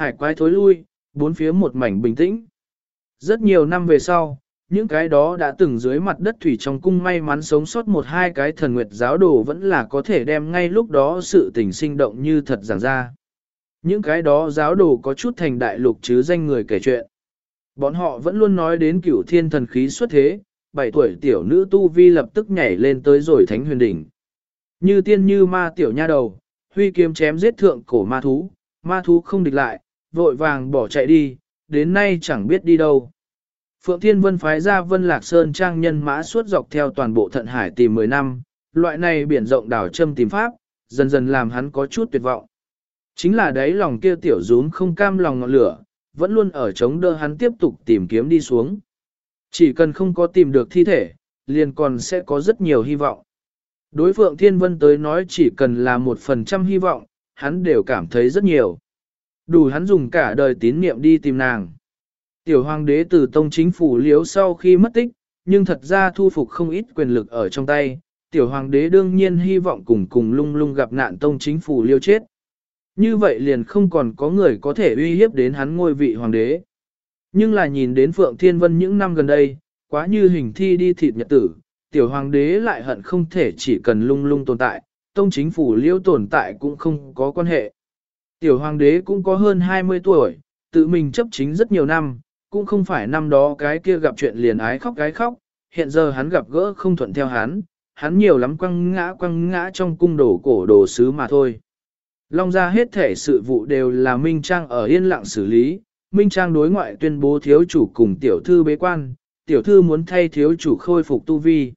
Hải quái thối lui, bốn phía một mảnh bình tĩnh. Rất nhiều năm về sau, những cái đó đã từng dưới mặt đất thủy trong cung may mắn sống sót một hai cái thần nguyệt giáo đồ vẫn là có thể đem ngay lúc đó sự tình sinh động như thật giảng ra. Những cái đó giáo đồ có chút thành đại lục chứ danh người kể chuyện. Bọn họ vẫn luôn nói đến cửu thiên thần khí xuất thế, bảy tuổi tiểu nữ tu vi lập tức nhảy lên tới rồi thánh huyền đỉnh. Như tiên như ma tiểu nha đầu, huy kiếm chém giết thượng cổ ma thú, ma thú không địch lại, vội vàng bỏ chạy đi, đến nay chẳng biết đi đâu. Phượng Thiên Vân phái ra Vân Lạc Sơn trang nhân mã suốt dọc theo toàn bộ thận hải tìm 10 năm, loại này biển rộng đảo châm tìm pháp, dần dần làm hắn có chút tuyệt vọng. Chính là đấy lòng kia tiểu rúm không cam lòng ngọn lửa, vẫn luôn ở chống đỡ hắn tiếp tục tìm kiếm đi xuống. Chỉ cần không có tìm được thi thể, liền còn sẽ có rất nhiều hy vọng. Đối Phượng Thiên Vân tới nói chỉ cần là một phần trăm hy vọng, hắn đều cảm thấy rất nhiều. Đủ hắn dùng cả đời tín niệm đi tìm nàng. Tiểu hoàng đế từ tông chính phủ liếu sau khi mất tích, nhưng thật ra thu phục không ít quyền lực ở trong tay. Tiểu hoàng đế đương nhiên hy vọng cùng cùng lung lung gặp nạn tông chính phủ liêu chết. Như vậy liền không còn có người có thể uy hiếp đến hắn ngôi vị hoàng đế. Nhưng là nhìn đến Phượng Thiên Vân những năm gần đây, quá như hình thi đi thịt nhật tử, tiểu hoàng đế lại hận không thể chỉ cần lung lung tồn tại, tông chính phủ liêu tồn tại cũng không có quan hệ. Tiểu hoàng đế cũng có hơn 20 tuổi, tự mình chấp chính rất nhiều năm, cũng không phải năm đó cái kia gặp chuyện liền ái khóc cái khóc, hiện giờ hắn gặp gỡ không thuận theo hắn, hắn nhiều lắm quăng ngã quăng ngã trong cung đổ cổ đồ sứ mà thôi. Long ra hết thể sự vụ đều là Minh Trang ở yên lặng xử lý, Minh Trang đối ngoại tuyên bố thiếu chủ cùng tiểu thư bế quan, tiểu thư muốn thay thiếu chủ khôi phục tu vi.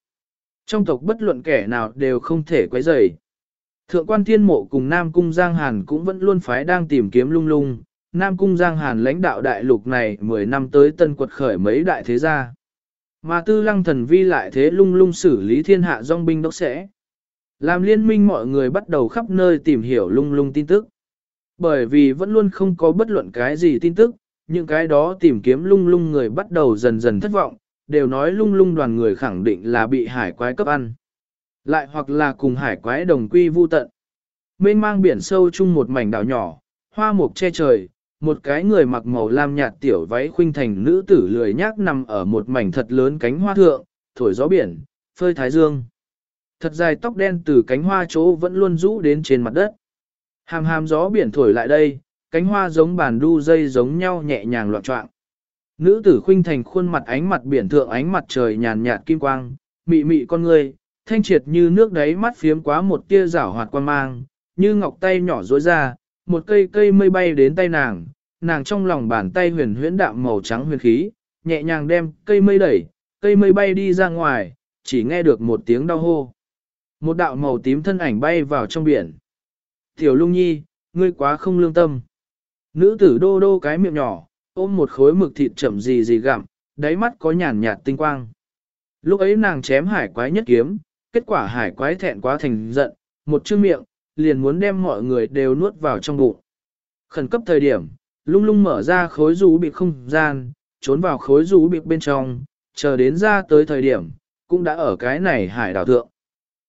Trong tộc bất luận kẻ nào đều không thể quấy rầy. Thượng quan thiên mộ cùng Nam Cung Giang Hàn cũng vẫn luôn phái đang tìm kiếm lung lung, Nam Cung Giang Hàn lãnh đạo đại lục này 10 năm tới tân quật khởi mấy đại thế gia. Mà tư lăng thần vi lại thế lung lung xử lý thiên hạ dòng binh đốc sẽ. Làm liên minh mọi người bắt đầu khắp nơi tìm hiểu lung lung tin tức. Bởi vì vẫn luôn không có bất luận cái gì tin tức, những cái đó tìm kiếm lung lung người bắt đầu dần dần thất vọng, đều nói lung lung đoàn người khẳng định là bị hải quái cấp ăn. Lại hoặc là cùng hải quái đồng quy vu tận. Mênh mang biển sâu chung một mảnh đảo nhỏ, hoa mục che trời, một cái người mặc màu lam nhạt tiểu váy khuynh thành nữ tử lười nhác nằm ở một mảnh thật lớn cánh hoa thượng, thổi gió biển, phơi thái dương. Thật dài tóc đen từ cánh hoa chỗ vẫn luôn rũ đến trên mặt đất. Hàm hàm gió biển thổi lại đây, cánh hoa giống bàn đu dây giống nhau nhẹ nhàng loạn trọng. Nữ tử khuynh thành khuôn mặt ánh mặt biển thượng ánh mặt trời nhàn nhạt kim quang, mị mị con người, thanh triệt như nước đáy mắt phiếm quá một tia rảo hoạt quan mang, như ngọc tay nhỏ rối ra, một cây cây mây bay đến tay nàng, nàng trong lòng bàn tay huyền huyễn đạm màu trắng huyền khí, nhẹ nhàng đem cây mây đẩy, cây mây bay đi ra ngoài, chỉ nghe được một tiếng đau hô. Một đạo màu tím thân ảnh bay vào trong biển. Tiểu lung nhi, ngươi quá không lương tâm. Nữ tử đô đô cái miệng nhỏ, ôm một khối mực thịt chậm gì gì gặm, đáy mắt có nhàn nhạt tinh quang. Lúc ấy nàng chém hải quái nhất kiếm, kết quả hải quái thẹn quá thành giận, một chữ miệng, liền muốn đem mọi người đều nuốt vào trong bụng. Khẩn cấp thời điểm, lung lung mở ra khối rú bị không gian, trốn vào khối rú bị bên trong, chờ đến ra tới thời điểm, cũng đã ở cái này hải đảo thượng.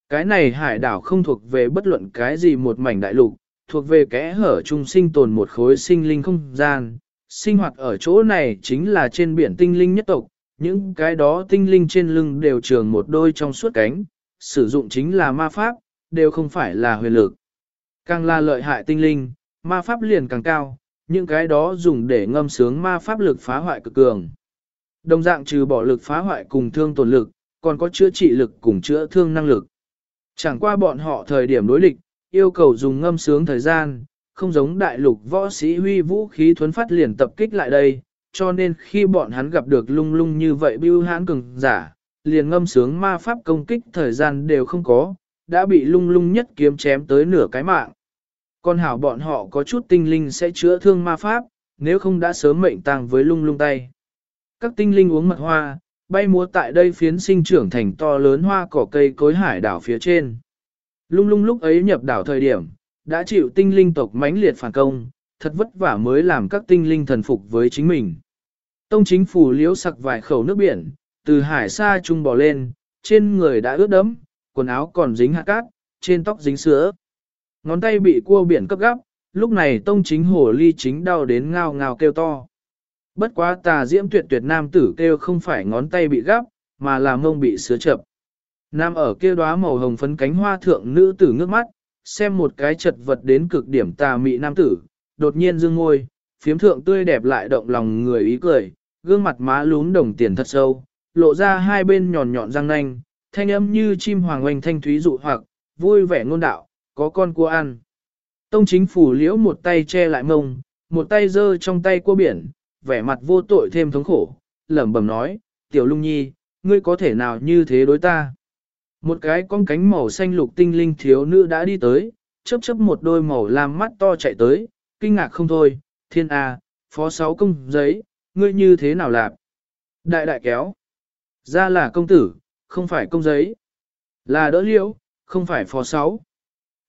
Cái này hải đảo không thuộc về bất luận cái gì một mảnh đại lục, thuộc về kẽ hở trung sinh tồn một khối sinh linh không gian. Sinh hoạt ở chỗ này chính là trên biển tinh linh nhất tộc, những cái đó tinh linh trên lưng đều trường một đôi trong suốt cánh, sử dụng chính là ma pháp, đều không phải là huyền lực. Càng là lợi hại tinh linh, ma pháp liền càng cao, những cái đó dùng để ngâm sướng ma pháp lực phá hoại cực cường. Đồng dạng trừ bỏ lực phá hoại cùng thương tổn lực, còn có chữa trị lực cùng chữa thương năng lực. Chẳng qua bọn họ thời điểm đối lịch, yêu cầu dùng ngâm sướng thời gian, không giống đại lục võ sĩ huy vũ khí thuấn phát liền tập kích lại đây, cho nên khi bọn hắn gặp được lung lung như vậy bưu hãn cường giả, liền ngâm sướng ma pháp công kích thời gian đều không có, đã bị lung lung nhất kiếm chém tới nửa cái mạng. Còn hảo bọn họ có chút tinh linh sẽ chữa thương ma pháp, nếu không đã sớm mệnh tàng với lung lung tay. Các tinh linh uống mật hoa, bay múa tại đây phiến sinh trưởng thành to lớn hoa cỏ cây cối hải đảo phía trên. Lung lung lúc ấy nhập đảo thời điểm, đã chịu tinh linh tộc mãnh liệt phản công, thật vất vả mới làm các tinh linh thần phục với chính mình. Tông chính phủ liễu sặc vài khẩu nước biển, từ hải xa trung bò lên, trên người đã ướt đẫm, quần áo còn dính hạt cát, trên tóc dính sữa. Ngón tay bị cua biển cấp gấp, lúc này tông chính hồ ly chính đau đến ngao ngao kêu to. Bất quá tà diễm tuyệt tuyệt nam tử kêu không phải ngón tay bị gắp, mà là mông bị sứa chập. Nam ở kia đóa màu hồng phấn cánh hoa thượng nữ tử ngước mắt, xem một cái chật vật đến cực điểm tà mị nam tử, đột nhiên dương ngôi, phiếm thượng tươi đẹp lại động lòng người ý cười, gương mặt má lún đồng tiền thật sâu, lộ ra hai bên nhọn nhọn răng nanh, thanh âm như chim hoàng oanh thanh thúy dụ hoặc, vui vẻ ngôn đạo, có con cua ăn. Tông chính phủ liễu một tay che lại mông, một tay giơ trong tay cua biển, vẻ mặt vô tội thêm thống khổ, lẩm bẩm nói, tiểu lung nhi, ngươi có thể nào như thế đối ta? Một cái con cánh màu xanh lục tinh linh thiếu nữ đã đi tới, chớp chớp một đôi màu lam mắt to chạy tới, kinh ngạc không thôi, thiên A, phó sáu công giấy, ngươi như thế nào lạp? Đại đại kéo. Ra là công tử, không phải công giấy. Là đỡ liễu, không phải phó sáu.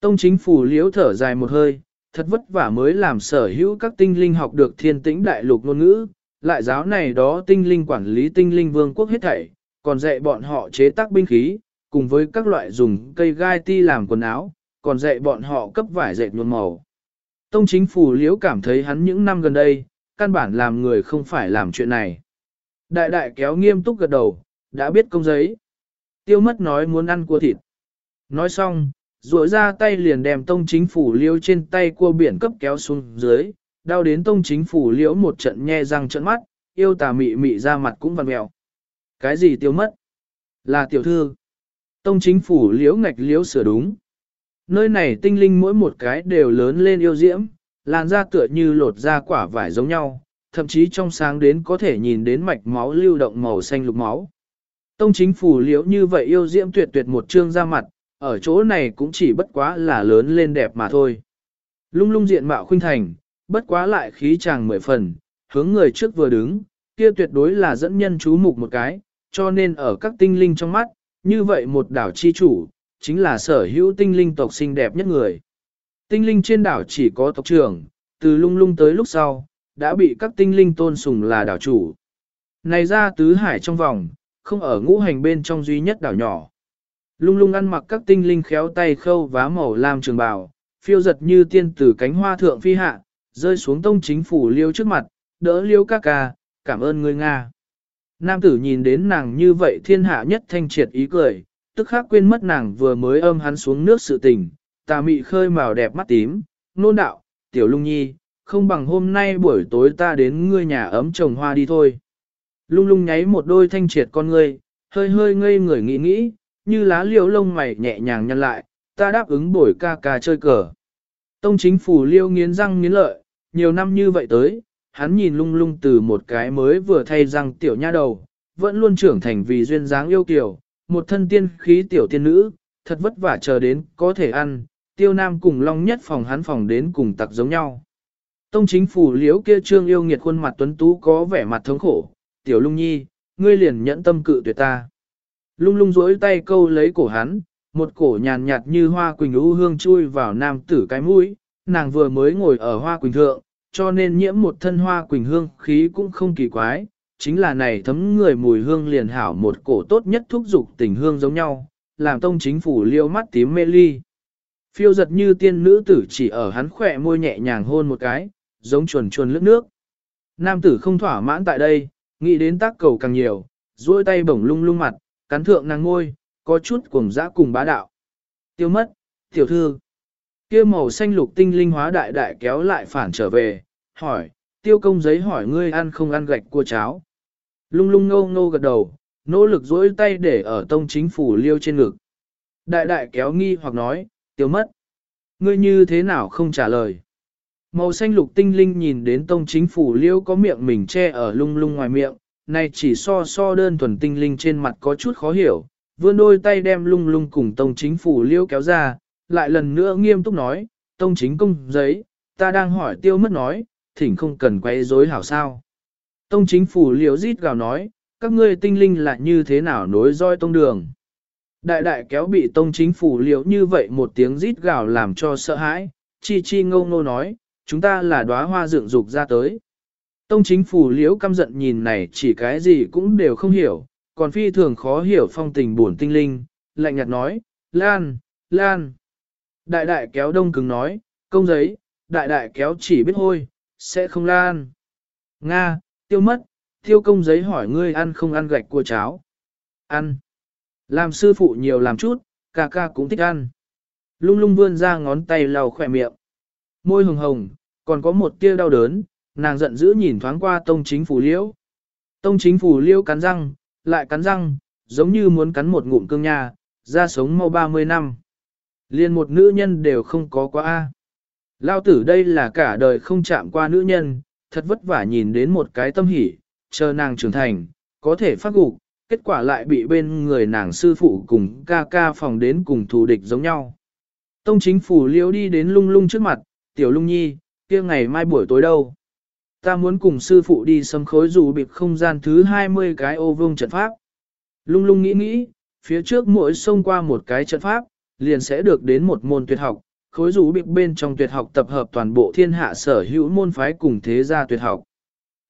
Tông chính phủ liễu thở dài một hơi, thật vất vả mới làm sở hữu các tinh linh học được thiên tĩnh đại lục ngôn ngữ, lại giáo này đó tinh linh quản lý tinh linh vương quốc hết thảy, còn dạy bọn họ chế tác binh khí, cùng với các loại dùng cây gai ti làm quần áo, còn dạy bọn họ cấp vải dệt nhuộm màu. Tông chính phủ liễu cảm thấy hắn những năm gần đây, căn bản làm người không phải làm chuyện này. Đại đại kéo nghiêm túc gật đầu, đã biết công giấy. Tiêu mất nói muốn ăn cua thịt. Nói xong, rũa ra tay liền đem tông chính phủ liêu trên tay cua biển cấp kéo xuống dưới, đau đến tông chính phủ liễu một trận nhe răng trận mắt, yêu tà mị mị ra mặt cũng vằn mèo. Cái gì tiêu mất? Là tiểu thư. Tông chính phủ liễu ngạch liễu sửa đúng. Nơi này tinh linh mỗi một cái đều lớn lên yêu diễm, làn da tựa như lột da quả vải giống nhau, thậm chí trong sáng đến có thể nhìn đến mạch máu lưu động màu xanh lục máu. Tông chính phủ liễu như vậy yêu diễm tuyệt tuyệt một chương ra mặt, ở chỗ này cũng chỉ bất quá là lớn lên đẹp mà thôi. Lung lung diện mạo khuynh thành, bất quá lại khí chàng mười phần, hướng người trước vừa đứng, kia tuyệt đối là dẫn nhân chú mục một cái, cho nên ở các tinh linh trong mắt, như vậy một đảo chi chủ, chính là sở hữu tinh linh tộc xinh đẹp nhất người. Tinh linh trên đảo chỉ có tộc trưởng, từ lung lung tới lúc sau, đã bị các tinh linh tôn sùng là đảo chủ. Này ra tứ hải trong vòng, không ở ngũ hành bên trong duy nhất đảo nhỏ. Lung lung ăn mặc các tinh linh khéo tay khâu vá màu lam trường bào, phiêu giật như tiên tử cánh hoa thượng phi hạ, rơi xuống tông chính phủ liêu trước mặt, đỡ liêu ca ca, cảm ơn người Nga. Nam tử nhìn đến nàng như vậy thiên hạ nhất thanh triệt ý cười, tức khắc quên mất nàng vừa mới âm hắn xuống nước sự tình, tà mị khơi màu đẹp mắt tím, nôn đạo, tiểu lung nhi, không bằng hôm nay buổi tối ta đến ngươi nhà ấm trồng hoa đi thôi. Lung lung nháy một đôi thanh triệt con ngươi, hơi hơi ngây người nghĩ nghĩ, như lá liễu lông mày nhẹ nhàng nhăn lại, ta đáp ứng bổi ca ca chơi cờ. Tông chính phủ liêu nghiến răng nghiến lợi, nhiều năm như vậy tới, hắn nhìn lung lung từ một cái mới vừa thay răng tiểu nha đầu, vẫn luôn trưởng thành vì duyên dáng yêu kiều, một thân tiên khí tiểu tiên nữ, thật vất vả chờ đến có thể ăn, tiêu nam cùng long nhất phòng hắn phòng đến cùng tặc giống nhau. Tông chính phủ liễu kia trương yêu nghiệt khuôn mặt tuấn tú có vẻ mặt thống khổ, tiểu lung nhi, ngươi liền nhẫn tâm cự tuyệt ta. Lung lung duỗi tay câu lấy cổ hắn, một cổ nhàn nhạt như hoa quỳnh u hương chui vào nam tử cái mũi, nàng vừa mới ngồi ở hoa quỳnh thượng, cho nên nhiễm một thân hoa quỳnh hương khí cũng không kỳ quái, chính là này thấm người mùi hương liền hảo một cổ tốt nhất thúc dục tình hương giống nhau, làm tông chính phủ liêu mắt tím mê ly. Phiêu giật như tiên nữ tử chỉ ở hắn khỏe môi nhẹ nhàng hôn một cái, giống chuồn chuồn lướt nước. Nam tử không thỏa mãn tại đây, nghĩ đến tác cầu càng nhiều, duỗi tay bổng lung lung mặt, cắn thượng nàng ngôi, có chút cuồng dã cùng bá đạo. Tiêu mất, tiểu thư. kia màu xanh lục tinh linh hóa đại đại kéo lại phản trở về, hỏi, tiêu công giấy hỏi ngươi ăn không ăn gạch cua cháo. Lung lung ngô ngô gật đầu, nỗ lực duỗi tay để ở tông chính phủ liêu trên ngực. Đại đại kéo nghi hoặc nói, tiêu mất. Ngươi như thế nào không trả lời. Màu xanh lục tinh linh nhìn đến tông chính phủ liêu có miệng mình che ở lung lung ngoài miệng, này chỉ so so đơn thuần tinh linh trên mặt có chút khó hiểu, vươn đôi tay đem lung lung cùng tông chính phủ liêu kéo ra, lại lần nữa nghiêm túc nói, tông chính công giấy, ta đang hỏi tiêu mất nói, thỉnh không cần quay rối hảo sao. Tông chính phủ liêu rít gào nói, các ngươi tinh linh là như thế nào nối roi tông đường. Đại đại kéo bị tông chính phủ liêu như vậy một tiếng rít gào làm cho sợ hãi, chi chi ngô ngô nói, chúng ta là đóa hoa dựng dục ra tới. Tông chính phủ liễu căm giận nhìn này chỉ cái gì cũng đều không hiểu, còn phi thường khó hiểu phong tình buồn tinh linh, lạnh nhạt nói, Lan, Lan. Đại đại kéo đông cứng nói, công giấy, đại đại kéo chỉ biết hôi, sẽ không lan. Nga, tiêu mất, tiêu công giấy hỏi ngươi ăn không ăn gạch cua cháo. Ăn. Làm sư phụ nhiều làm chút, ca ca cũng thích ăn. Lung lung vươn ra ngón tay lau khỏe miệng. Môi hồng hồng, còn có một tia đau đớn, nàng giận dữ nhìn thoáng qua tông chính phủ liễu. Tông chính phủ liễu cắn răng, lại cắn răng, giống như muốn cắn một ngụm cương nha, ra sống mau 30 năm. Liên một nữ nhân đều không có quá a. Lao tử đây là cả đời không chạm qua nữ nhân, thật vất vả nhìn đến một cái tâm hỉ, chờ nàng trưởng thành, có thể phát gục, kết quả lại bị bên người nàng sư phụ cùng ca ca phòng đến cùng thù địch giống nhau. Tông chính phủ liễu đi đến lung lung trước mặt, tiểu lung nhi, kia ngày mai buổi tối đâu. Ta muốn cùng sư phụ đi xâm khối dù bịp không gian thứ 20 cái ô vương trận pháp. Lung lung nghĩ nghĩ, phía trước mỗi xông qua một cái trận pháp, liền sẽ được đến một môn tuyệt học, khối rủ bịp bên trong tuyệt học tập hợp toàn bộ thiên hạ sở hữu môn phái cùng thế gia tuyệt học.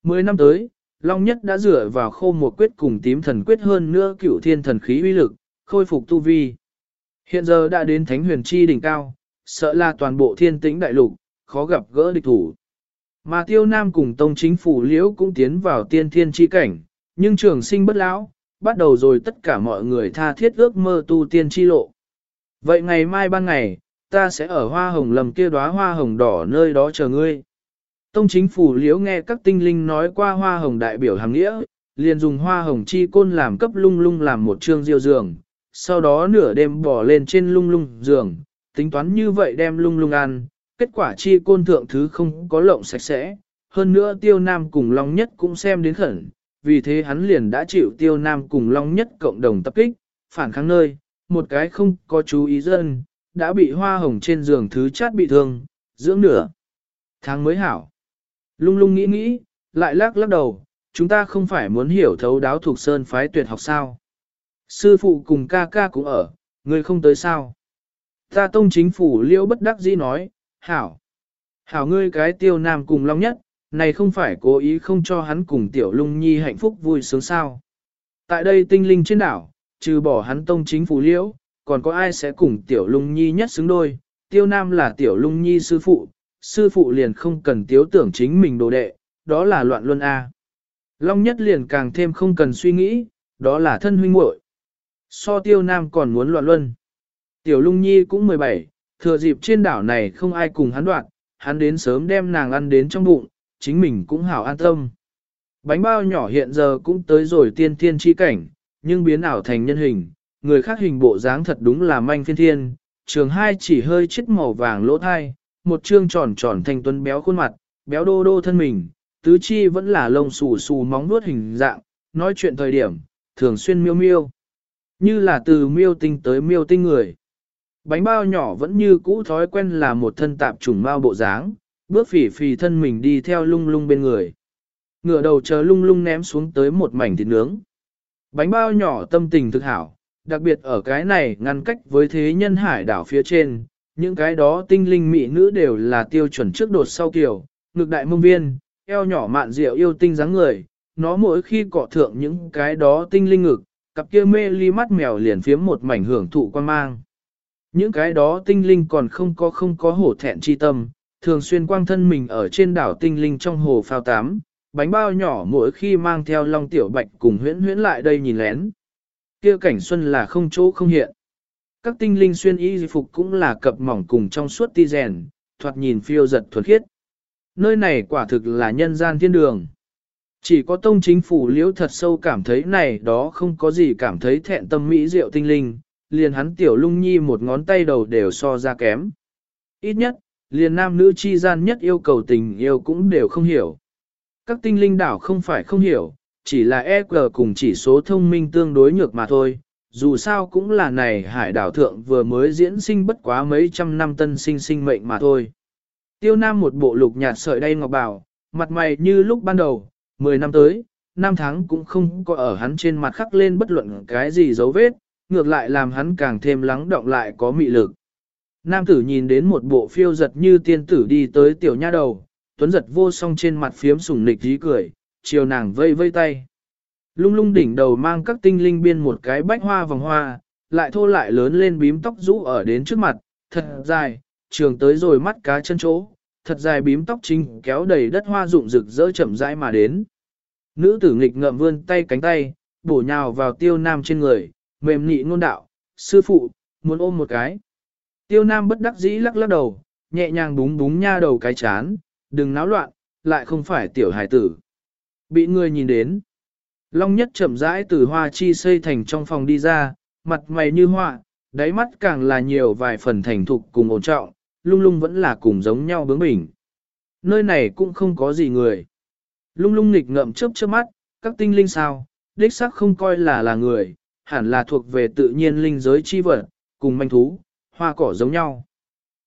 Mười năm tới, Long Nhất đã dựa vào khô một quyết cùng tím thần quyết hơn nữa cửu thiên thần khí uy lực, khôi phục tu vi. Hiện giờ đã đến thánh huyền chi đỉnh cao, sợ là toàn bộ thiên tĩnh đại lục, khó gặp gỡ địch thủ. Mà tiêu nam cùng tông chính phủ liễu cũng tiến vào tiên thiên chi cảnh, nhưng trường sinh bất lão, bắt đầu rồi tất cả mọi người tha thiết ước mơ tu tiên chi lộ. Vậy ngày mai ban ngày, ta sẽ ở hoa hồng lầm kia đóa hoa hồng đỏ nơi đó chờ ngươi. Tông chính phủ liễu nghe các tinh linh nói qua hoa hồng đại biểu hàng nghĩa, liền dùng hoa hồng chi côn làm cấp lung lung làm một trương diêu giường, sau đó nửa đêm bỏ lên trên lung lung giường, tính toán như vậy đem lung lung ăn, kết quả chi côn thượng thứ không có lộng sạch sẽ, hơn nữa tiêu nam cùng long nhất cũng xem đến khẩn, vì thế hắn liền đã chịu tiêu nam cùng long nhất cộng đồng tập kích, phản kháng nơi, một cái không có chú ý dân, đã bị hoa hồng trên giường thứ chát bị thương, dưỡng nửa. Tháng mới hảo. Lung lung nghĩ nghĩ, lại lắc lắc đầu, chúng ta không phải muốn hiểu thấu đáo thuộc sơn phái tuyệt học sao. Sư phụ cùng ca ca cũng ở, người không tới sao. Ta tông chính phủ liễu bất đắc dĩ nói, hảo. Hảo ngươi cái tiêu nam cùng long nhất, này không phải cố ý không cho hắn cùng tiểu lung nhi hạnh phúc vui sướng sao. Tại đây tinh linh trên đảo, trừ bỏ hắn tông chính phủ liễu, còn có ai sẽ cùng tiểu lung nhi nhất xứng đôi, tiêu nam là tiểu lung nhi sư phụ, sư phụ liền không cần tiếu tưởng chính mình đồ đệ, đó là loạn luân A. Long nhất liền càng thêm không cần suy nghĩ, đó là thân huynh muội. So tiêu nam còn muốn loạn luân. Tiểu lung nhi cũng 17, thừa dịp trên đảo này không ai cùng hắn đoạn, hắn đến sớm đem nàng ăn đến trong bụng, chính mình cũng hảo an tâm. Bánh bao nhỏ hiện giờ cũng tới rồi tiên thiên chi cảnh, nhưng biến ảo thành nhân hình, người khác hình bộ dáng thật đúng là manh phiên thiên, trường hai chỉ hơi chết màu vàng lỗ thai, một trương tròn tròn thanh tuấn béo khuôn mặt, béo đô đô thân mình, tứ chi vẫn là lông xù xù móng nuốt hình dạng, nói chuyện thời điểm, thường xuyên miêu miêu. Như là từ miêu tinh tới miêu tinh người. Bánh bao nhỏ vẫn như cũ thói quen là một thân tạp trùng mao bộ dáng, bước phỉ phì thân mình đi theo lung lung bên người. Ngựa đầu chờ lung lung ném xuống tới một mảnh thịt nướng. Bánh bao nhỏ tâm tình thực hảo, đặc biệt ở cái này ngăn cách với thế nhân hải đảo phía trên, những cái đó tinh linh mỹ nữ đều là tiêu chuẩn trước đột sau kiểu, ngực đại mông viên, eo nhỏ mạn rượu yêu tinh dáng người, nó mỗi khi cọ thượng những cái đó tinh linh ngực, cặp kia mê ly mắt mèo liền phiếm một mảnh hưởng thụ quan mang. Những cái đó tinh linh còn không có không có hổ thẹn chi tâm, thường xuyên quang thân mình ở trên đảo tinh linh trong hồ phao tám, bánh bao nhỏ mỗi khi mang theo long tiểu bạch cùng huyễn huyễn lại đây nhìn lén. Kia cảnh xuân là không chỗ không hiện. Các tinh linh xuyên y phục cũng là cập mỏng cùng trong suốt ti rèn, thoạt nhìn phiêu giật thuần khiết. Nơi này quả thực là nhân gian thiên đường. Chỉ có tông chính phủ liễu thật sâu cảm thấy này đó không có gì cảm thấy thẹn tâm mỹ diệu tinh linh, liền hắn tiểu lung nhi một ngón tay đầu đều so ra kém. Ít nhất, liền nam nữ chi gian nhất yêu cầu tình yêu cũng đều không hiểu. Các tinh linh đảo không phải không hiểu, chỉ là EQ cùng chỉ số thông minh tương đối nhược mà thôi. Dù sao cũng là này hải đảo thượng vừa mới diễn sinh bất quá mấy trăm năm tân sinh sinh mệnh mà thôi. Tiêu Nam một bộ lục nhạt sợi đay ngọc bảo, mặt mày như lúc ban đầu, 10 năm tới, năm tháng cũng không có ở hắn trên mặt khắc lên bất luận cái gì dấu vết, ngược lại làm hắn càng thêm lắng động lại có mị lực. Nam tử nhìn đến một bộ phiêu giật như tiên tử đi tới tiểu nha đầu, tuấn giật vô song trên mặt phiếm sủng nịch dí cười, chiều nàng vây vây tay. Lung lung đỉnh đầu mang các tinh linh biên một cái bách hoa vòng hoa, lại thô lại lớn lên bím tóc rũ ở đến trước mặt, thật dài, trường tới rồi mắt cá chân chỗ, thật dài bím tóc chính kéo đầy đất hoa rụng rực rỡ chậm rãi mà đến. Nữ tử nghịch ngậm vươn tay cánh tay, bổ nhào vào tiêu nam trên người, mềm nị ngôn đạo, sư phụ, muốn ôm một cái. Tiêu nam bất đắc dĩ lắc lắc đầu, nhẹ nhàng búng búng nha đầu cái chán, đừng náo loạn, lại không phải tiểu hải tử. Bị người nhìn đến. Long nhất chậm rãi từ hoa chi xây thành trong phòng đi ra, mặt mày như hoa, đáy mắt càng là nhiều vài phần thành thục cùng ổn trọng, lung lung vẫn là cùng giống nhau bướng bỉnh. Nơi này cũng không có gì người. Lung lung nghịch ngậm chớp chớp mắt, các tinh linh sao, đích xác không coi là là người, hẳn là thuộc về tự nhiên linh giới chi vật, cùng manh thú, hoa cỏ giống nhau.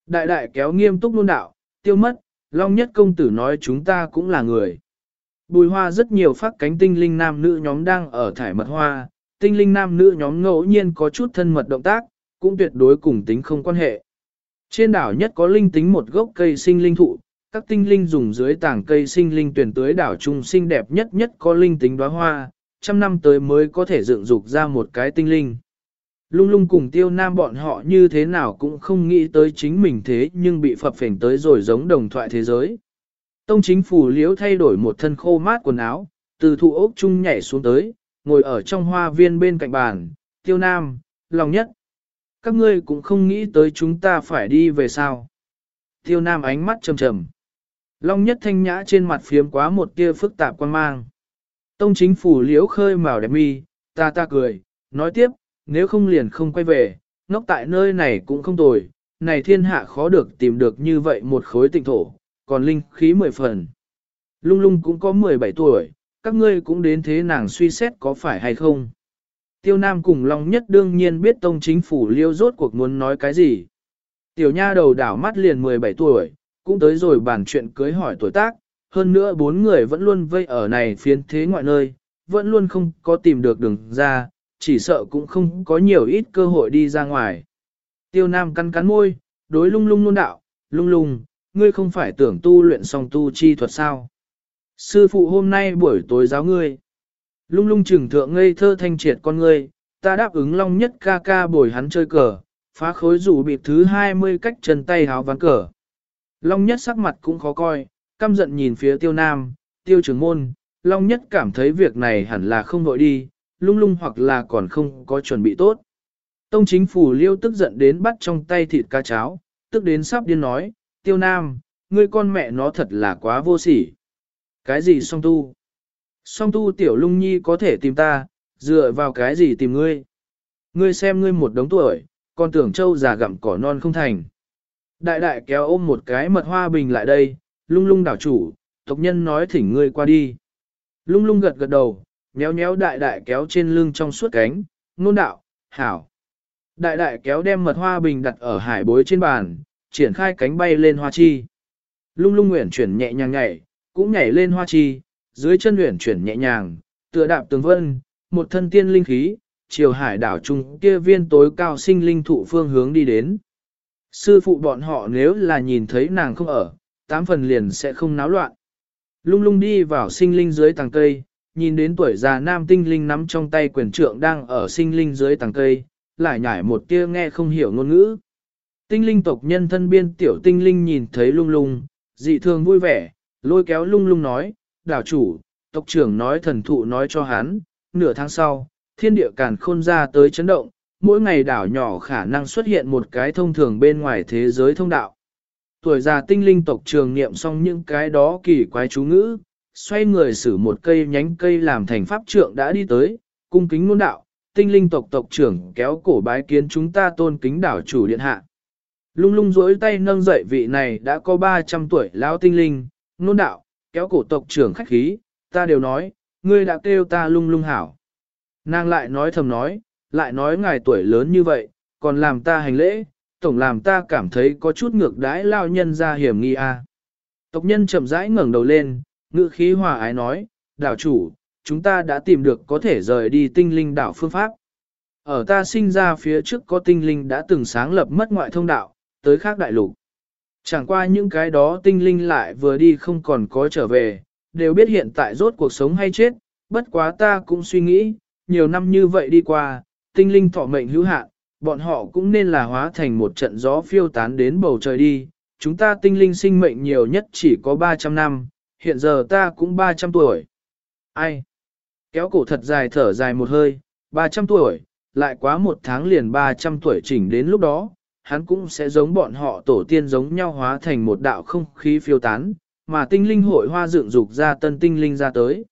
Đại đại kéo nghiêm túc luôn đạo, tiêu mất, long nhất công tử nói chúng ta cũng là người. Bùi hoa rất nhiều phát cánh tinh linh nam nữ nhóm đang ở thải mật hoa, tinh linh nam nữ nhóm ngẫu nhiên có chút thân mật động tác, cũng tuyệt đối cùng tính không quan hệ. Trên đảo nhất có linh tính một gốc cây sinh linh thụ, các tinh linh dùng dưới tảng cây sinh linh tuyển tới đảo trung sinh đẹp nhất nhất có linh tính đóa hoa, trăm năm tới mới có thể dựng dục ra một cái tinh linh. Lung lung cùng tiêu nam bọn họ như thế nào cũng không nghĩ tới chính mình thế nhưng bị phập phỉnh tới rồi giống đồng thoại thế giới. Tông chính phủ liễu thay đổi một thân khô mát quần áo, từ thụ ốc trung nhảy xuống tới, ngồi ở trong hoa viên bên cạnh bàn, tiêu nam, lòng nhất. Các ngươi cũng không nghĩ tới chúng ta phải đi về sao. Tiêu nam ánh mắt trầm trầm. Long nhất thanh nhã trên mặt phiếm quá một tia phức tạp quan mang. Tông chính phủ liễu khơi màu đẹp mi, ta ta cười, nói tiếp, nếu không liền không quay về, ngốc tại nơi này cũng không tồi, này thiên hạ khó được tìm được như vậy một khối tịnh thổ, còn linh khí mười phần. Lung lung cũng có 17 tuổi, các ngươi cũng đến thế nàng suy xét có phải hay không. Tiêu Nam cùng Long Nhất đương nhiên biết tông chính phủ liêu rốt cuộc muốn nói cái gì. Tiểu nha đầu đảo mắt liền 17 tuổi, cũng tới rồi bàn chuyện cưới hỏi tuổi tác, hơn nữa bốn người vẫn luôn vây ở này phiến thế ngoại nơi, vẫn luôn không có tìm được đường ra, chỉ sợ cũng không có nhiều ít cơ hội đi ra ngoài. Tiêu Nam cắn cắn môi, đối lung lung luôn đạo, lung lung, ngươi không phải tưởng tu luyện xong tu chi thuật sao. Sư phụ hôm nay buổi tối giáo ngươi. Lung lung trừng thượng ngây thơ thanh triệt con ngươi, ta đáp ứng long nhất ca ca bồi hắn chơi cờ, phá khối rủ bị thứ 20 cách chân tay háo ván cờ. Long nhất sắc mặt cũng khó coi, căm giận nhìn phía tiêu nam, tiêu trưởng môn, long nhất cảm thấy việc này hẳn là không đội đi, lung lung hoặc là còn không có chuẩn bị tốt. Tông chính phủ liêu tức giận đến bắt trong tay thịt cá cháo, tức đến sắp điên nói, tiêu nam, ngươi con mẹ nó thật là quá vô sỉ. Cái gì song tu? Song tu tiểu lung nhi có thể tìm ta, dựa vào cái gì tìm ngươi? Ngươi xem ngươi một đống tuổi, còn tưởng châu già gặm cỏ non không thành. Đại đại kéo ôm một cái mật hoa bình lại đây, lung lung đảo chủ, tộc nhân nói thỉnh ngươi qua đi. Lung lung gật gật đầu, nhéo nhéo đại đại kéo trên lưng trong suốt cánh, nôn đạo, hảo. Đại đại kéo đem mật hoa bình đặt ở hải bối trên bàn, triển khai cánh bay lên hoa chi. Lung lung nguyện chuyển nhẹ nhàng nhảy, cũng nhảy lên hoa chi, dưới chân nguyện chuyển nhẹ nhàng, tựa đạp tường vân, một thân tiên linh khí, chiều hải đảo trung kia viên tối cao sinh linh thụ phương hướng đi đến. Sư phụ bọn họ nếu là nhìn thấy nàng không ở, tám phần liền sẽ không náo loạn. Lung lung đi vào sinh linh dưới tàng cây, nhìn đến tuổi già nam tinh linh nắm trong tay quyền trượng đang ở sinh linh dưới tàng cây, lại nhảy một tia nghe không hiểu ngôn ngữ. Tinh linh tộc nhân thân biên tiểu tinh linh nhìn thấy lung lung, dị thường vui vẻ, lôi kéo lung lung nói, đảo chủ, tộc trưởng nói thần thụ nói cho hắn, nửa tháng sau, thiên địa càn khôn ra tới chấn động, mỗi ngày đảo nhỏ khả năng xuất hiện một cái thông thường bên ngoài thế giới thông đạo. Tuổi già tinh linh tộc trường niệm xong những cái đó kỳ quái chú ngữ, xoay người xử một cây nhánh cây làm thành pháp trượng đã đi tới, cung kính ngôn đạo, tinh linh tộc tộc trưởng kéo cổ bái kiến chúng ta tôn kính đảo chủ điện hạ. Lung lung rỗi tay nâng dậy vị này đã có 300 tuổi lão tinh linh, ngôn đạo, kéo cổ tộc trưởng khách khí, ta đều nói, ngươi đã kêu ta lung lung hảo. Nàng lại nói thầm nói, lại nói ngài tuổi lớn như vậy, còn làm ta hành lễ, tổng làm ta cảm thấy có chút ngược đãi lao nhân ra hiểm nghi a. Tộc nhân chậm rãi ngẩng đầu lên, ngữ khí hòa ái nói, đảo chủ, chúng ta đã tìm được có thể rời đi tinh linh đảo phương pháp. Ở ta sinh ra phía trước có tinh linh đã từng sáng lập mất ngoại thông đạo, tới khác đại lục. Chẳng qua những cái đó tinh linh lại vừa đi không còn có trở về, đều biết hiện tại rốt cuộc sống hay chết, bất quá ta cũng suy nghĩ, nhiều năm như vậy đi qua, tinh linh thọ mệnh hữu hạn, bọn họ cũng nên là hóa thành một trận gió phiêu tán đến bầu trời đi, chúng ta tinh linh sinh mệnh nhiều nhất chỉ có 300 năm, hiện giờ ta cũng 300 tuổi. Ai? Kéo cổ thật dài thở dài một hơi, 300 tuổi, lại quá một tháng liền 300 tuổi chỉnh đến lúc đó, hắn cũng sẽ giống bọn họ tổ tiên giống nhau hóa thành một đạo không khí phiêu tán, mà tinh linh hội hoa dựng dục ra tân tinh linh ra tới.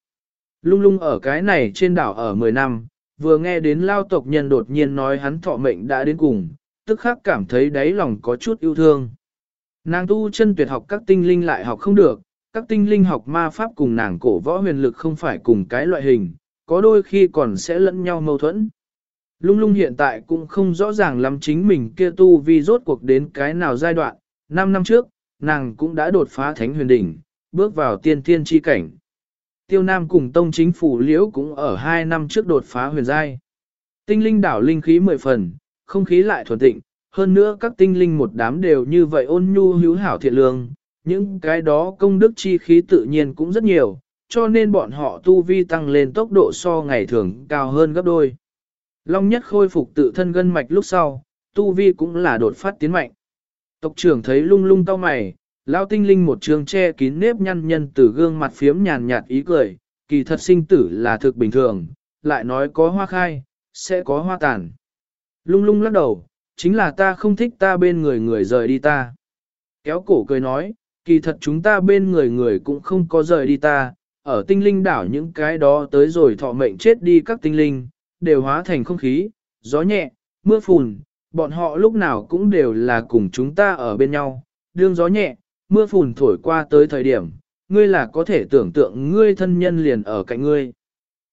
Lung lung ở cái này trên đảo ở 10 năm, vừa nghe đến lao tộc nhân đột nhiên nói hắn thọ mệnh đã đến cùng, tức khắc cảm thấy đáy lòng có chút yêu thương. Nàng tu chân tuyệt học các tinh linh lại học không được, các tinh linh học ma pháp cùng nàng cổ võ huyền lực không phải cùng cái loại hình, có đôi khi còn sẽ lẫn nhau mâu thuẫn. Lung lung hiện tại cũng không rõ ràng lắm chính mình kia tu vi rốt cuộc đến cái nào giai đoạn, 5 năm trước, nàng cũng đã đột phá thánh huyền đỉnh, bước vào tiên thiên chi cảnh. Tiêu Nam cùng Tông chính phủ liễu cũng ở 2 năm trước đột phá huyền giai. Tinh linh đảo linh khí 10 phần, không khí lại thuần tịnh, hơn nữa các tinh linh một đám đều như vậy ôn nhu hữu hảo thiện lương, những cái đó công đức chi khí tự nhiên cũng rất nhiều, cho nên bọn họ tu vi tăng lên tốc độ so ngày thường cao hơn gấp đôi. Long nhất khôi phục tự thân gân mạch lúc sau, tu vi cũng là đột phát tiến mạnh. Tộc trưởng thấy lung lung tao mày, lao tinh linh một trường che kín nếp nhăn nhân từ gương mặt phiếm nhàn nhạt ý cười, kỳ thật sinh tử là thực bình thường, lại nói có hoa khai, sẽ có hoa tàn. Lung lung lắc đầu, chính là ta không thích ta bên người người rời đi ta. Kéo cổ cười nói, kỳ thật chúng ta bên người người cũng không có rời đi ta, ở tinh linh đảo những cái đó tới rồi thọ mệnh chết đi các tinh linh, đều hóa thành không khí, gió nhẹ, mưa phùn, bọn họ lúc nào cũng đều là cùng chúng ta ở bên nhau, đương gió nhẹ, mưa phùn thổi qua tới thời điểm, ngươi là có thể tưởng tượng ngươi thân nhân liền ở cạnh ngươi.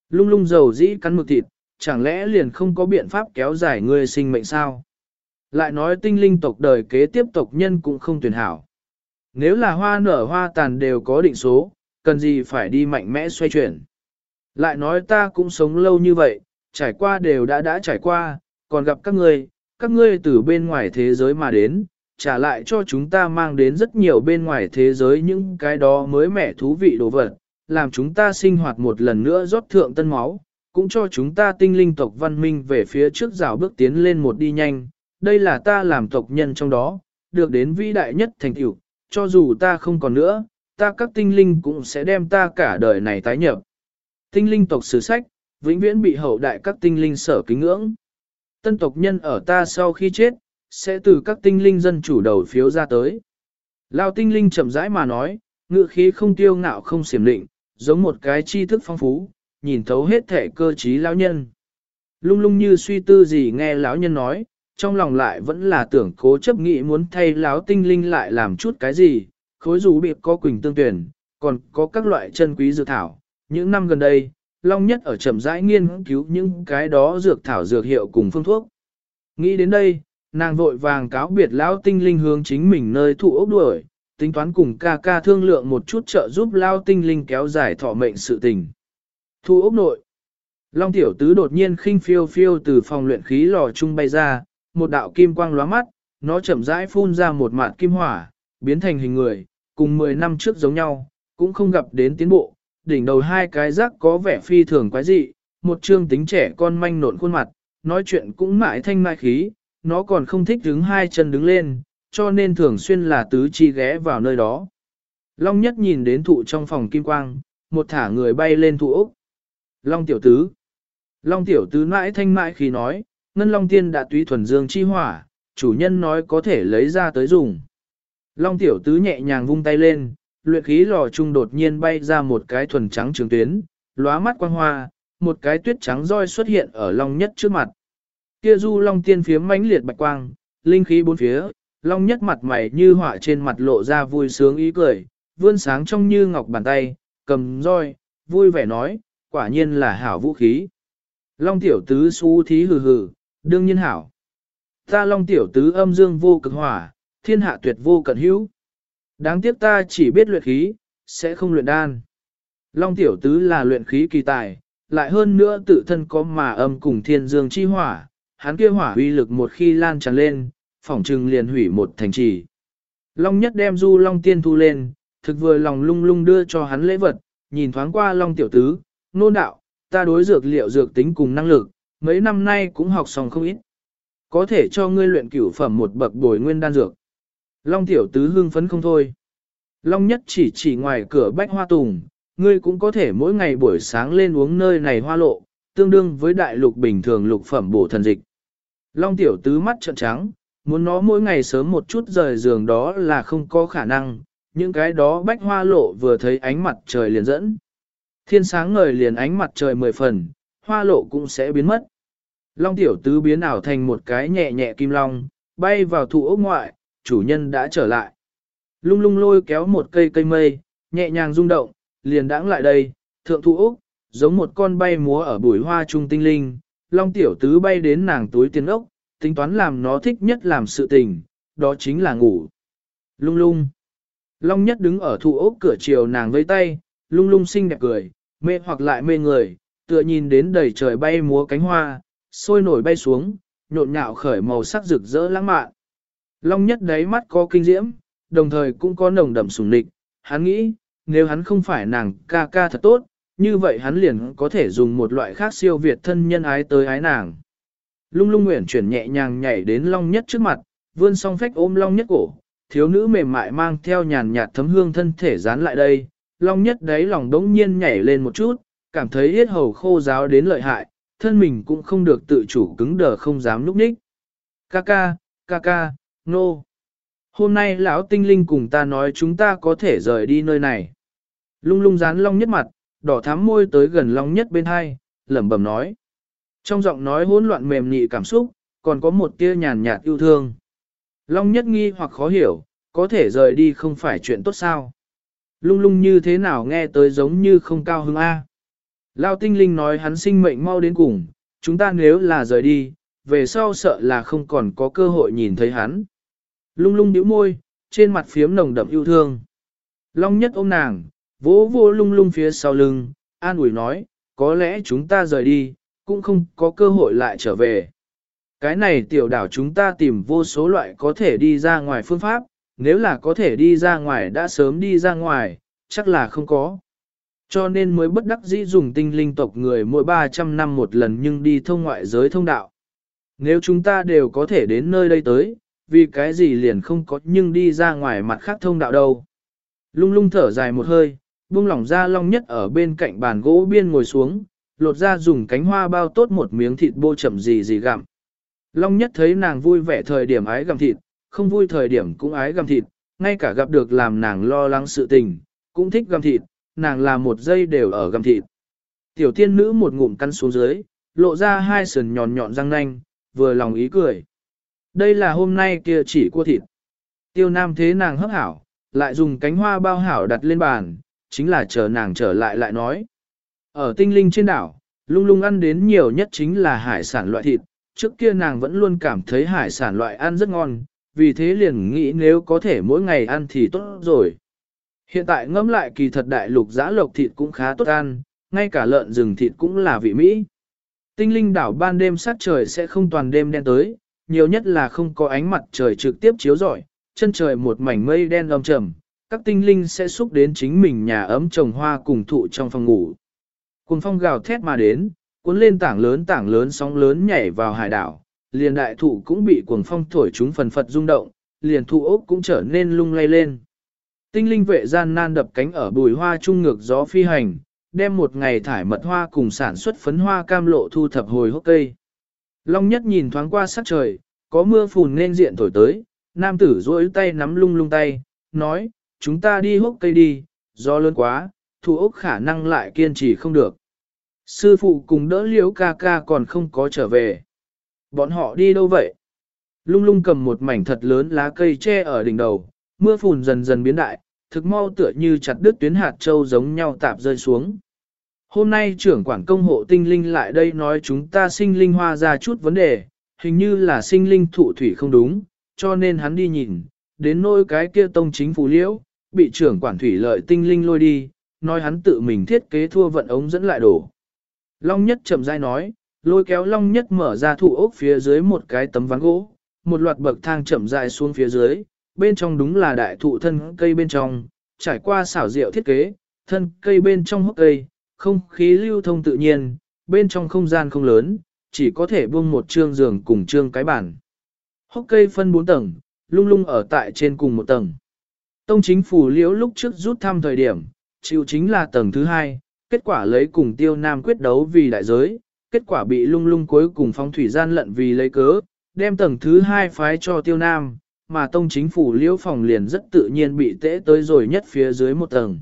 Lung lung dầu dĩ cắn mực thịt, chẳng lẽ liền không có biện pháp kéo dài ngươi sinh mệnh sao? Lại nói tinh linh tộc đời kế tiếp tộc nhân cũng không tuyển hảo. Nếu là hoa nở hoa tàn đều có định số, cần gì phải đi mạnh mẽ xoay chuyển. Lại nói ta cũng sống lâu như vậy, trải qua đều đã đã trải qua, còn gặp các ngươi, các ngươi từ bên ngoài thế giới mà đến, trả lại cho chúng ta mang đến rất nhiều bên ngoài thế giới những cái đó mới mẻ thú vị đồ vật, làm chúng ta sinh hoạt một lần nữa rót thượng tân máu, cũng cho chúng ta tinh linh tộc văn minh về phía trước rào bước tiến lên một đi nhanh, đây là ta làm tộc nhân trong đó, được đến vĩ đại nhất thành tựu, cho dù ta không còn nữa, ta các tinh linh cũng sẽ đem ta cả đời này tái nhập. Tinh linh tộc sử sách, vĩnh viễn bị hậu đại các tinh linh sở kính ngưỡng. Tân tộc nhân ở ta sau khi chết, sẽ từ các tinh linh dân chủ đầu phiếu ra tới. Lao tinh linh chậm rãi mà nói, ngự khí không tiêu ngạo không xiểm định, giống một cái tri thức phong phú, nhìn thấu hết thể cơ trí lão nhân. Lung lung như suy tư gì nghe lão nhân nói, trong lòng lại vẫn là tưởng cố chấp nghĩ muốn thay lão tinh linh lại làm chút cái gì, khối dù biệt có quỳnh tương tuyển, còn có các loại chân quý dược thảo. Những năm gần đây, Long Nhất ở chậm rãi nghiên cứu những cái đó dược thảo dược hiệu cùng phương thuốc. Nghĩ đến đây, nàng vội vàng cáo biệt lão tinh linh hướng chính mình nơi thụ ốc đuổi, tính toán cùng ca ca thương lượng một chút trợ giúp lao tinh linh kéo dài thọ mệnh sự tình. Thu ốc nội. Long tiểu tứ đột nhiên khinh phiêu phiêu từ phòng luyện khí lò trung bay ra, một đạo kim quang lóa mắt, nó chậm rãi phun ra một mạt kim hỏa, biến thành hình người, cùng 10 năm trước giống nhau, cũng không gặp đến tiến bộ, đỉnh đầu hai cái rác có vẻ phi thường quái dị, một trương tính trẻ con manh nộn khuôn mặt, nói chuyện cũng mãi thanh mai khí, nó còn không thích đứng hai chân đứng lên, cho nên thường xuyên là tứ chi ghé vào nơi đó. Long nhất nhìn đến thụ trong phòng kim quang, một thả người bay lên thụ ốc. Long tiểu tứ. Long tiểu tứ mãi thanh mãi khi nói, ngân long tiên đã túy thuần dương chi hỏa, chủ nhân nói có thể lấy ra tới dùng. Long tiểu tứ nhẹ nhàng vung tay lên, luyện khí lò trung đột nhiên bay ra một cái thuần trắng trường tuyến, lóa mắt quang hoa, một cái tuyết trắng roi xuất hiện ở long nhất trước mặt. Kia du long tiên phiếm mãnh liệt bạch quang, linh khí bốn phía, long nhất mặt mày như họa trên mặt lộ ra vui sướng ý cười, vươn sáng trong như ngọc bàn tay, cầm roi, vui vẻ nói, quả nhiên là hảo vũ khí. Long tiểu tứ xú thí hừ hừ, đương nhiên hảo. Ta long tiểu tứ âm dương vô cực hỏa, thiên hạ tuyệt vô cận hữu. Đáng tiếc ta chỉ biết luyện khí, sẽ không luyện đan. Long tiểu tứ là luyện khí kỳ tài, lại hơn nữa tự thân có mà âm cùng thiên dương chi hỏa, hắn kia hỏa uy lực một khi lan tràn lên, phỏng trừng liền hủy một thành trì. Long nhất đem du long tiên thu lên, thực vừa lòng lung lung đưa cho hắn lễ vật, nhìn thoáng qua long tiểu tứ, nôn đạo, ta đối dược liệu dược tính cùng năng lực, mấy năm nay cũng học xong không ít. Có thể cho ngươi luyện cửu phẩm một bậc bồi nguyên đan dược. Long tiểu tứ hương phấn không thôi. Long nhất chỉ chỉ ngoài cửa bách hoa tùng, ngươi cũng có thể mỗi ngày buổi sáng lên uống nơi này hoa lộ, tương đương với đại lục bình thường lục phẩm bổ thần dịch. Long tiểu tứ mắt trợn trắng, muốn nó mỗi ngày sớm một chút rời giường đó là không có khả năng, những cái đó bách hoa lộ vừa thấy ánh mặt trời liền dẫn. Thiên sáng ngời liền ánh mặt trời mười phần, hoa lộ cũng sẽ biến mất. Long tiểu tứ biến ảo thành một cái nhẹ nhẹ kim long, bay vào thụ ốc ngoại, chủ nhân đã trở lại. Lung lung lôi kéo một cây cây mây, nhẹ nhàng rung động, liền đãng lại đây, thượng thụ ốc, giống một con bay múa ở bụi hoa trung tinh linh, long tiểu tứ bay đến nàng túi tiền ốc, tính toán làm nó thích nhất làm sự tình, đó chính là ngủ. Lung lung. Long nhất đứng ở thụ ốc cửa chiều nàng với tay, lung lung xinh đẹp cười, mê hoặc lại mê người, tựa nhìn đến đầy trời bay múa cánh hoa, sôi nổi bay xuống, nhộn nhạo khởi màu sắc rực rỡ lãng mạn. Long nhất đáy mắt có kinh diễm, đồng thời cũng có nồng đậm sùng địch, hắn nghĩ, nếu hắn không phải nàng ca ca thật tốt, như vậy hắn liền có thể dùng một loại khác siêu việt thân nhân ái tới ái nàng. Lung lung nguyện chuyển nhẹ nhàng nhảy đến long nhất trước mặt, vươn song phách ôm long nhất cổ, thiếu nữ mềm mại mang theo nhàn nhạt thấm hương thân thể dán lại đây, long nhất đấy lòng đống nhiên nhảy lên một chút, cảm thấy yết hầu khô giáo đến lợi hại, thân mình cũng không được tự chủ cứng đờ không dám núp ních. Ca ca, ca ca, nô. No. Hôm nay lão tinh linh cùng ta nói chúng ta có thể rời đi nơi này. Lung lung dán long nhất mặt, đỏ thắm môi tới gần long nhất bên hai, lẩm bẩm nói. Trong giọng nói hỗn loạn mềm nhị cảm xúc, còn có một tia nhàn nhạt yêu thương. Long nhất nghi hoặc khó hiểu, có thể rời đi không phải chuyện tốt sao. Lung lung như thế nào nghe tới giống như không cao hứng A. Lao tinh linh nói hắn sinh mệnh mau đến cùng, chúng ta nếu là rời đi, về sau sợ là không còn có cơ hội nhìn thấy hắn. Lung lung nhíu môi, trên mặt phiếm nồng đậm yêu thương. Long nhất ôm nàng, vỗ vô lung lung phía sau lưng, an ủi nói, có lẽ chúng ta rời đi, cũng không có cơ hội lại trở về. Cái này tiểu đảo chúng ta tìm vô số loại có thể đi ra ngoài phương pháp, nếu là có thể đi ra ngoài đã sớm đi ra ngoài, chắc là không có. Cho nên mới bất đắc dĩ dùng tinh linh tộc người mỗi 300 năm một lần nhưng đi thông ngoại giới thông đạo. Nếu chúng ta đều có thể đến nơi đây tới, vì cái gì liền không có nhưng đi ra ngoài mặt khác thông đạo đâu. Lung lung thở dài một hơi, buông lỏng ra long nhất ở bên cạnh bàn gỗ biên ngồi xuống, lột ra dùng cánh hoa bao tốt một miếng thịt bô chậm gì gì gặm. Long nhất thấy nàng vui vẻ thời điểm ái gặm thịt, không vui thời điểm cũng ái gặm thịt, ngay cả gặp được làm nàng lo lắng sự tình, cũng thích gặm thịt, nàng là một giây đều ở gặm thịt. Tiểu tiên nữ một ngụm căn xuống dưới, lộ ra hai sườn nhọn nhọn răng nanh, vừa lòng ý cười. Đây là hôm nay kia chỉ cua thịt. Tiêu nam thế nàng hấp hảo, lại dùng cánh hoa bao hảo đặt lên bàn, chính là chờ nàng trở lại lại nói. Ở tinh linh trên đảo, lung lung ăn đến nhiều nhất chính là hải sản loại thịt, trước kia nàng vẫn luôn cảm thấy hải sản loại ăn rất ngon, vì thế liền nghĩ nếu có thể mỗi ngày ăn thì tốt rồi. Hiện tại ngẫm lại kỳ thật đại lục giã lộc thịt cũng khá tốt ăn, ngay cả lợn rừng thịt cũng là vị Mỹ. Tinh linh đảo ban đêm sát trời sẽ không toàn đêm đen tới, nhiều nhất là không có ánh mặt trời trực tiếp chiếu rọi, chân trời một mảnh mây đen âm trầm, các tinh linh sẽ xúc đến chính mình nhà ấm trồng hoa cùng thụ trong phòng ngủ. Cùng phong gào thét mà đến, cuốn lên tảng lớn tảng lớn sóng lớn nhảy vào hải đảo, liền đại thụ cũng bị cuồng phong thổi chúng phần phật rung động, liền thụ ốc cũng trở nên lung lay lên. Tinh linh vệ gian nan đập cánh ở bùi hoa trung ngược gió phi hành, đem một ngày thải mật hoa cùng sản xuất phấn hoa cam lộ thu thập hồi hốc cây. Long nhất nhìn thoáng qua sắc trời, có mưa phùn nên diện thổi tới, nam tử duỗi tay nắm lung lung tay, nói, chúng ta đi hốc cây đi, do lớn quá, thủ ốc khả năng lại kiên trì không được. Sư phụ cùng đỡ liễu ca ca còn không có trở về. Bọn họ đi đâu vậy? Lung lung cầm một mảnh thật lớn lá cây tre ở đỉnh đầu, mưa phùn dần dần biến đại, thực mau tựa như chặt đứt tuyến hạt châu giống nhau tạp rơi xuống. Hôm nay trưởng quản công hộ tinh linh lại đây nói chúng ta sinh linh hoa ra chút vấn đề, hình như là sinh linh thụ thủy không đúng, cho nên hắn đi nhìn, đến nỗi cái kia tông chính phủ liễu, bị trưởng quản thủy lợi tinh linh lôi đi, nói hắn tự mình thiết kế thua vận ống dẫn lại đổ. Long nhất chậm rãi nói, lôi kéo long nhất mở ra thụ ốc phía dưới một cái tấm ván gỗ, một loạt bậc thang chậm rãi xuống phía dưới, bên trong đúng là đại thụ thân cây bên trong, trải qua xảo diệu thiết kế, thân cây bên trong hốc cây, không khí lưu thông tự nhiên, bên trong không gian không lớn, chỉ có thể buông một trương giường cùng trương cái bàn. Hốc cây phân bốn tầng, lung lung ở tại trên cùng một tầng. Tông chính phủ liễu lúc trước rút thăm thời điểm, chịu chính là tầng thứ hai, kết quả lấy cùng tiêu nam quyết đấu vì đại giới, kết quả bị lung lung cuối cùng phong thủy gian lận vì lấy cớ, đem tầng thứ hai phái cho tiêu nam, mà tông chính phủ liễu phòng liền rất tự nhiên bị tễ tới rồi nhất phía dưới một tầng.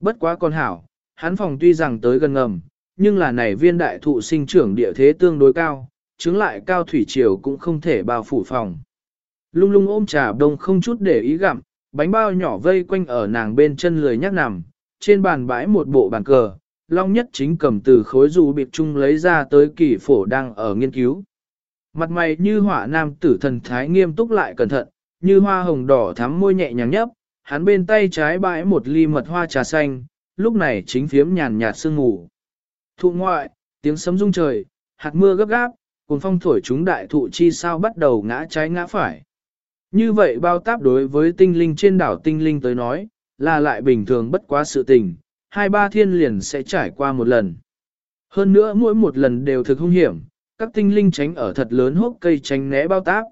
Bất quá con hảo, hắn phòng tuy rằng tới gần ngầm, nhưng là này viên đại thụ sinh trưởng địa thế tương đối cao, chứng lại cao thủy triều cũng không thể bao phủ phòng. Lung lung ôm trà đông không chút để ý gặm, bánh bao nhỏ vây quanh ở nàng bên chân lười nhắc nằm, trên bàn bãi một bộ bàn cờ, Long Nhất chính cầm từ khối dù biệt chung lấy ra tới kỳ phổ đang ở nghiên cứu. Mặt mày như hỏa nam tử thần thái nghiêm túc lại cẩn thận, như hoa hồng đỏ thắm môi nhẹ nhàng nhấp, hắn bên tay trái bãi một ly mật hoa trà xanh, lúc này chính phiếm nhàn nhạt sương ngủ. Thụ ngoại, tiếng sấm rung trời, hạt mưa gấp gáp, cùng phong thổi chúng đại thụ chi sao bắt đầu ngã trái ngã phải. Như vậy bao táp đối với tinh linh trên đảo tinh linh tới nói, là lại bình thường bất quá sự tình, hai ba thiên liền sẽ trải qua một lần. Hơn nữa mỗi một lần đều thực hung hiểm, các tinh linh tránh ở thật lớn hốc cây tránh né bao táp.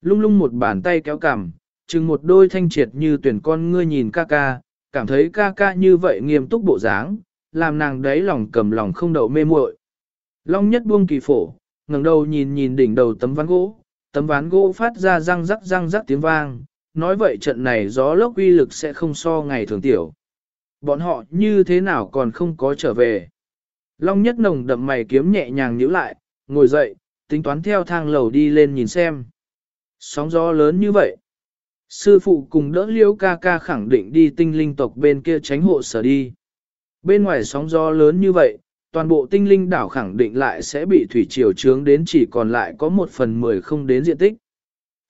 Lung lung một bàn tay kéo cằm, chừng một đôi thanh triệt như tuyển con ngươi nhìn ca ca, cảm thấy ca ca như vậy nghiêm túc bộ dáng, làm nàng đấy lòng cầm lòng không đậu mê muội. Long nhất buông kỳ phổ, ngẩng đầu nhìn nhìn đỉnh đầu tấm ván gỗ, tấm ván gỗ phát ra răng rắc răng rắc tiếng vang, nói vậy trận này gió lốc uy lực sẽ không so ngày thường tiểu. Bọn họ như thế nào còn không có trở về. Long nhất nồng đậm mày kiếm nhẹ nhàng nhíu lại, ngồi dậy, tính toán theo thang lầu đi lên nhìn xem. Sóng gió lớn như vậy. Sư phụ cùng đỡ liễu ca ca khẳng định đi tinh linh tộc bên kia tránh hộ sở đi. Bên ngoài sóng gió lớn như vậy, toàn bộ tinh linh đảo khẳng định lại sẽ bị thủy triều trướng đến chỉ còn lại có một phần mười không đến diện tích.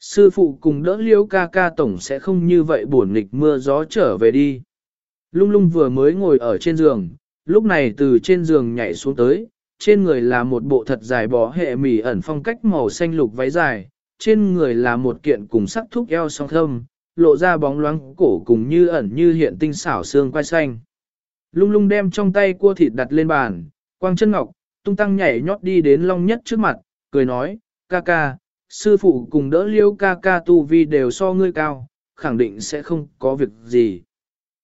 Sư phụ cùng đỡ liễu ca ca tổng sẽ không như vậy buồn nghịch mưa gió trở về đi. Lung lung vừa mới ngồi ở trên giường, lúc này từ trên giường nhảy xuống tới, trên người là một bộ thật dài bó hệ mỉ ẩn phong cách màu xanh lục váy dài, trên người là một kiện cùng sắc thúc eo song thâm, lộ ra bóng loáng cổ cùng như ẩn như hiện tinh xảo xương quai xanh. Lung lung đem trong tay cua thịt đặt lên bàn, quang chân ngọc, tung tăng nhảy nhót đi đến long nhất trước mặt, cười nói, ca ca, sư phụ cùng đỡ liêu ca ca tu vi đều so ngươi cao, khẳng định sẽ không có việc gì.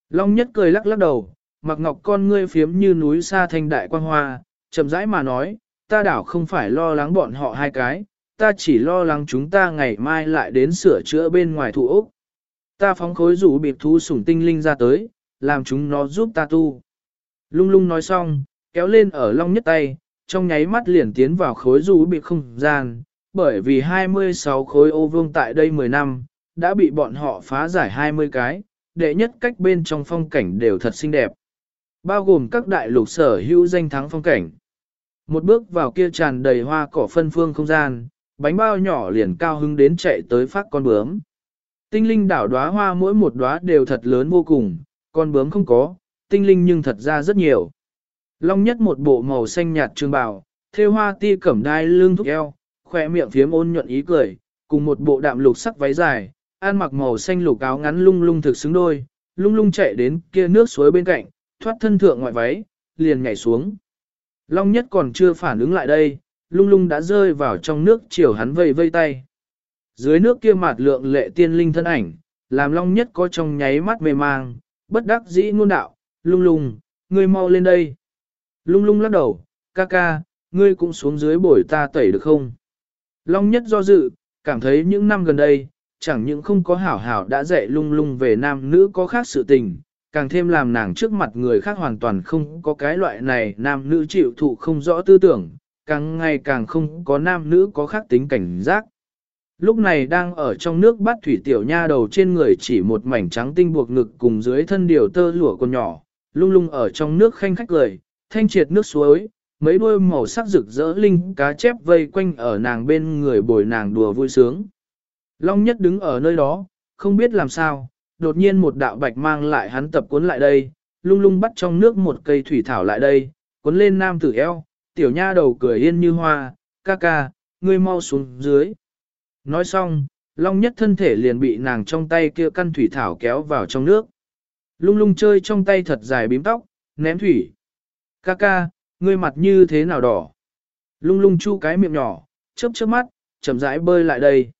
Long nhất cười lắc lắc đầu, mặc ngọc con ngươi phiếm như núi xa thanh đại quang hoa, chậm rãi mà nói, ta đảo không phải lo lắng bọn họ hai cái, ta chỉ lo lắng chúng ta ngày mai lại đến sửa chữa bên ngoài thủ ốc. Ta phóng khối rủ biệt thú sủng tinh linh ra tới, làm chúng nó giúp ta tu. Lung lung nói xong, kéo lên ở long nhất tay, trong nháy mắt liền tiến vào khối rú bị không gian, bởi vì 26 khối ô vương tại đây 10 năm, đã bị bọn họ phá giải 20 cái, đệ nhất cách bên trong phong cảnh đều thật xinh đẹp. Bao gồm các đại lục sở hữu danh thắng phong cảnh. Một bước vào kia tràn đầy hoa cỏ phân phương không gian, bánh bao nhỏ liền cao hứng đến chạy tới phát con bướm. Tinh linh đảo đóa hoa mỗi một đóa đều thật lớn vô cùng, con bướm không có, tinh linh nhưng thật ra rất nhiều. Long nhất một bộ màu xanh nhạt trường bào, thêu hoa ti cẩm đai lưng thúc eo, khỏe miệng phiếm ôn nhuận ý cười, cùng một bộ đạm lục sắc váy dài, ăn mặc màu xanh lục áo ngắn lung lung thực xứng đôi, lung lung chạy đến kia nước suối bên cạnh, thoát thân thượng ngoại váy, liền nhảy xuống. Long nhất còn chưa phản ứng lại đây, lung lung đã rơi vào trong nước chiều hắn vây vây tay. Dưới nước kia mạt lượng lệ tiên linh thân ảnh, làm long nhất có trong nháy mắt mê mang, bất đắc dĩ ngôn đạo, lung lung, ngươi mau lên đây. Lung lung lắc đầu, ca ca, ngươi cũng xuống dưới bổi ta tẩy được không? Long nhất do dự, cảm thấy những năm gần đây, chẳng những không có hảo hảo đã dạy lung lung về nam nữ có khác sự tình, càng thêm làm nàng trước mặt người khác hoàn toàn không có cái loại này nam nữ chịu thụ không rõ tư tưởng, càng ngày càng không có nam nữ có khác tính cảnh giác. Lúc này đang ở trong nước bắt thủy tiểu nha đầu trên người chỉ một mảnh trắng tinh buộc ngực cùng dưới thân điều tơ lụa con nhỏ, lung lung ở trong nước khanh khách cười, thanh triệt nước suối, mấy đôi màu sắc rực rỡ linh cá chép vây quanh ở nàng bên người bồi nàng đùa vui sướng. Long nhất đứng ở nơi đó, không biết làm sao, đột nhiên một đạo bạch mang lại hắn tập cuốn lại đây, lung lung bắt trong nước một cây thủy thảo lại đây, cuốn lên nam tử eo, tiểu nha đầu cười yên như hoa, ca ca, ngươi mau xuống dưới. Nói xong, long nhất thân thể liền bị nàng trong tay kia căn thủy thảo kéo vào trong nước. Lung lung chơi trong tay thật dài bím tóc, ném thủy. Ca ca, ngươi mặt như thế nào đỏ? Lung lung chu cái miệng nhỏ, chớp chớp mắt, chậm rãi bơi lại đây.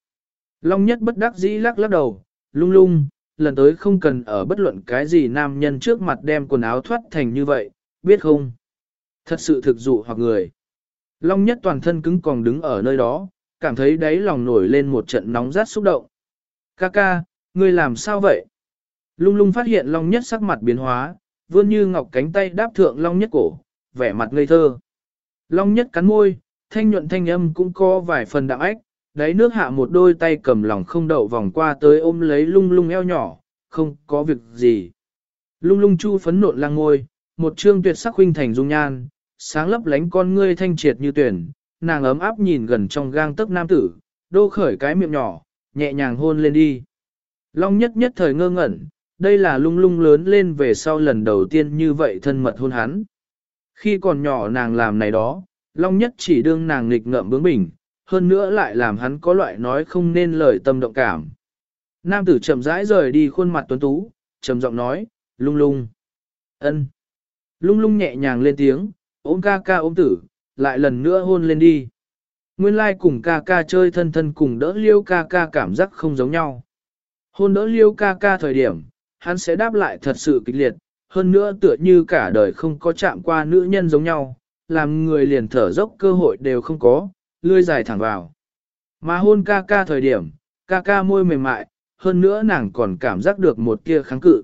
Long nhất bất đắc dĩ lắc lắc đầu, lung lung, lần tới không cần ở bất luận cái gì nam nhân trước mặt đem quần áo thoát thành như vậy, biết không? Thật sự thực dụ hoặc người. Long nhất toàn thân cứng còn đứng ở nơi đó, cảm thấy đáy lòng nổi lên một trận nóng rát xúc động. Ca ca, ngươi làm sao vậy? Lung lung phát hiện Long nhất sắc mặt biến hóa, vươn như ngọc cánh tay đáp thượng Long nhất cổ, vẻ mặt ngây thơ. Long nhất cắn môi, thanh nhuận thanh âm cũng có vài phần đạm ách, đáy nước hạ một đôi tay cầm lòng không đậu vòng qua tới ôm lấy lung lung eo nhỏ, không có việc gì. Lung lung chu phấn nộn lang ngôi, một trương tuyệt sắc huynh thành dung nhan, sáng lấp lánh con ngươi thanh triệt như tuyển, nàng ấm áp nhìn gần trong gang tấc nam tử, đô khởi cái miệng nhỏ, nhẹ nhàng hôn lên đi. Long nhất nhất thời ngơ ngẩn, đây là lung lung lớn lên về sau lần đầu tiên như vậy thân mật hôn hắn. Khi còn nhỏ nàng làm này đó, Long nhất chỉ đương nàng nghịch ngợm bướng bỉnh, hơn nữa lại làm hắn có loại nói không nên lời tâm động cảm. Nam tử chậm rãi rời đi khuôn mặt tuấn tú, trầm giọng nói, lung lung. ân. Lung lung nhẹ nhàng lên tiếng, ôm ca ca ôm tử, lại lần nữa hôn lên đi. Nguyên lai like cùng ca ca chơi thân thân cùng đỡ liêu ca ca cảm giác không giống nhau. Hôn đỡ liêu ca ca thời điểm, hắn sẽ đáp lại thật sự kịch liệt, hơn nữa tựa như cả đời không có chạm qua nữ nhân giống nhau, làm người liền thở dốc cơ hội đều không có, lươi dài thẳng vào. Mà hôn ca ca thời điểm, ca ca môi mềm mại, hơn nữa nàng còn cảm giác được một kia kháng cự.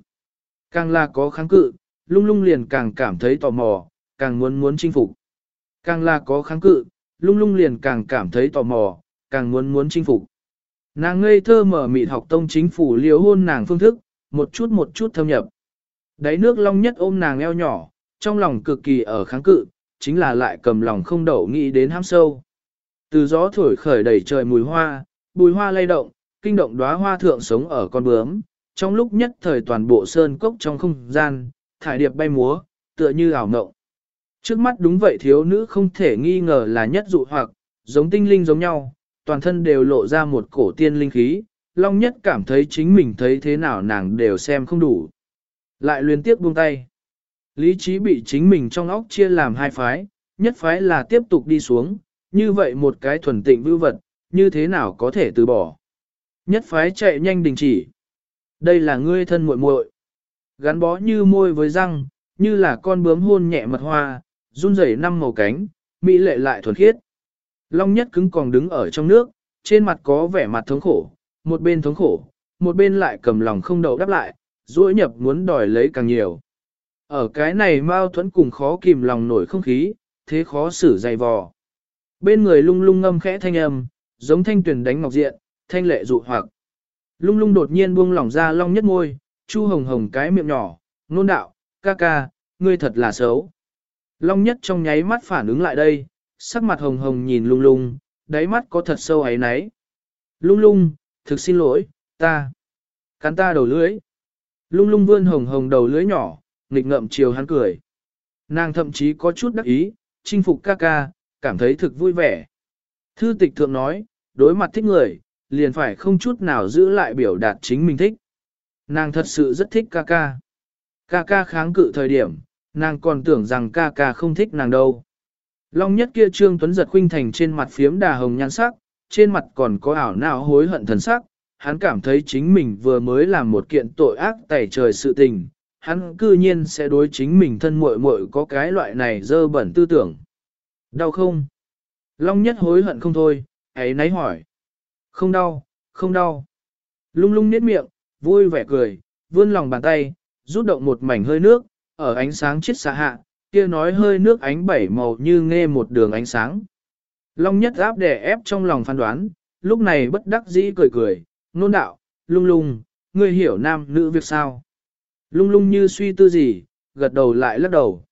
Càng là có kháng cự, lung lung liền càng cảm thấy tò mò, càng muốn muốn chinh phục. Càng là có kháng cự, lung lung liền càng cảm thấy tò mò, càng muốn muốn chinh phục. Nàng ngây thơ mở mịt học tông chính phủ liều hôn nàng phương thức, một chút một chút thâm nhập. Đáy nước long nhất ôm nàng eo nhỏ, trong lòng cực kỳ ở kháng cự, chính là lại cầm lòng không đậu nghĩ đến ham sâu. Từ gió thổi khởi đầy trời mùi hoa, bùi hoa lay động, kinh động đóa hoa thượng sống ở con bướm, trong lúc nhất thời toàn bộ sơn cốc trong không gian, thải điệp bay múa, tựa như ảo mộng. Trước mắt đúng vậy thiếu nữ không thể nghi ngờ là nhất dụ hoặc, giống tinh linh giống nhau, toàn thân đều lộ ra một cổ tiên linh khí, Long Nhất cảm thấy chính mình thấy thế nào nàng đều xem không đủ. Lại liên tiếp buông tay. Lý trí bị chính mình trong óc chia làm hai phái, nhất phái là tiếp tục đi xuống, như vậy một cái thuần tịnh vưu vật, như thế nào có thể từ bỏ. Nhất phái chạy nhanh đình chỉ. Đây là ngươi thân muội muội, Gắn bó như môi với răng, như là con bướm hôn nhẹ mật hoa, run rẩy năm màu cánh, mỹ lệ lại thuần khiết. Long nhất cứng còn đứng ở trong nước, trên mặt có vẻ mặt thống khổ, một bên thống khổ, một bên lại cầm lòng không đậu đáp lại, duỗi nhập muốn đòi lấy càng nhiều. Ở cái này Mao Thuẫn cùng khó kìm lòng nổi không khí, thế khó xử dày vò. Bên người lung lung ngâm khẽ thanh âm, giống thanh tuyển đánh ngọc diện, thanh lệ dụ hoặc. Lung lung đột nhiên buông lỏng ra long nhất môi, chu hồng hồng cái miệng nhỏ, nôn đạo, ca ca, ngươi thật là xấu. Long nhất trong nháy mắt phản ứng lại đây, sắc mặt hồng hồng nhìn lung lung, đáy mắt có thật sâu ấy náy. Lung lung, thực xin lỗi, ta. Cắn ta đầu lưỡi. Lung lung vươn hồng hồng đầu lưỡi nhỏ, nghịch ngậm chiều hắn cười. Nàng thậm chí có chút đắc ý, chinh phục ca ca, cảm thấy thực vui vẻ. Thư tịch thượng nói, đối mặt thích người, liền phải không chút nào giữ lại biểu đạt chính mình thích. Nàng thật sự rất thích ca ca. Ca ca kháng cự thời điểm, nàng còn tưởng rằng ca ca không thích nàng đâu. Long nhất kia trương tuấn giật khuynh thành trên mặt phiếm đà hồng nhan sắc, trên mặt còn có ảo não hối hận thần sắc, hắn cảm thấy chính mình vừa mới làm một kiện tội ác tẩy trời sự tình, hắn cư nhiên sẽ đối chính mình thân muội muội có cái loại này dơ bẩn tư tưởng. Đau không? Long nhất hối hận không thôi, ấy nấy hỏi. Không đau, không đau. Lung lung niết miệng, vui vẻ cười, vươn lòng bàn tay, rút động một mảnh hơi nước, ở ánh sáng chiết xạ hạ, kia nói hơi nước ánh bảy màu như nghe một đường ánh sáng. Long nhất áp đè ép trong lòng phán đoán, lúc này bất đắc dĩ cười cười, nôn đạo, lung lung, ngươi hiểu nam nữ việc sao. Lung lung như suy tư gì, gật đầu lại lắc đầu.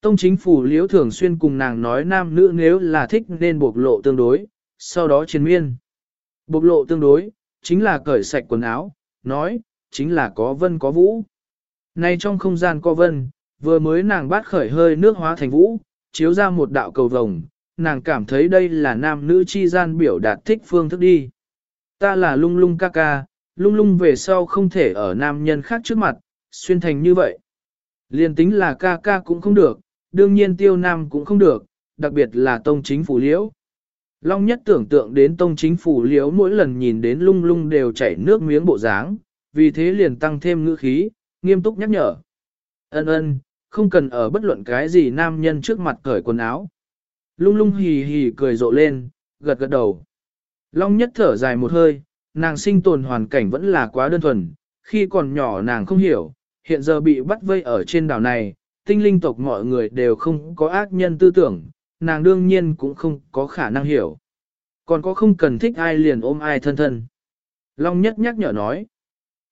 Tông chính phủ liễu thường xuyên cùng nàng nói nam nữ nếu là thích nên bộc lộ tương đối, sau đó chiến miên. Bộc lộ tương đối, chính là cởi sạch quần áo, nói, chính là có vân có vũ. Nay trong không gian co vân, vừa mới nàng bát khởi hơi nước hóa thành vũ, chiếu ra một đạo cầu vồng, nàng cảm thấy đây là nam nữ chi gian biểu đạt thích phương thức đi. Ta là lung lung ca ca, lung lung về sau không thể ở nam nhân khác trước mặt, xuyên thành như vậy. Liên tính là ca ca cũng không được, đương nhiên tiêu nam cũng không được, đặc biệt là tông chính phủ liễu. Long nhất tưởng tượng đến tông chính phủ liễu mỗi lần nhìn đến lung lung đều chảy nước miếng bộ dáng, vì thế liền tăng thêm ngữ khí, nghiêm túc nhắc nhở. Ân ân, không cần ở bất luận cái gì nam nhân trước mặt cởi quần áo. Lung lung hì hì cười rộ lên, gật gật đầu. Long nhất thở dài một hơi, nàng sinh tồn hoàn cảnh vẫn là quá đơn thuần, khi còn nhỏ nàng không hiểu, hiện giờ bị bắt vây ở trên đảo này, tinh linh tộc mọi người đều không có ác nhân tư tưởng, nàng đương nhiên cũng không có khả năng hiểu. Còn có không cần thích ai liền ôm ai thân thân. Long nhất nhắc nhở nói.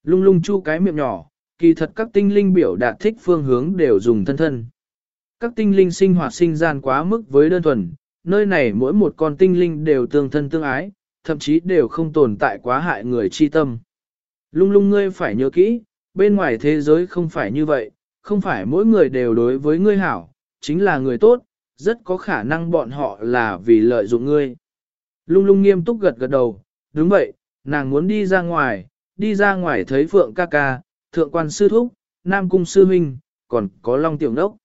Lung lung chu cái miệng nhỏ, kỳ thật các tinh linh biểu đạt thích phương hướng đều dùng thân thân. Các tinh linh sinh hoạt sinh gian quá mức với đơn thuần, nơi này mỗi một con tinh linh đều tương thân tương ái, thậm chí đều không tồn tại quá hại người chi tâm. Lung lung ngươi phải nhớ kỹ, bên ngoài thế giới không phải như vậy, không phải mỗi người đều đối với ngươi hảo, chính là người tốt, rất có khả năng bọn họ là vì lợi dụng ngươi. Lung lung nghiêm túc gật gật đầu, đúng vậy, nàng muốn đi ra ngoài, đi ra ngoài thấy Phượng ca ca, Thượng quan sư thúc, Nam cung sư huynh, còn có Long tiểu đốc.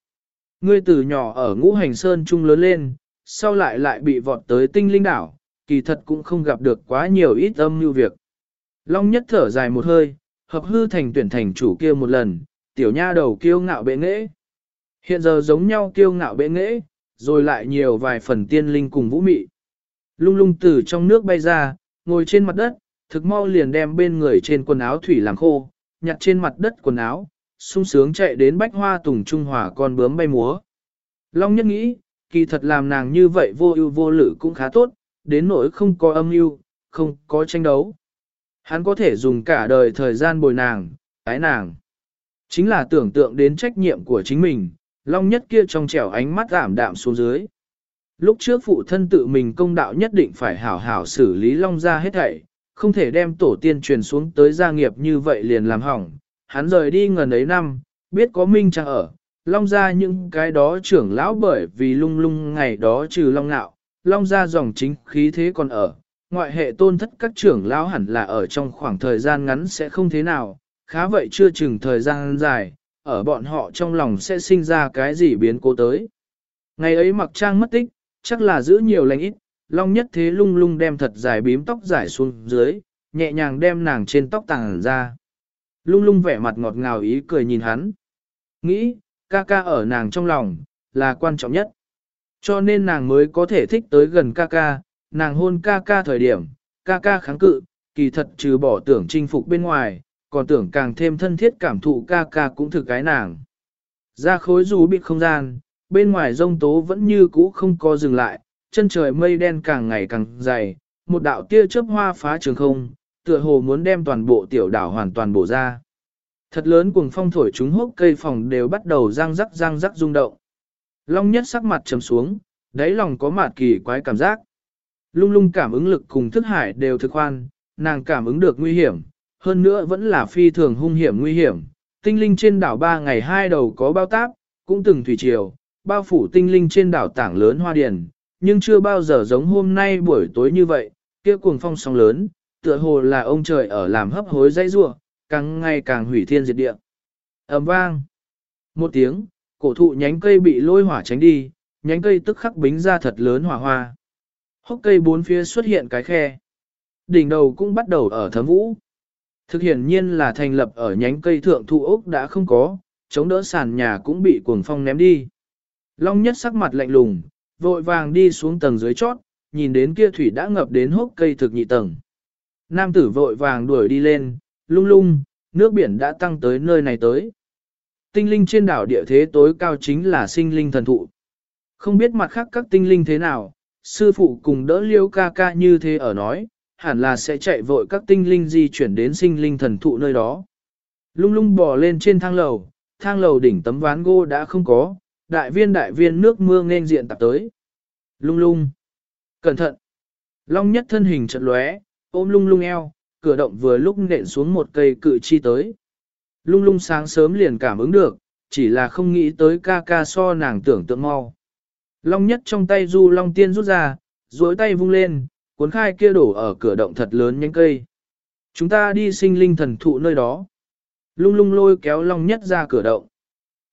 Ngươi từ nhỏ ở ngũ hành sơn trung lớn lên, sau lại lại bị vọt tới tinh linh đảo, kỳ thật cũng không gặp được quá nhiều ít âm như việc. Long nhất thở dài một hơi, hợp hư thành tuyển thành chủ kia một lần, tiểu nha đầu kiêu ngạo bệ nghệ. Hiện giờ giống nhau kiêu ngạo bệ nghệ, rồi lại nhiều vài phần tiên linh cùng vũ mị. Lung lung từ trong nước bay ra, ngồi trên mặt đất, thực mau liền đem bên người trên quần áo thủy làm khô, nhặt trên mặt đất quần áo, sung sướng chạy đến bách hoa tùng trung hòa con bướm bay múa. Long nhất nghĩ, kỳ thật làm nàng như vậy vô ưu vô lự cũng khá tốt, đến nỗi không có âm ưu, không có tranh đấu. Hắn có thể dùng cả đời thời gian bồi nàng, ái nàng. Chính là tưởng tượng đến trách nhiệm của chính mình, long nhất kia trong trẻo ánh mắt giảm đạm xuống dưới. Lúc trước phụ thân tự mình công đạo nhất định phải hảo hảo xử lý long ra hết thảy, không thể đem tổ tiên truyền xuống tới gia nghiệp như vậy liền làm hỏng. Hắn rời đi ngần ấy năm, biết có minh trang ở, long ra những cái đó trưởng lão bởi vì lung lung ngày đó trừ long nạo, long ra dòng chính khí thế còn ở. Ngoại hệ tôn thất các trưởng lão hẳn là ở trong khoảng thời gian ngắn sẽ không thế nào, khá vậy chưa chừng thời gian dài, ở bọn họ trong lòng sẽ sinh ra cái gì biến cố tới. Ngày ấy mặc trang mất tích, chắc là giữ nhiều lành ít, long nhất thế lung lung đem thật dài bím tóc dài xuống dưới, nhẹ nhàng đem nàng trên tóc tàng ra. Lung lung vẻ mặt ngọt ngào ý cười nhìn hắn. Nghĩ, ca ca ở nàng trong lòng, là quan trọng nhất. Cho nên nàng mới có thể thích tới gần ca ca, nàng hôn ca ca thời điểm, ca ca kháng cự, kỳ thật trừ bỏ tưởng chinh phục bên ngoài, còn tưởng càng thêm thân thiết cảm thụ ca ca cũng thực cái nàng. Ra khối dù bị không gian, bên ngoài rông tố vẫn như cũ không có dừng lại, chân trời mây đen càng ngày càng dày, một đạo tia chớp hoa phá trường không, tựa hồ muốn đem toàn bộ tiểu đảo hoàn toàn bổ ra. Thật lớn cuồng phong thổi chúng hốc cây phòng đều bắt đầu răng rắc răng rắc rung động. Long nhất sắc mặt trầm xuống, đáy lòng có mạt kỳ quái cảm giác. Lung lung cảm ứng lực cùng thức hải đều thực khoan, nàng cảm ứng được nguy hiểm, hơn nữa vẫn là phi thường hung hiểm nguy hiểm. Tinh linh trên đảo ba ngày hai đầu có bao táp, cũng từng thủy triều, bao phủ tinh linh trên đảo tảng lớn hoa điền, nhưng chưa bao giờ giống hôm nay buổi tối như vậy, kia cuồng phong sóng lớn, tựa hồ là ông trời ở làm hấp hối dây rua, càng ngày càng hủy thiên diệt địa. ầm vang. Một tiếng, cổ thụ nhánh cây bị lôi hỏa tránh đi, nhánh cây tức khắc bính ra thật lớn hỏa hoa. Hốc cây bốn phía xuất hiện cái khe. Đỉnh đầu cũng bắt đầu ở thấm vũ. Thực hiện nhiên là thành lập ở nhánh cây thượng thụ ốc đã không có, chống đỡ sàn nhà cũng bị cuồng phong ném đi. Long nhất sắc mặt lạnh lùng, vội vàng đi xuống tầng dưới chót, nhìn đến kia thủy đã ngập đến hốc cây thực nhị tầng. Nam tử vội vàng đuổi đi lên, lung lung, nước biển đã tăng tới nơi này tới. Tinh linh trên đảo địa thế tối cao chính là sinh linh thần thụ. Không biết mặt khác các tinh linh thế nào, sư phụ cùng đỡ liêu ca ca như thế ở nói, hẳn là sẽ chạy vội các tinh linh di chuyển đến sinh linh thần thụ nơi đó. Lung lung bò lên trên thang lầu, thang lầu đỉnh tấm ván gỗ đã không có, đại viên đại viên nước mưa nên diện tập tới. Lung lung. Cẩn thận. Long nhất thân hình chật lóe, ôm lung lung eo, cửa động vừa lúc nện xuống một cây cự chi tới. Lung lung sáng sớm liền cảm ứng được, chỉ là không nghĩ tới ca ca so nàng tưởng tượng mau. Long nhất trong tay du long tiên rút ra, duỗi tay vung lên, cuốn khai kia đổ ở cửa động thật lớn nhánh cây. Chúng ta đi sinh linh thần thụ nơi đó. Lung lung lôi kéo long nhất ra cửa động.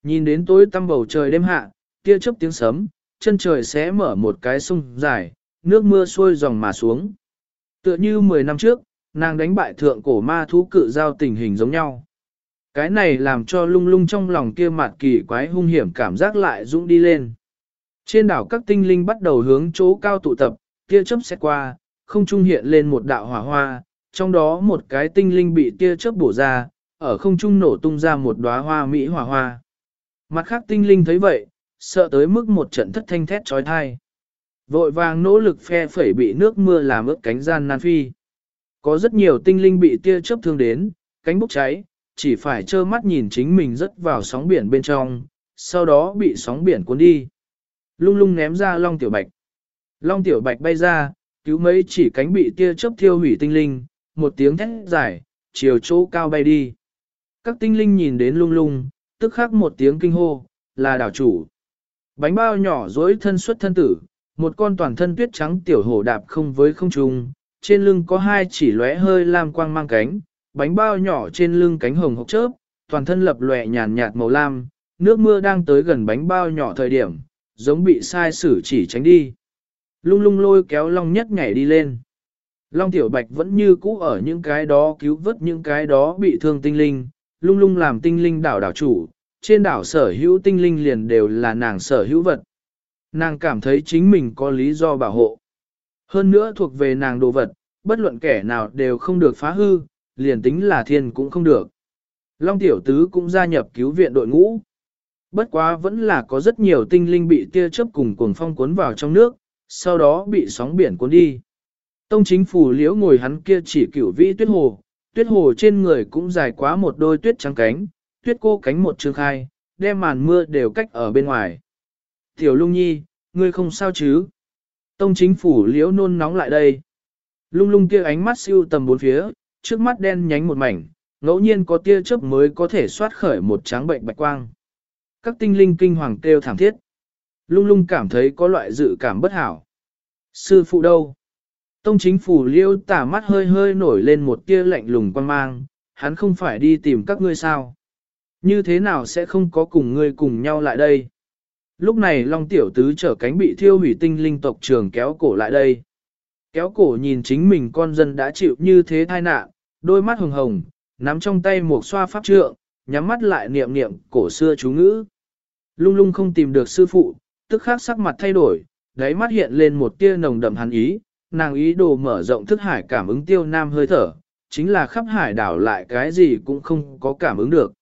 Nhìn đến tối tăm bầu trời đêm hạ, kia chớp tiếng sấm, chân trời sẽ mở một cái sông dài, nước mưa xuôi dòng mà xuống. Tựa như 10 năm trước, nàng đánh bại thượng cổ ma thú cự giao tình hình giống nhau. Cái này làm cho lung lung trong lòng kia mặt kỳ quái hung hiểm cảm giác lại dũng đi lên. Trên đảo các tinh linh bắt đầu hướng chỗ cao tụ tập, tia chớp xét qua, không trung hiện lên một đạo hỏa hoa, trong đó một cái tinh linh bị tia chớp bổ ra, ở không trung nổ tung ra một đóa hoa mỹ hỏa hoa. Mặt khác tinh linh thấy vậy, sợ tới mức một trận thất thanh thét trói thai. Vội vàng nỗ lực phe phẩy bị nước mưa làm ướt cánh gian nan phi. Có rất nhiều tinh linh bị tia chớp thương đến, cánh bốc cháy, chỉ phải trơ mắt nhìn chính mình rớt vào sóng biển bên trong, sau đó bị sóng biển cuốn đi. Lung lung ném ra long tiểu bạch. Long tiểu bạch bay ra, cứu mấy chỉ cánh bị tia chớp thiêu hủy tinh linh, một tiếng thét dài, chiều chỗ cao bay đi. Các tinh linh nhìn đến lung lung, tức khắc một tiếng kinh hô, là đảo chủ. Bánh bao nhỏ dối thân xuất thân tử, một con toàn thân tuyết trắng tiểu hổ đạp không với không trung, trên lưng có hai chỉ lóe hơi lam quang mang cánh, bánh bao nhỏ trên lưng cánh hồng hộc chớp, toàn thân lập lòe nhàn nhạt màu lam, nước mưa đang tới gần bánh bao nhỏ thời điểm, giống bị sai sử chỉ tránh đi. Lung lung lôi kéo Long Nhất nhảy đi lên. Long Tiểu Bạch vẫn như cũ ở những cái đó cứu vớt những cái đó bị thương tinh linh, lung lung làm tinh linh đảo đảo chủ, trên đảo sở hữu tinh linh liền đều là nàng sở hữu vật. Nàng cảm thấy chính mình có lý do bảo hộ. Hơn nữa thuộc về nàng đồ vật, bất luận kẻ nào đều không được phá hư, liền tính là thiên cũng không được. Long Tiểu Tứ cũng gia nhập cứu viện đội ngũ. Bất quá vẫn là có rất nhiều tinh linh bị tia chớp cùng cuồng phong cuốn vào trong nước, sau đó bị sóng biển cuốn đi. Tông chính phủ liễu ngồi hắn kia chỉ cửu vĩ tuyết hồ, tuyết hồ trên người cũng dài quá một đôi tuyết trắng cánh, tuyết cô cánh một trường khai, đem màn mưa đều cách ở bên ngoài. Tiểu lung nhi, ngươi không sao chứ? Tông chính phủ liễu nôn nóng lại đây. Lung lung kia ánh mắt siêu tầm bốn phía, trước mắt đen nhánh một mảnh, ngẫu nhiên có tia chớp mới có thể soát khởi một tráng bệnh bạch quang. Các tinh linh kinh hoàng kêu thảm thiết. Lung lung cảm thấy có loại dự cảm bất hảo. Sư phụ đâu? Tông chính phủ liêu tả mắt hơi hơi nổi lên một tia lạnh lùng quan mang, hắn không phải đi tìm các ngươi sao? Như thế nào sẽ không có cùng ngươi cùng nhau lại đây? Lúc này Long Tiểu Tứ trở cánh bị thiêu hủy tinh linh tộc trường kéo cổ lại đây. Kéo cổ nhìn chính mình con dân đã chịu như thế tai nạn, đôi mắt hồng hồng, nắm trong tay một xoa pháp trượng, nhắm mắt lại niệm niệm cổ xưa chú ngữ. Lung lung không tìm được sư phụ, tức khắc sắc mặt thay đổi, đáy mắt hiện lên một tia nồng đậm hắn ý, nàng ý đồ mở rộng thức hải cảm ứng tiêu nam hơi thở, chính là khắp hải đảo lại cái gì cũng không có cảm ứng được.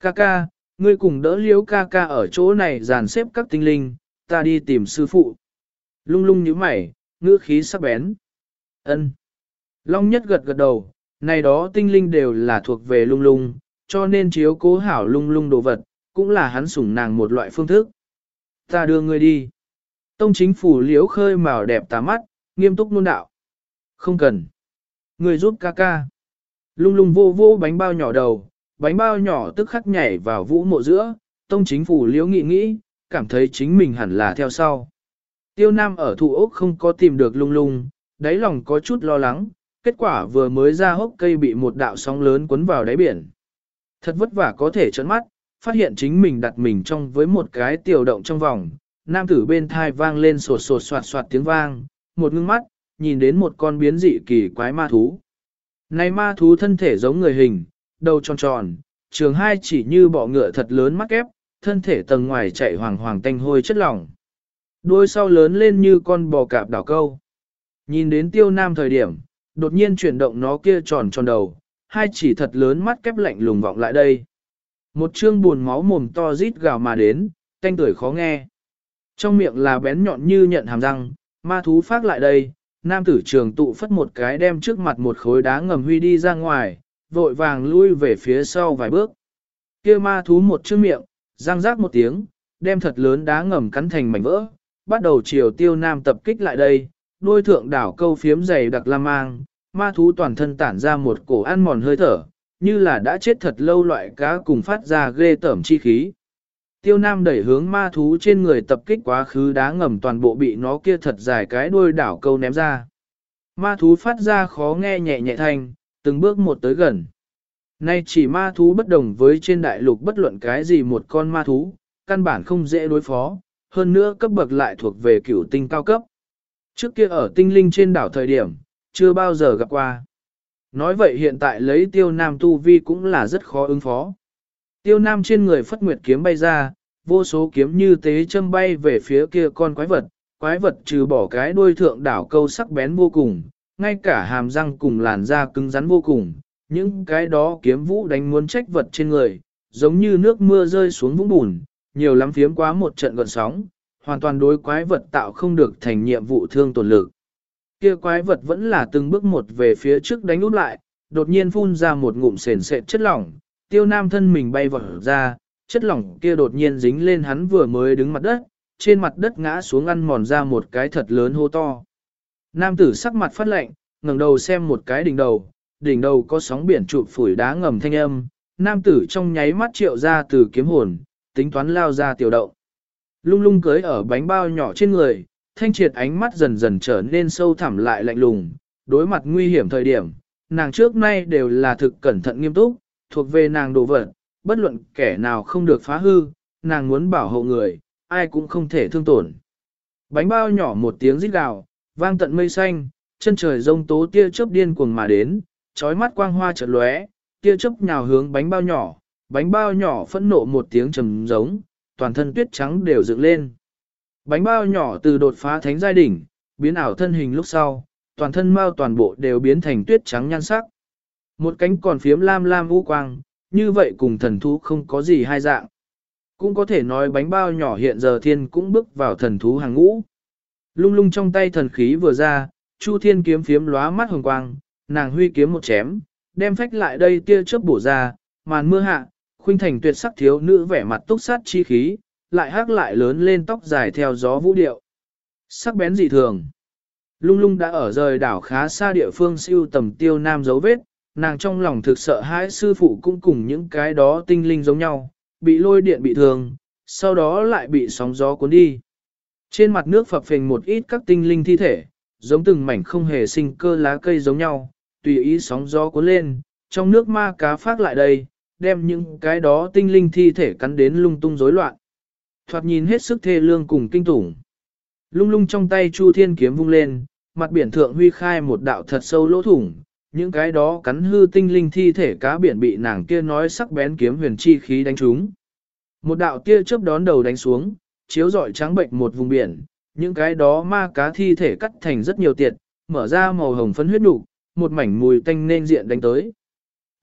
Ca ca, ngươi cùng đỡ liếu ca ca ở chỗ này dàn xếp các tinh linh, ta đi tìm sư phụ. Lung lung như mày, ngữ khí sắc bén. ân Long nhất gật gật đầu, này đó tinh linh đều là thuộc về lung lung, cho nên chiếu cố hảo lung lung đồ vật, cũng là hắn sủng nàng một loại phương thức. Ta đưa ngươi đi. Tông chính phủ liễu khơi màu đẹp tà mắt, nghiêm túc nôn đạo. Không cần. người giúp ca ca. Lung lung vô vô bánh bao nhỏ đầu, bánh bao nhỏ tức khắc nhảy vào vũ mộ giữa, tông chính phủ liễu nghĩ nghĩ, cảm thấy chính mình hẳn là theo sau. Tiêu Nam ở thủ ốc không có tìm được lung lung, đáy lòng có chút lo lắng, kết quả vừa mới ra hốc cây bị một đạo sóng lớn cuốn vào đáy biển. Thật vất vả có thể trấn mắt, phát hiện chính mình đặt mình trong với một cái tiểu động trong vòng, nam tử bên thai vang lên sột sột soạt soạt tiếng vang, một ngưng mắt, nhìn đến một con biến dị kỳ quái ma thú. Này ma thú thân thể giống người hình, đầu tròn tròn, trường hai chỉ như bọ ngựa thật lớn mắt ép, thân thể tầng ngoài chạy hoàng hoàng tanh hôi chất lỏng. Đôi sau lớn lên như con bò cạp đảo câu. Nhìn đến tiêu nam thời điểm, đột nhiên chuyển động nó kia tròn tròn đầu, hai chỉ thật lớn mắt kép lạnh lùng vọng lại đây. Một chương buồn máu mồm to rít gào mà đến, tanh tuổi khó nghe. Trong miệng là bén nhọn như nhận hàm răng, ma thú phát lại đây, nam tử trường tụ phất một cái đem trước mặt một khối đá ngầm huy đi ra ngoài, vội vàng lui về phía sau vài bước. kia ma thú một chữ miệng, răng rác một tiếng, đem thật lớn đá ngầm cắn thành mảnh vỡ, bắt đầu chiều tiêu nam tập kích lại đây, đôi thượng đảo câu phiếm dày đặc la mang, ma thú toàn thân tản ra một cổ ăn mòn hơi thở, như là đã chết thật lâu loại cá cùng phát ra ghê tởm chi khí. Tiêu Nam đẩy hướng ma thú trên người tập kích quá khứ đá ngầm toàn bộ bị nó kia thật dài cái đuôi đảo câu ném ra. Ma thú phát ra khó nghe nhẹ nhẹ thanh, từng bước một tới gần. Nay chỉ ma thú bất đồng với trên đại lục bất luận cái gì một con ma thú, căn bản không dễ đối phó, hơn nữa cấp bậc lại thuộc về cửu tinh cao cấp. Trước kia ở tinh linh trên đảo thời điểm, chưa bao giờ gặp qua. Nói vậy hiện tại lấy tiêu nam tu vi cũng là rất khó ứng phó. Tiêu nam trên người phất nguyệt kiếm bay ra, vô số kiếm như tế châm bay về phía kia con quái vật, quái vật trừ bỏ cái đuôi thượng đảo câu sắc bén vô cùng, ngay cả hàm răng cùng làn da cứng rắn vô cùng, những cái đó kiếm vũ đánh muốn trách vật trên người, giống như nước mưa rơi xuống vũng bùn, nhiều lắm phiếm quá một trận gọn sóng, hoàn toàn đối quái vật tạo không được thành nhiệm vụ thương tổn lực. Kia quái vật vẫn là từng bước một về phía trước đánh úp lại, đột nhiên phun ra một ngụm sền sệt chất lỏng, tiêu nam thân mình bay vọt ra, chất lỏng kia đột nhiên dính lên hắn vừa mới đứng mặt đất, trên mặt đất ngã xuống ăn mòn ra một cái thật lớn hô to. Nam tử sắc mặt phát lạnh, ngẩng đầu xem một cái đỉnh đầu, đỉnh đầu có sóng biển trụ phủi đá ngầm thanh âm, nam tử trong nháy mắt triệu ra từ kiếm hồn, tính toán lao ra tiểu động. Lung lung cưới ở bánh bao nhỏ trên người, thanh triệt ánh mắt dần dần trở nên sâu thẳm lại lạnh lùng, đối mặt nguy hiểm thời điểm, nàng trước nay đều là thực cẩn thận nghiêm túc, thuộc về nàng đồ vật, bất luận kẻ nào không được phá hư, nàng muốn bảo hộ người, ai cũng không thể thương tổn. Bánh bao nhỏ một tiếng rít gào, vang tận mây xanh, chân trời rông tố tia chớp điên cuồng mà đến, trói mắt quang hoa chợt lóe, tia chớp nhào hướng bánh bao nhỏ, bánh bao nhỏ phẫn nộ một tiếng trầm giống, toàn thân tuyết trắng đều dựng lên. Bánh bao nhỏ từ đột phá thánh giai đỉnh, biến ảo thân hình lúc sau, toàn thân mau toàn bộ đều biến thành tuyết trắng nhan sắc. Một cánh còn phiếm lam lam u quang, như vậy cùng thần thú không có gì hai dạng. Cũng có thể nói bánh bao nhỏ hiện giờ thiên cũng bước vào thần thú hàng ngũ. Lung lung trong tay thần khí vừa ra, Chu Thiên kiếm phiếm lóa mắt hồng quang, nàng huy kiếm một chém, đem phách lại đây tia chớp bổ ra, màn mưa hạ, khuynh thành tuyệt sắc thiếu nữ vẻ mặt túc sát chi khí, lại hát lại lớn lên tóc dài theo gió vũ điệu. Sắc bén dị thường. Lung lung đã ở rời đảo khá xa địa phương siêu tầm tiêu nam dấu vết, nàng trong lòng thực sợ hãi sư phụ cũng cùng những cái đó tinh linh giống nhau, bị lôi điện bị thương, sau đó lại bị sóng gió cuốn đi. Trên mặt nước phập phình một ít các tinh linh thi thể, giống từng mảnh không hề sinh cơ lá cây giống nhau, tùy ý sóng gió cuốn lên, trong nước ma cá phát lại đây, đem những cái đó tinh linh thi thể cắn đến lung tung rối loạn. Thoạt nhìn hết sức thê lương cùng kinh tủng. Lung lung trong tay Chu Thiên kiếm vung lên, mặt biển thượng huy khai một đạo thật sâu lỗ thủng, những cái đó cắn hư tinh linh thi thể cá biển bị nàng kia nói sắc bén kiếm huyền chi khí đánh trúng. Một đạo tia chớp đón đầu đánh xuống, chiếu rọi trắng bệnh một vùng biển, những cái đó ma cá thi thể cắt thành rất nhiều tiệt, mở ra màu hồng phấn huyết nục, một mảnh mùi tanh nên diện đánh tới.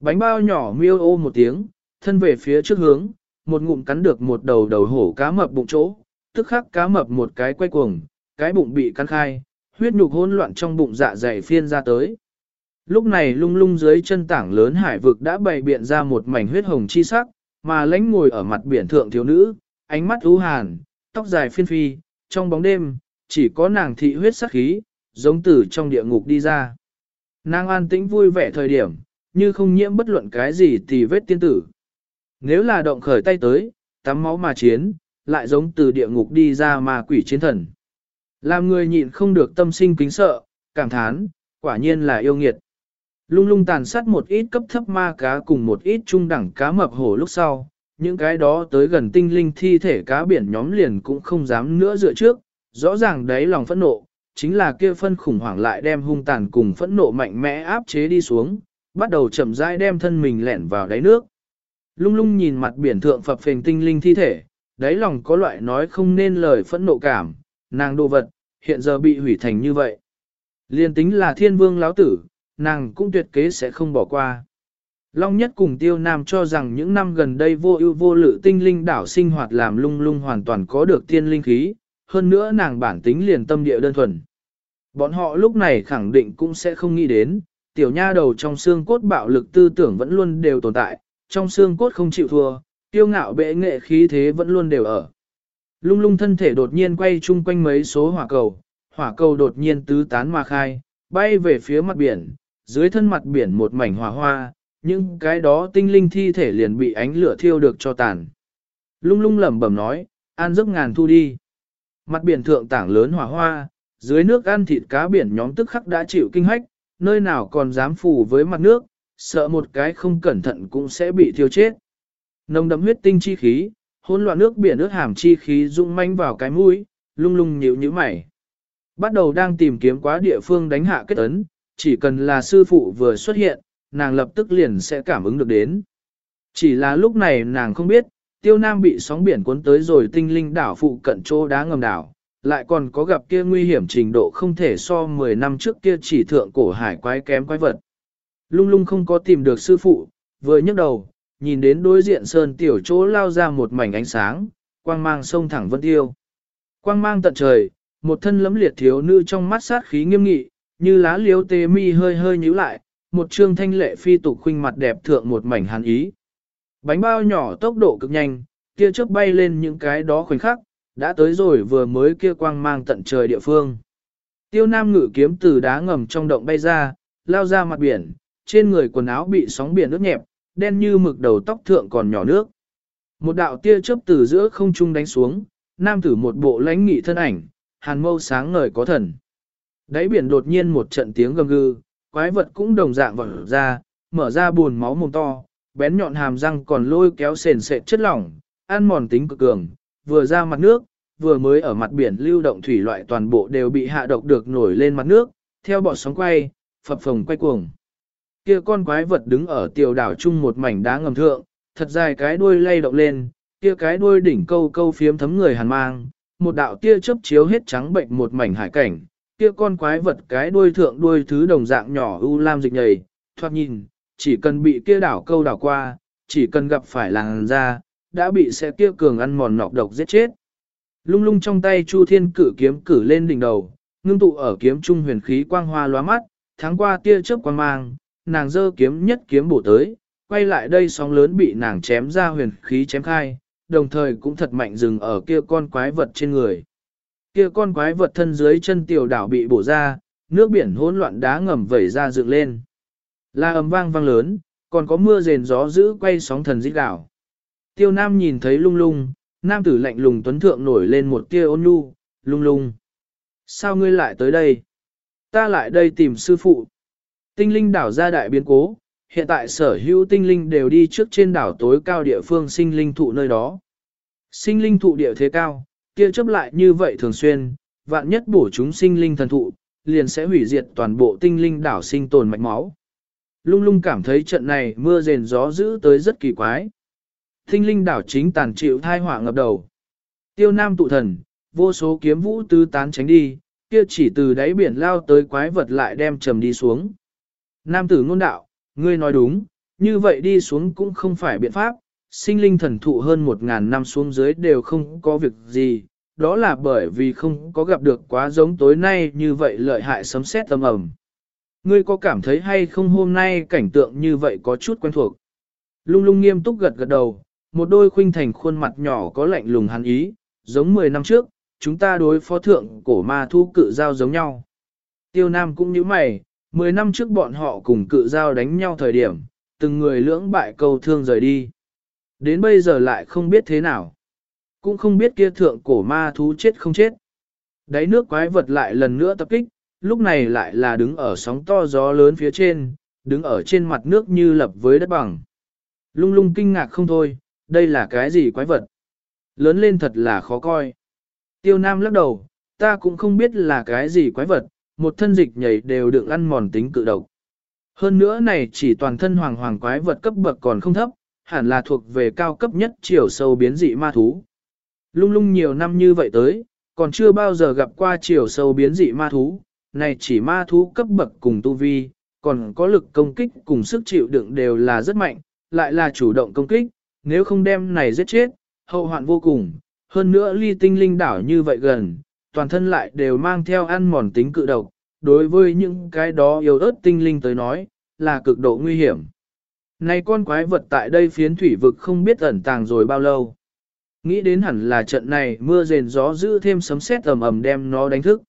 Bánh bao nhỏ miêu ô một tiếng, thân về phía trước hướng, một ngụm cắn được một đầu đầu hổ cá mập bụng chỗ, tức khắc cá mập một cái quay cuồng, cái bụng bị cắn khai, huyết nhục hỗn loạn trong bụng dạ dày phiên ra tới. Lúc này lung lung dưới chân tảng lớn hải vực đã bày biện ra một mảnh huyết hồng chi sắc, mà lãnh ngồi ở mặt biển thượng thiếu nữ, ánh mắt u hàn, tóc dài phiên phi, trong bóng đêm, chỉ có nàng thị huyết sắc khí, giống từ trong địa ngục đi ra. Nàng an tĩnh vui vẻ thời điểm, như không nhiễm bất luận cái gì thì vết tiên tử. Nếu là động khởi tay tới, tắm máu mà chiến, lại giống từ địa ngục đi ra mà quỷ chiến thần. Làm người nhịn không được tâm sinh kính sợ, cảm thán, quả nhiên là yêu nghiệt. Lung lung tàn sát một ít cấp thấp ma cá cùng một ít trung đẳng cá mập hổ lúc sau, những cái đó tới gần tinh linh thi thể cá biển nhóm liền cũng không dám nữa dựa trước, rõ ràng đấy lòng phẫn nộ, chính là kia phân khủng hoảng lại đem hung tàn cùng phẫn nộ mạnh mẽ áp chế đi xuống, bắt đầu chậm rãi đem thân mình lẻn vào đáy nước. Lung lung nhìn mặt biển thượng phập phình tinh linh thi thể, đáy lòng có loại nói không nên lời phẫn nộ cảm, nàng đồ vật, hiện giờ bị hủy thành như vậy. Liên tính là thiên vương lão tử, nàng cũng tuyệt kế sẽ không bỏ qua. Long nhất cùng tiêu nam cho rằng những năm gần đây vô ưu vô lự tinh linh đảo sinh hoạt làm lung lung hoàn toàn có được tiên linh khí, hơn nữa nàng bản tính liền tâm địa đơn thuần. Bọn họ lúc này khẳng định cũng sẽ không nghĩ đến, tiểu nha đầu trong xương cốt bạo lực tư tưởng vẫn luôn đều tồn tại, trong xương cốt không chịu thua, tiêu ngạo bệ nghệ khí thế vẫn luôn đều ở. Lung lung thân thể đột nhiên quay chung quanh mấy số hỏa cầu, hỏa cầu đột nhiên tứ tán mà khai, bay về phía mặt biển, dưới thân mặt biển một mảnh hỏa hoa, nhưng cái đó tinh linh thi thể liền bị ánh lửa thiêu được cho tàn. Lung lung lẩm bẩm nói, an giấc ngàn thu đi. Mặt biển thượng tảng lớn hỏa hoa, dưới nước ăn thịt cá biển nhóm tức khắc đã chịu kinh hách, nơi nào còn dám phù với mặt nước, sợ một cái không cẩn thận cũng sẽ bị thiêu chết. Nồng đậm huyết tinh chi khí, hỗn loạn nước biển nước hàm chi khí rung manh vào cái mũi, lung lung nhíu nhíu mày. Bắt đầu đang tìm kiếm quá địa phương đánh hạ kết ấn, chỉ cần là sư phụ vừa xuất hiện, nàng lập tức liền sẽ cảm ứng được đến. Chỉ là lúc này nàng không biết, tiêu nam bị sóng biển cuốn tới rồi tinh linh đảo phụ cận chỗ đá ngầm đảo, lại còn có gặp kia nguy hiểm trình độ không thể so 10 năm trước kia chỉ thượng cổ hải quái kém quái vật. Lung lung không có tìm được sư phụ, vừa nhấc đầu, nhìn đến đối diện sơn tiểu chỗ lao ra một mảnh ánh sáng, quang mang sông thẳng vân tiêu. Quang mang tận trời, một thân lấm liệt thiếu nữ trong mắt sát khí nghiêm nghị, như lá liếu tê mi hơi hơi nhíu lại, một trương thanh lệ phi tục khuynh mặt đẹp thượng một mảnh hàn ý. Bánh bao nhỏ tốc độ cực nhanh, kia chớp bay lên những cái đó khoảnh khắc, đã tới rồi vừa mới kia quang mang tận trời địa phương. Tiêu Nam ngự kiếm từ đá ngầm trong động bay ra, lao ra mặt biển, trên người quần áo bị sóng biển ướt nhẹp, đen như mực đầu tóc thượng còn nhỏ nước. Một đạo tia chớp từ giữa không trung đánh xuống, nam tử một bộ lãnh nghị thân ảnh, hàn mâu sáng ngời có thần. Đáy biển đột nhiên một trận tiếng gầm gừ, quái vật cũng đồng dạng vỡ ra, mở ra buồn máu mồm to, bén nhọn hàm răng còn lôi kéo sền sệt chất lỏng, ăn mòn tính cực cường, vừa ra mặt nước, vừa mới ở mặt biển lưu động thủy loại toàn bộ đều bị hạ độc được nổi lên mặt nước, theo bọt sóng quay, phập phồng quay cuồng. Kia con quái vật đứng ở tiểu đảo chung một mảnh đá ngầm thượng, thật dài cái đuôi lay động lên, kia cái đuôi đỉnh câu câu phiếm thấm người hàn mang, một đạo tia chớp chiếu hết trắng bệnh một mảnh hải cảnh, kia con quái vật cái đuôi thượng đuôi thứ đồng dạng nhỏ u lam dịch nhầy, thoát nhìn, chỉ cần bị kia đảo câu đảo qua, chỉ cần gặp phải làng ra, đã bị xe kia cường ăn mòn nọc độc giết chết. Lung lung trong tay Chu Thiên cử kiếm cử lên đỉnh đầu, ngưng tụ ở kiếm trung huyền khí quang hoa lóa mắt, tháng qua tia chớp quang mang, nàng dơ kiếm nhất kiếm bổ tới, quay lại đây sóng lớn bị nàng chém ra huyền khí chém khai, đồng thời cũng thật mạnh dừng ở kia con quái vật trên người. Kia con quái vật thân dưới chân tiểu đảo bị bổ ra, nước biển hỗn loạn đá ngầm vẩy ra dựng lên. La ầm vang vang lớn, còn có mưa rền gió dữ quay sóng thần dít đảo. Tiêu Nam nhìn thấy lung lung, nam tử lạnh lùng tuấn thượng nổi lên một tia ôn nhu, lung lung. Sao ngươi lại tới đây? Ta lại đây tìm sư phụ. Tinh linh đảo ra đại biến cố, hiện tại sở hữu tinh linh đều đi trước trên đảo tối cao địa phương sinh linh thụ nơi đó. Sinh linh thụ địa thế cao, kia chấp lại như vậy thường xuyên, vạn nhất bổ chúng sinh linh thần thụ, liền sẽ hủy diệt toàn bộ tinh linh đảo sinh tồn mạch máu. Lung lung cảm thấy trận này mưa rền gió dữ tới rất kỳ quái. Tinh linh đảo chính tàn chịu thai họa ngập đầu. Tiêu nam tụ thần, vô số kiếm vũ tứ tán tránh đi, kia chỉ từ đáy biển lao tới quái vật lại đem trầm đi xuống. Nam tử ngôn đạo, ngươi nói đúng, như vậy đi xuống cũng không phải biện pháp, sinh linh thần thụ hơn một ngàn năm xuống dưới đều không có việc gì, đó là bởi vì không có gặp được quá giống tối nay như vậy lợi hại sấm sét âm ầm. Ngươi có cảm thấy hay không hôm nay cảnh tượng như vậy có chút quen thuộc? Lung lung nghiêm túc gật gật đầu, một đôi khuynh thành khuôn mặt nhỏ có lạnh lùng hắn ý, giống 10 năm trước, chúng ta đối phó thượng cổ ma thu cự giao giống nhau. Tiêu Nam cũng như mày, 10 năm trước bọn họ cùng cự giao đánh nhau thời điểm, từng người lưỡng bại câu thương rời đi. Đến bây giờ lại không biết thế nào. Cũng không biết kia thượng cổ ma thú chết không chết. Đáy nước quái vật lại lần nữa tập kích, lúc này lại là đứng ở sóng to gió lớn phía trên, đứng ở trên mặt nước như lập với đất bằng. Lung lung kinh ngạc không thôi, đây là cái gì quái vật? Lớn lên thật là khó coi. Tiêu Nam lắc đầu, ta cũng không biết là cái gì quái vật, một thân dịch nhảy đều được ăn mòn tính cự độc. Hơn nữa này chỉ toàn thân hoàng hoàng quái vật cấp bậc còn không thấp, hẳn là thuộc về cao cấp nhất chiều sâu biến dị ma thú. Lung lung nhiều năm như vậy tới, còn chưa bao giờ gặp qua chiều sâu biến dị ma thú, này chỉ ma thú cấp bậc cùng tu vi, còn có lực công kích cùng sức chịu đựng đều là rất mạnh, lại là chủ động công kích, nếu không đem này giết chết, hậu hoạn vô cùng, hơn nữa ly tinh linh đảo như vậy gần, toàn thân lại đều mang theo ăn mòn tính cự độc, đối với những cái đó yếu ớt tinh linh tới nói, là cực độ nguy hiểm. Này con quái vật tại đây phiến thủy vực không biết ẩn tàng rồi bao lâu. Nghĩ đến hẳn là trận này mưa rền gió giữ thêm sấm sét ầm ầm đem nó đánh thức.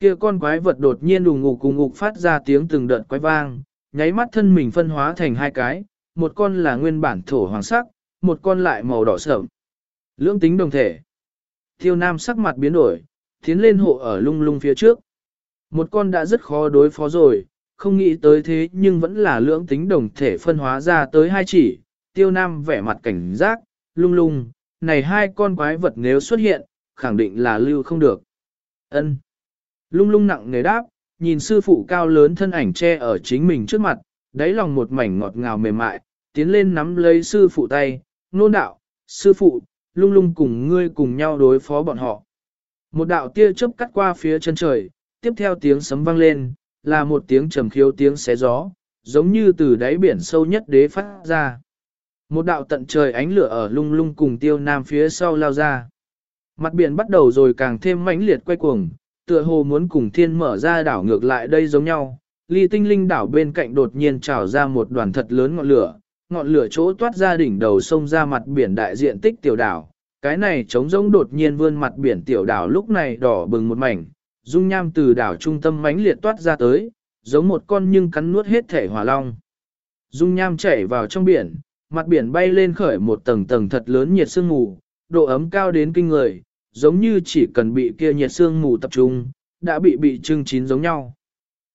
Kia con quái vật đột nhiên đùng ngục cùng ngục phát ra tiếng từng đợt quái vang, nháy mắt thân mình phân hóa thành hai cái, một con là nguyên bản thổ hoàng sắc, một con lại màu đỏ sẫm. Lưỡng tính đồng thể. Tiêu Nam sắc mặt biến đổi, tiến lên hộ ở lung lung phía trước. Một con đã rất khó đối phó rồi, không nghĩ tới thế nhưng vẫn là lưỡng tính đồng thể phân hóa ra tới hai chỉ. Tiêu Nam vẻ mặt cảnh giác, lung lung, này hai con quái vật nếu xuất hiện, khẳng định là lưu không được. Ân. Lung lung nặng nề đáp, nhìn sư phụ cao lớn thân ảnh che ở chính mình trước mặt, đáy lòng một mảnh ngọt ngào mềm mại, tiến lên nắm lấy sư phụ tay, nôn đạo, sư phụ, lung lung cùng ngươi cùng nhau đối phó bọn họ. Một đạo tia chớp cắt qua phía chân trời, tiếp theo tiếng sấm vang lên, là một tiếng trầm khiếu tiếng xé gió, giống như từ đáy biển sâu nhất đế phát ra. Một đạo tận trời ánh lửa ở lung lung cùng tiêu nam phía sau lao ra. Mặt biển bắt đầu rồi càng thêm mãnh liệt quay cuồng, tựa hồ muốn cùng thiên mở ra đảo ngược lại đây giống nhau. Ly tinh linh đảo bên cạnh đột nhiên trào ra một đoàn thật lớn ngọn lửa, ngọn lửa chỗ toát ra đỉnh đầu sông ra mặt biển đại diện tích tiểu đảo. Cái này trống rỗng đột nhiên vươn mặt biển tiểu đảo lúc này đỏ bừng một mảnh, dung nham từ đảo trung tâm mãnh liệt toát ra tới, giống một con nhưng cắn nuốt hết thể hỏa long. Dung nham chảy vào trong biển, mặt biển bay lên khởi một tầng tầng thật lớn nhiệt sương mù, độ ấm cao đến kinh người, giống như chỉ cần bị kia nhiệt sương mù tập trung, đã bị bị trưng chín giống nhau.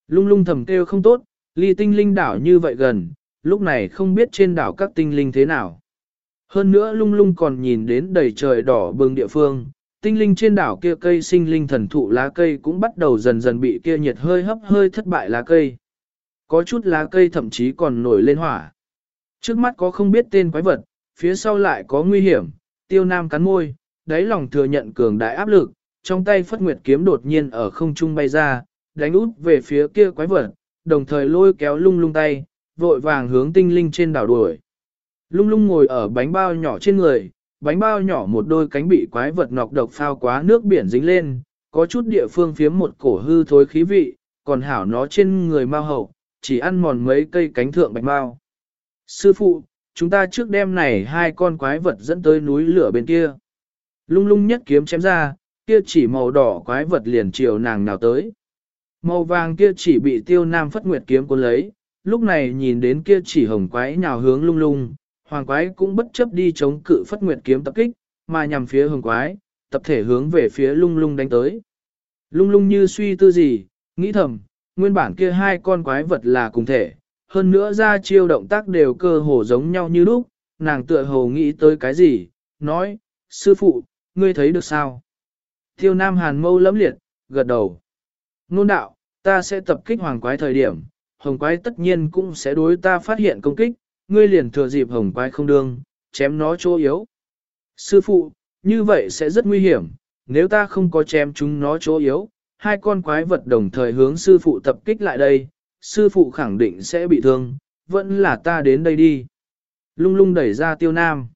Lung lung thầm kêu không tốt, ly tinh linh đảo như vậy gần, lúc này không biết trên đảo các tinh linh thế nào. Hơn nữa lung lung còn nhìn đến đầy trời đỏ bừng địa phương, tinh linh trên đảo kia cây sinh linh thần thụ lá cây cũng bắt đầu dần dần bị kia nhiệt hơi hấp hơi thất bại lá cây. Có chút lá cây thậm chí còn nổi lên hỏa. Trước mắt có không biết tên quái vật, phía sau lại có nguy hiểm, tiêu nam cắn môi, đáy lòng thừa nhận cường đại áp lực, trong tay phất nguyệt kiếm đột nhiên ở không trung bay ra, đánh út về phía kia quái vật, đồng thời lôi kéo lung lung tay, vội vàng hướng tinh linh trên đảo đuổi. Lung lung ngồi ở bánh bao nhỏ trên người, bánh bao nhỏ một đôi cánh bị quái vật nọc độc phao quá nước biển dính lên, có chút địa phương phiếm một cổ hư thối khí vị, còn hảo nó trên người mau hậu, chỉ ăn mòn mấy cây cánh thượng bạch mao. Sư phụ, chúng ta trước đêm này hai con quái vật dẫn tới núi lửa bên kia. Lung lung nhất kiếm chém ra, kia chỉ màu đỏ quái vật liền chiều nàng nào tới. Màu vàng kia chỉ bị tiêu nam phất nguyệt kiếm cuốn lấy, lúc này nhìn đến kia chỉ hồng quái nhào hướng lung lung, hoàng quái cũng bất chấp đi chống cự phất nguyệt kiếm tập kích, mà nhằm phía hồng quái, tập thể hướng về phía lung lung đánh tới. Lung lung như suy tư gì, nghĩ thầm, nguyên bản kia hai con quái vật là cùng thể, hơn nữa ra chiêu động tác đều cơ hồ giống nhau như lúc, nàng tựa hồ nghĩ tới cái gì, nói, sư phụ, ngươi thấy được sao? Tiêu Nam Hàn mâu lẫm liệt, gật đầu. Nôn đạo, ta sẽ tập kích hoàng quái thời điểm, hồng quái tất nhiên cũng sẽ đối ta phát hiện công kích, ngươi liền thừa dịp hồng quái không đương, chém nó chỗ yếu. Sư phụ, như vậy sẽ rất nguy hiểm, nếu ta không có chém chúng nó chỗ yếu, hai con quái vật đồng thời hướng sư phụ tập kích lại đây, sư phụ khẳng định sẽ bị thương, vẫn là ta đến đây đi. Lung lung đẩy ra tiêu nam.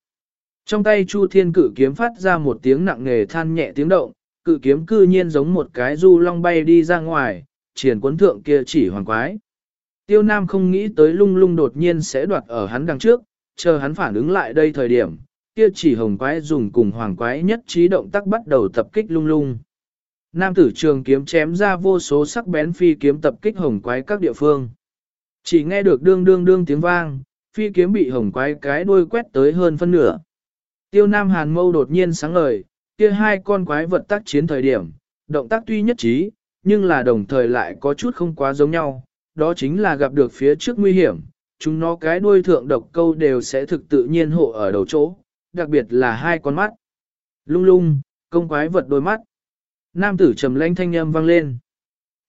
Trong tay Chu Thiên cử kiếm phát ra một tiếng nặng nề than nhẹ tiếng động, cự kiếm cư nhiên giống một cái du long bay đi ra ngoài, triển quấn thượng kia chỉ hoàng quái. Tiêu Nam không nghĩ tới lung lung đột nhiên sẽ đoạt ở hắn đằng trước, chờ hắn phản ứng lại đây thời điểm, kia chỉ hồng quái dùng cùng hoàng quái nhất trí động tác bắt đầu tập kích lung lung. Nam tử trường kiếm chém ra vô số sắc bén phi kiếm tập kích hồng quái các địa phương. Chỉ nghe được đương đương đương tiếng vang, phi kiếm bị hồng quái cái đuôi quét tới hơn phân nửa. Tiêu Nam Hàn Mâu đột nhiên sáng ngời, kia hai con quái vật tác chiến thời điểm, động tác tuy nhất trí, nhưng là đồng thời lại có chút không quá giống nhau, đó chính là gặp được phía trước nguy hiểm, chúng nó cái đuôi thượng độc câu đều sẽ thực tự nhiên hộ ở đầu chỗ, đặc biệt là hai con mắt. Lung lung, công quái vật đôi mắt. Nam tử trầm lãnh thanh âm vang lên.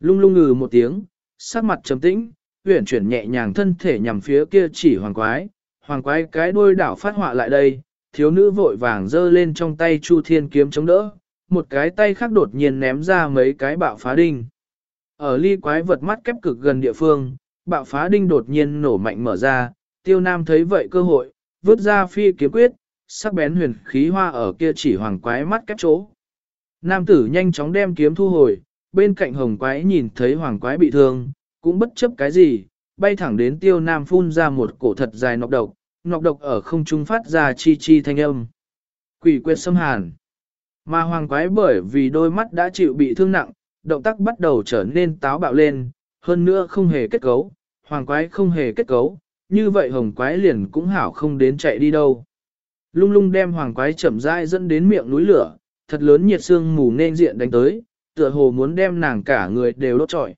Lung lung ngừ một tiếng, sắc mặt trầm tĩnh, huyển chuyển nhẹ nhàng thân thể nhằm phía kia chỉ hoàng quái. Hoàng quái cái đuôi đảo phát họa lại đây, thiếu nữ vội vàng giơ lên trong tay Chu Thiên kiếm chống đỡ, một cái tay khác đột nhiên ném ra mấy cái bạo phá đinh. Ở ly quái vật mắt kép cực gần địa phương, bạo phá đinh đột nhiên nổ mạnh mở ra, tiêu nam thấy vậy cơ hội, vứt ra phi kiếm quyết, sắc bén huyền khí hoa ở kia chỉ hoàng quái mắt kép chỗ. Nam tử nhanh chóng đem kiếm thu hồi, bên cạnh hồng quái nhìn thấy hoàng quái bị thương, cũng bất chấp cái gì, bay thẳng đến tiêu nam phun ra một cổ thật dài nọc độc, nọc độc ở không trung phát ra chi chi thanh âm. Quỷ quyệt xâm hàn. Mà hoàng quái bởi vì đôi mắt đã chịu bị thương nặng, động tác bắt đầu trở nên táo bạo lên, hơn nữa không hề kết cấu, hoàng quái không hề kết cấu, như vậy hồng quái liền cũng hảo không đến chạy đi đâu. Lung lung đem hoàng quái chậm rãi dẫn đến miệng núi lửa, thật lớn nhiệt xương mù nên diện đánh tới, tựa hồ muốn đem nàng cả người đều đốt trọi.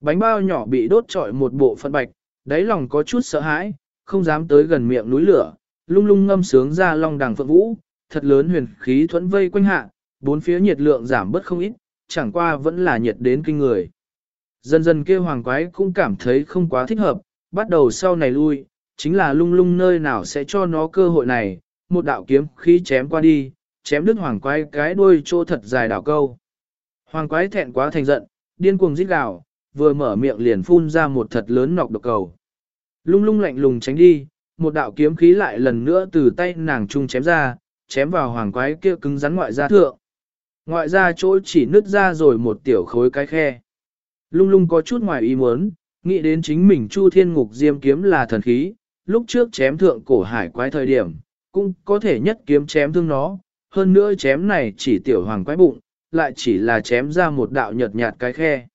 Bánh bao nhỏ bị đốt trọi một bộ phận bạch, đáy lòng có chút sợ hãi, không dám tới gần miệng núi lửa, lung lung ngâm sướng ra long đằng phượng vũ, thật lớn huyền khí thuẫn vây quanh hạ, bốn phía nhiệt lượng giảm bớt không ít, chẳng qua vẫn là nhiệt đến kinh người. Dần dần kia hoàng quái cũng cảm thấy không quá thích hợp, bắt đầu sau này lui, chính là lung lung nơi nào sẽ cho nó cơ hội này, một đạo kiếm khí chém qua đi, chém đứt hoàng quái cái đuôi chỗ thật dài đảo câu. Hoàng quái thẹn quá thành giận, điên cuồng rít gào, vừa mở miệng liền phun ra một thật lớn nọc độc cầu. Lung lung lạnh lùng tránh đi, một đạo kiếm khí lại lần nữa từ tay nàng trung chém ra, chém vào hoàng quái kia cứng rắn ngoại ra thượng. Ngoại ra chỗ chỉ nứt ra rồi một tiểu khối cái khe. Lung lung có chút ngoài ý muốn, nghĩ đến chính mình Chu Thiên Ngục Diêm kiếm là thần khí, lúc trước chém thượng cổ hải quái thời điểm, cũng có thể nhất kiếm chém thương nó, hơn nữa chém này chỉ tiểu hoàng quái bụng, lại chỉ là chém ra một đạo nhợt nhạt cái khe.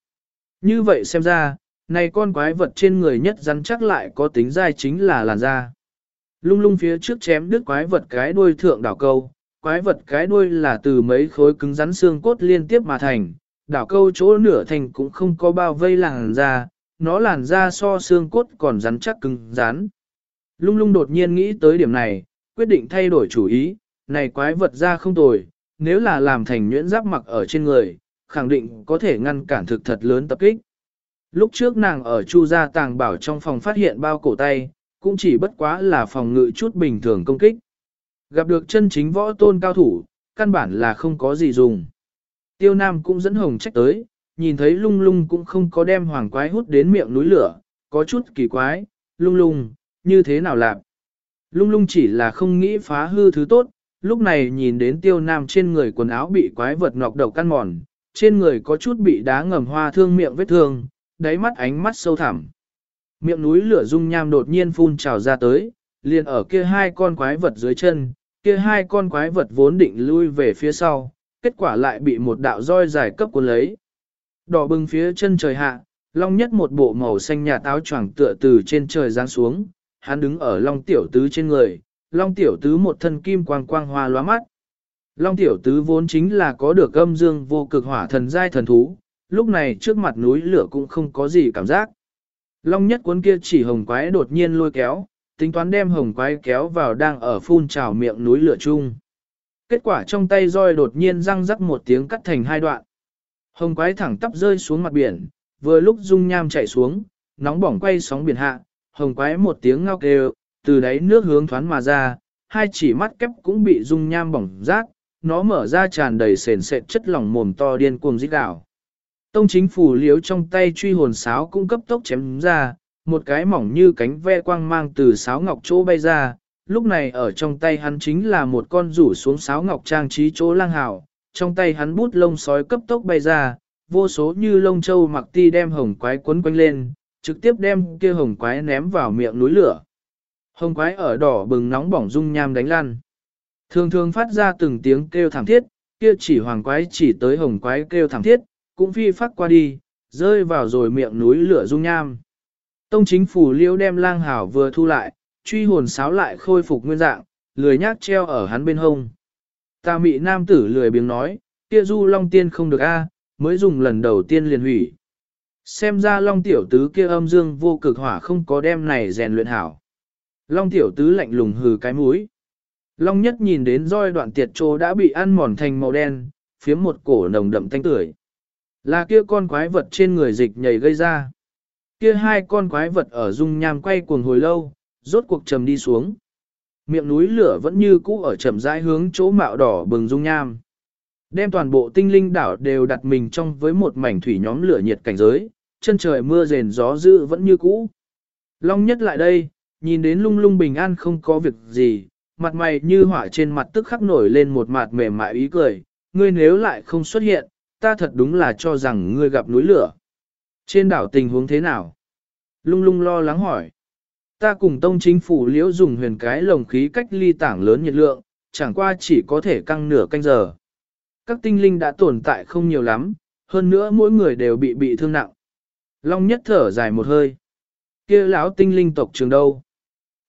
Như vậy xem ra, này con quái vật trên người nhất rắn chắc lại có tính dai chính là làn da. Lung lung phía trước chém đứt quái vật cái đuôi thượng đảo câu, quái vật cái đuôi là từ mấy khối cứng rắn xương cốt liên tiếp mà thành, đảo câu chỗ nửa thành cũng không có bao vây làn da, nó làn da so xương cốt còn rắn chắc cứng rắn. Lung lung đột nhiên nghĩ tới điểm này, quyết định thay đổi chủ ý, này quái vật ra không tồi, nếu là làm thành nhuyễn giáp mặc ở trên người, khẳng định có thể ngăn cản thực thật lớn tập kích. Lúc trước nàng ở chu gia tàng bảo trong phòng phát hiện bao cổ tay, cũng chỉ bất quá là phòng ngự chút bình thường công kích. Gặp được chân chính võ tôn cao thủ, căn bản là không có gì dùng. Tiêu Nam cũng dẫn hồng trách tới, nhìn thấy lung lung cũng không có đem hoàng quái hút đến miệng núi lửa, có chút kỳ quái, lung lung, như thế nào làm. Lung lung chỉ là không nghĩ phá hư thứ tốt, lúc này nhìn đến tiêu nam trên người quần áo bị quái vật ngọc đầu căn mòn, trên người có chút bị đá ngầm hoa thương miệng vết thương, đáy mắt ánh mắt sâu thẳm. Miệng núi lửa dung nham đột nhiên phun trào ra tới, liền ở kia hai con quái vật dưới chân, kia hai con quái vật vốn định lui về phía sau, kết quả lại bị một đạo roi dài cấp cuốn lấy. Đỏ bừng phía chân trời hạ, long nhất một bộ màu xanh nhà táo choàng tựa từ trên trời giáng xuống, hắn đứng ở long tiểu tứ trên người, long tiểu tứ một thân kim quang quang hoa lóa mắt. Long tiểu tứ vốn chính là có được âm dương vô cực hỏa thần giai thần thú, lúc này trước mặt núi lửa cũng không có gì cảm giác. Long nhất cuốn kia chỉ hồng quái đột nhiên lôi kéo, tính toán đem hồng quái kéo vào đang ở phun trào miệng núi lửa chung. Kết quả trong tay roi đột nhiên răng rắc một tiếng cắt thành hai đoạn. Hồng quái thẳng tắp rơi xuống mặt biển, vừa lúc dung nham chảy xuống, nóng bỏng quay sóng biển hạ, hồng quái một tiếng ngao kêu, từ đáy nước hướng thoán mà ra, hai chỉ mắt kép cũng bị dung nham bỏng rát, nó mở ra tràn đầy sền sệt chất lỏng mồm to điên cuồng rít gào. Tông chính phủ liếu trong tay truy hồn sáo cũng cấp tốc chém ra, một cái mỏng như cánh ve quang mang từ sáo ngọc chỗ bay ra, lúc này ở trong tay hắn chính là một con rủ xuống sáo ngọc trang trí chỗ lang hào, trong tay hắn bút lông sói cấp tốc bay ra, vô số như lông châu mặc ti đem hồng quái quấn quanh lên, trực tiếp đem kia hồng quái ném vào miệng núi lửa. Hồng quái ở đỏ bừng nóng bỏng dung nham đánh lan. Thường thường phát ra từng tiếng kêu thảm thiết, kia chỉ hoàng quái chỉ tới hồng quái kêu thảm thiết, cũng phi phát qua đi, rơi vào rồi miệng núi lửa dung nham. Tông chính phủ liêu đem lang hảo vừa thu lại, truy hồn sáo lại khôi phục nguyên dạng, lười nhác treo ở hắn bên hông. Ta mị nam tử lười biếng nói, kia du long tiên không được a, mới dùng lần đầu tiên liền hủy. Xem ra long tiểu tứ kia âm dương vô cực hỏa không có đem này rèn luyện hảo. Long tiểu tứ lạnh lùng hừ cái mũi. Long nhất nhìn đến roi đoạn tiệt trô đã bị ăn mòn thành màu đen, phiếm một cổ nồng đậm thanh tưởi. Là kia con quái vật trên người dịch nhảy gây ra. Kia hai con quái vật ở dung nham quay cuồng hồi lâu, rốt cuộc trầm đi xuống. Miệng núi lửa vẫn như cũ ở chậm rãi hướng chỗ mạo đỏ bừng dung nham. Đem toàn bộ tinh linh đảo đều đặt mình trong với một mảnh thủy nhóm lửa nhiệt cảnh giới, chân trời mưa rền gió dữ vẫn như cũ. Long nhất lại đây, nhìn đến lung lung bình an không có việc gì, mặt mày như hỏa trên mặt tức khắc nổi lên một mặt mềm mại ý cười, ngươi nếu lại không xuất hiện, ta thật đúng là cho rằng ngươi gặp núi lửa. Trên đảo tình huống thế nào? Lung lung lo lắng hỏi. Ta cùng tông chính phủ liễu dùng huyền cái lồng khí cách ly tảng lớn nhiệt lượng, chẳng qua chỉ có thể căng nửa canh giờ. Các tinh linh đã tồn tại không nhiều lắm, hơn nữa mỗi người đều bị bị thương nặng. Long nhất thở dài một hơi. kia lão tinh linh tộc trường đâu?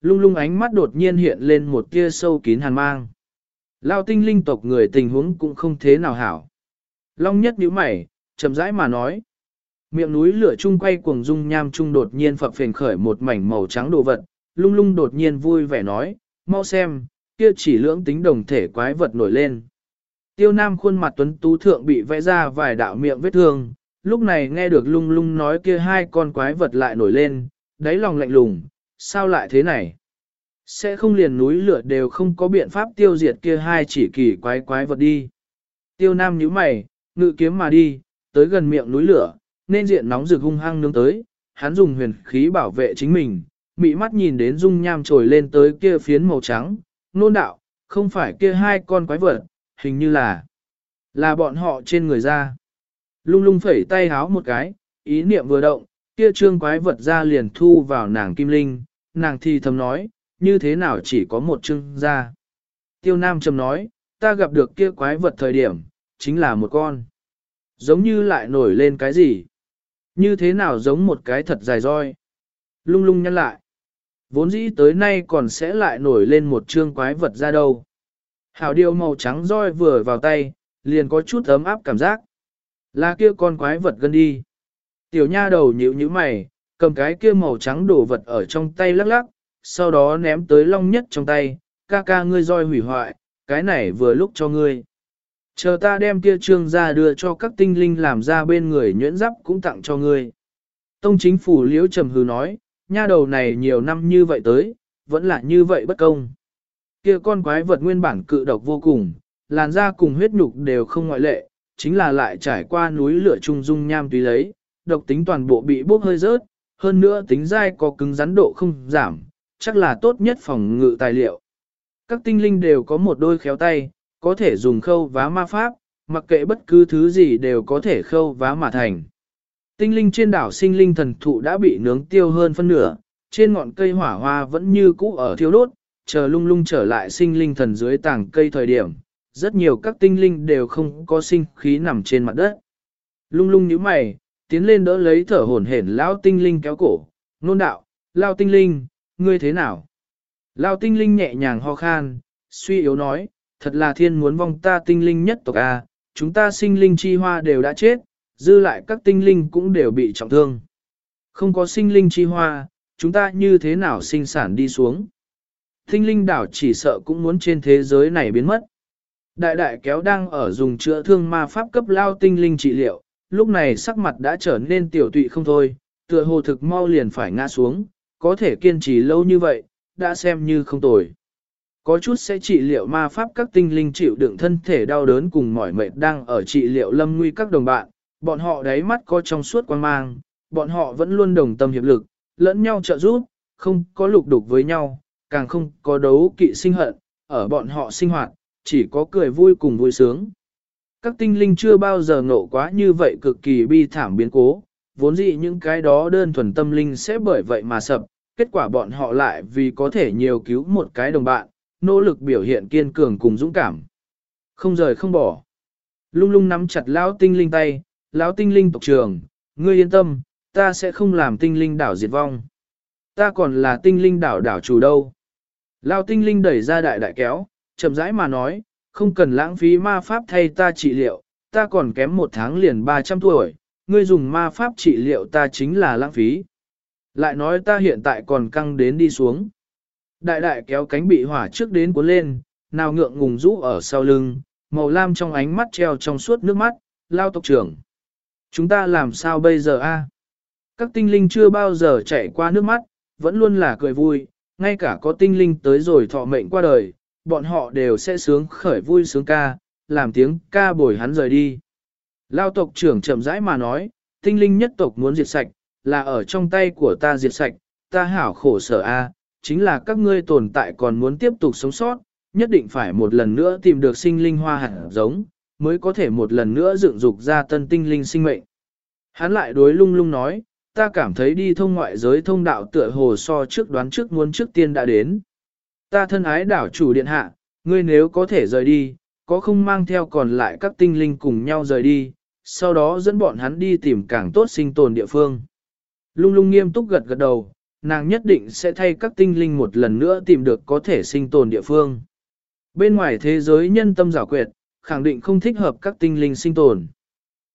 Lung lung ánh mắt đột nhiên hiện lên một kia sâu kín hàn mang. Lao tinh linh tộc người tình huống cũng không thế nào hảo. Long nhất nhíu mày, chậm rãi mà nói. Miệng núi lửa chung quay cuồng dung nham trung đột nhiên phập phình khởi một mảnh màu trắng đồ vật, lung lung đột nhiên vui vẻ nói, mau xem, kia chỉ lưỡng tính đồng thể quái vật nổi lên. Tiêu Nam khuôn mặt tuấn tú thượng bị vẽ ra vài đạo miệng vết thương, lúc này nghe được lung lung nói kia hai con quái vật lại nổi lên, đáy lòng lạnh lùng, sao lại thế này? Sẽ không liền núi lửa đều không có biện pháp tiêu diệt kia hai chỉ kỳ quái quái vật đi. Tiêu Nam nhíu mày, ngự kiếm mà đi, tới gần miệng núi lửa, nên diện nóng rực hung hăng nướng tới, hắn dùng huyền khí bảo vệ chính mình, mị mắt nhìn đến dung nham trồi lên tới kia phiến màu trắng, nôn đạo, không phải kia hai con quái vật, hình như là, là bọn họ trên người ra. Lung lung phẩy tay háo một cái, ý niệm vừa động, kia trương quái vật ra liền thu vào nàng kim linh, nàng thì thầm nói, như thế nào chỉ có một trương ra. Tiêu Nam trầm nói, ta gặp được kia quái vật thời điểm, chính là một con. Giống như lại nổi lên cái gì? Như thế nào giống một cái thật dài roi? Lung lung nhăn lại. Vốn dĩ tới nay còn sẽ lại nổi lên một trương quái vật ra đâu. Hảo điều màu trắng roi vừa vào tay, liền có chút ấm áp cảm giác. Là kia con quái vật gần đi. Tiểu nha đầu nhíu nhíu mày, cầm cái kia màu trắng đổ vật ở trong tay lắc lắc, sau đó ném tới long nhất trong tay, ca ca ngươi roi hủy hoại, cái này vừa lúc cho ngươi. Chờ ta đem kia trương ra đưa cho các tinh linh làm ra bên người nhuyễn giáp cũng tặng cho ngươi. Tông chính phủ liễu trầm hư nói, nha đầu này nhiều năm như vậy tới, vẫn là như vậy bất công. Kia con quái vật nguyên bản cự độc vô cùng, làn da cùng huyết nhục đều không ngoại lệ, chính là lại trải qua núi lửa trung dung nham tùy lấy, độc tính toàn bộ bị bốc hơi rớt, hơn nữa tính dai có cứng rắn độ không giảm, chắc là tốt nhất phòng ngự tài liệu. Các tinh linh đều có một đôi khéo tay, có thể dùng khâu vá ma pháp, mặc kệ bất cứ thứ gì đều có thể khâu vá mà thành. Tinh linh trên đảo sinh linh thần thụ đã bị nướng tiêu hơn phân nửa, trên ngọn cây hỏa hoa vẫn như cũ ở thiêu đốt, chờ lung lung trở lại sinh linh thần dưới tảng cây thời điểm, rất nhiều các tinh linh đều không có sinh khí nằm trên mặt đất. Lung lung nhíu mày, tiến lên đỡ lấy thở hổn hển lão tinh linh kéo cổ, nôn đạo, lao tinh linh, ngươi thế nào? Lao tinh linh nhẹ nhàng ho khan, suy yếu nói, thật là thiên muốn vong ta tinh linh nhất tộc A, chúng ta sinh linh chi hoa đều đã chết, dư lại các tinh linh cũng đều bị trọng thương. Không có sinh linh chi hoa, chúng ta như thế nào sinh sản đi xuống? Tinh linh đảo chỉ sợ cũng muốn trên thế giới này biến mất. Đại đại kéo đang ở dùng chữa thương ma pháp cấp lao tinh linh trị liệu, lúc này sắc mặt đã trở nên tiểu tụy không thôi, tựa hồ thực mau liền phải ngã xuống, có thể kiên trì lâu như vậy, đã xem như không tồi. Có chút sẽ trị liệu ma pháp các tinh linh chịu đựng thân thể đau đớn cùng mỏi mệt đang ở trị liệu lâm nguy các đồng bạn, bọn họ đáy mắt có trong suốt quan mang, bọn họ vẫn luôn đồng tâm hiệp lực, lẫn nhau trợ giúp, không có lục đục với nhau, càng không có đấu kỵ sinh hận, ở bọn họ sinh hoạt, chỉ có cười vui cùng vui sướng. Các tinh linh chưa bao giờ ngộ quá như vậy cực kỳ bi thảm biến cố, vốn dĩ những cái đó đơn thuần tâm linh sẽ bởi vậy mà sập, kết quả bọn họ lại vì có thể nhiều cứu một cái đồng bạn, nỗ lực biểu hiện kiên cường cùng dũng cảm. Không rời không bỏ. Lung lung nắm chặt lão tinh linh tay, lão tinh linh tộc trường, ngươi yên tâm, ta sẽ không làm tinh linh đảo diệt vong. Ta còn là tinh linh đảo đảo chủ đâu. Lão tinh linh đẩy ra đại đại kéo, chậm rãi mà nói, không cần lãng phí ma pháp thay ta trị liệu, ta còn kém một tháng liền 300 tuổi, ngươi dùng ma pháp trị liệu ta chính là lãng phí. Lại nói ta hiện tại còn căng đến đi xuống. Đại đại kéo cánh bị hỏa trước đến cuốn lên, nào ngượng ngùng rũ ở sau lưng, màu lam trong ánh mắt treo trong suốt nước mắt, lao tộc trưởng. Chúng ta làm sao bây giờ a? Các tinh linh chưa bao giờ chạy qua nước mắt, vẫn luôn là cười vui, ngay cả có tinh linh tới rồi thọ mệnh qua đời, bọn họ đều sẽ sướng khởi vui sướng ca, làm tiếng ca bồi hắn rời đi. Lao tộc trưởng chậm rãi mà nói, tinh linh nhất tộc muốn diệt sạch, là ở trong tay của ta diệt sạch, ta hảo khổ sở a, chính là các ngươi tồn tại còn muốn tiếp tục sống sót, nhất định phải một lần nữa tìm được sinh linh hoa hạt giống, mới có thể một lần nữa dựng dục ra tân tinh linh sinh mệnh. Hắn lại đối lung lung nói, ta cảm thấy đi thông ngoại giới thông đạo tựa hồ so trước đoán trước muốn trước tiên đã đến. Ta thân ái đảo chủ điện hạ, ngươi nếu có thể rời đi, có không mang theo còn lại các tinh linh cùng nhau rời đi, sau đó dẫn bọn hắn đi tìm càng tốt sinh tồn địa phương. Lung lung nghiêm túc gật gật đầu, nàng nhất định sẽ thay các tinh linh một lần nữa tìm được có thể sinh tồn địa phương. Bên ngoài thế giới nhân tâm giả quyệt, khẳng định không thích hợp các tinh linh sinh tồn.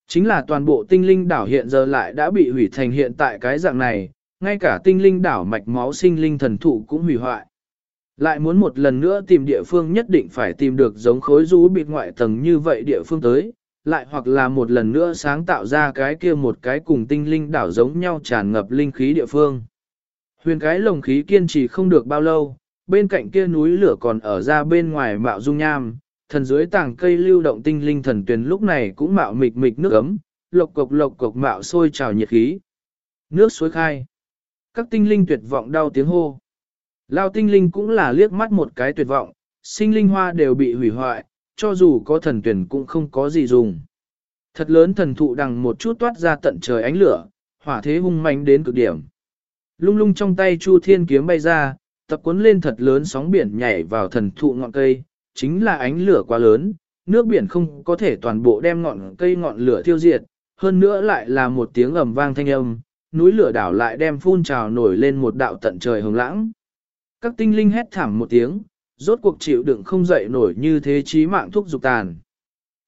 Chính là toàn bộ tinh linh đảo hiện giờ lại đã bị hủy thành hiện tại cái dạng này, ngay cả tinh linh đảo mạch máu sinh linh thần thụ cũng hủy hoại. Lại muốn một lần nữa tìm địa phương nhất định phải tìm được giống khối rú bịt ngoại tầng như vậy địa phương tới, lại hoặc là một lần nữa sáng tạo ra cái kia một cái cùng tinh linh đảo giống nhau tràn ngập linh khí địa phương. Huyền cái lồng khí kiên trì không được bao lâu, bên cạnh kia núi lửa còn ở ra bên ngoài mạo dung nham, thần dưới tảng cây lưu động tinh linh thần tuyền lúc này cũng mạo mịch mịch nước ấm, lộc cục lộc cục mạo sôi trào nhiệt khí. Nước suối khai. Các tinh linh tuyệt vọng đau tiếng hô. Lao tinh linh cũng là liếc mắt một cái tuyệt vọng, sinh linh hoa đều bị hủy hoại, cho dù có thần tuyển cũng không có gì dùng. Thật lớn thần thụ đằng một chút toát ra tận trời ánh lửa, hỏa thế hung mạnh đến cực điểm. Lung lung trong tay Chu Thiên kiếm bay ra, tập cuốn lên thật lớn sóng biển nhảy vào thần thụ ngọn cây, chính là ánh lửa quá lớn, nước biển không có thể toàn bộ đem ngọn cây ngọn lửa thiêu diệt, hơn nữa lại là một tiếng ầm vang thanh âm, núi lửa đảo lại đem phun trào nổi lên một đạo tận trời hồng lãng. Các tinh linh hét thảm một tiếng, rốt cuộc chịu đựng không dậy nổi như thế chí mạng thuốc dục tàn.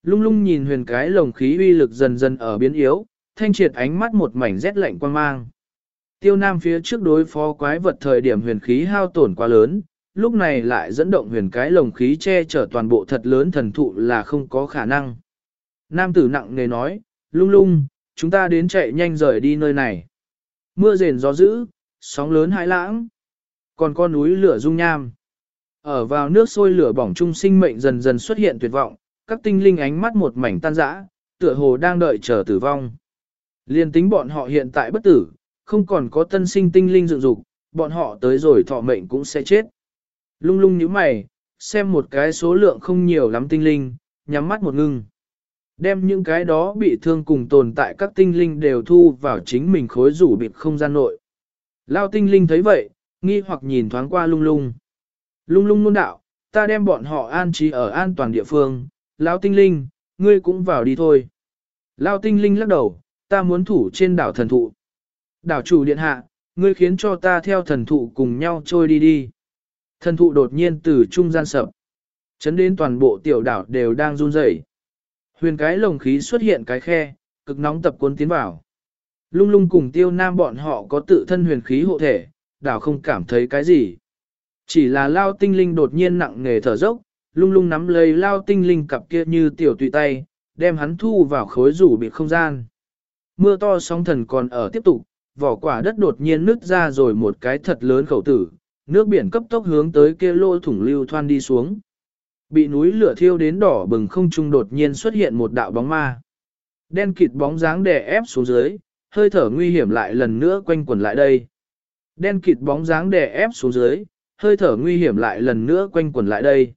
Lung lung nhìn huyền cái lồng khí uy lực dần dần ở biến yếu, thanh triệt ánh mắt một mảnh rét lạnh quan mang. Tiêu Nam phía trước đối phó quái vật thời điểm huyền khí hao tổn quá lớn, lúc này lại dẫn động huyền cái lồng khí che chở toàn bộ thật lớn thần thụ là không có khả năng. Nam tử nặng nề nói, lung lung, chúng ta đến chạy nhanh rời đi nơi này. Mưa rền gió dữ, sóng lớn hãi lãng, còn con núi lửa dung nham. Ở vào nước sôi lửa bỏng trung sinh mệnh dần dần xuất hiện tuyệt vọng, các tinh linh ánh mắt một mảnh tan rã, tựa hồ đang đợi chờ tử vong. Liên tính bọn họ hiện tại bất tử, không còn có tân sinh tinh linh dựng dục, bọn họ tới rồi thọ mệnh cũng sẽ chết. Lung lung nhíu mày, xem một cái số lượng không nhiều lắm tinh linh, nhắm mắt một ngưng. Đem những cái đó bị thương cùng tồn tại các tinh linh đều thu vào chính mình khối rủ bịp không gian nội. Lao tinh linh thấy vậy, nghi hoặc nhìn thoáng qua lung lung. Lung lung nôn đạo, ta đem bọn họ an trí ở an toàn địa phương, Lao tinh linh, ngươi cũng vào đi thôi. Lao tinh linh lắc đầu, ta muốn thủ trên đảo thần thụ. Đảo chủ điện hạ, ngươi khiến cho ta theo thần thụ cùng nhau trôi đi đi. Thần thụ đột nhiên từ trung gian sập. Chấn đến toàn bộ tiểu đảo đều đang run rẩy. Huyền cái lồng khí xuất hiện cái khe, cực nóng tập cuốn tiến vào. Lung lung cùng tiêu nam bọn họ có tự thân huyền khí hộ thể, đảo không cảm thấy cái gì. Chỉ là lao tinh linh đột nhiên nặng nề thở dốc, lung lung nắm lấy lao tinh linh cặp kia như tiểu tùy tay, đem hắn thu vào khối rủ bị không gian. Mưa to sóng thần còn ở tiếp tục, vỏ quả đất đột nhiên nứt ra rồi một cái thật lớn khẩu tử, nước biển cấp tốc hướng tới kia lô thủng lưu thoan đi xuống. Bị núi lửa thiêu đến đỏ bừng không trung đột nhiên xuất hiện một đạo bóng ma. Đen kịt bóng dáng đè ép xuống dưới, hơi thở nguy hiểm lại lần nữa quanh quẩn lại đây. Đen kịt bóng dáng đè ép xuống dưới, hơi thở nguy hiểm lại lần nữa quanh quẩn lại đây.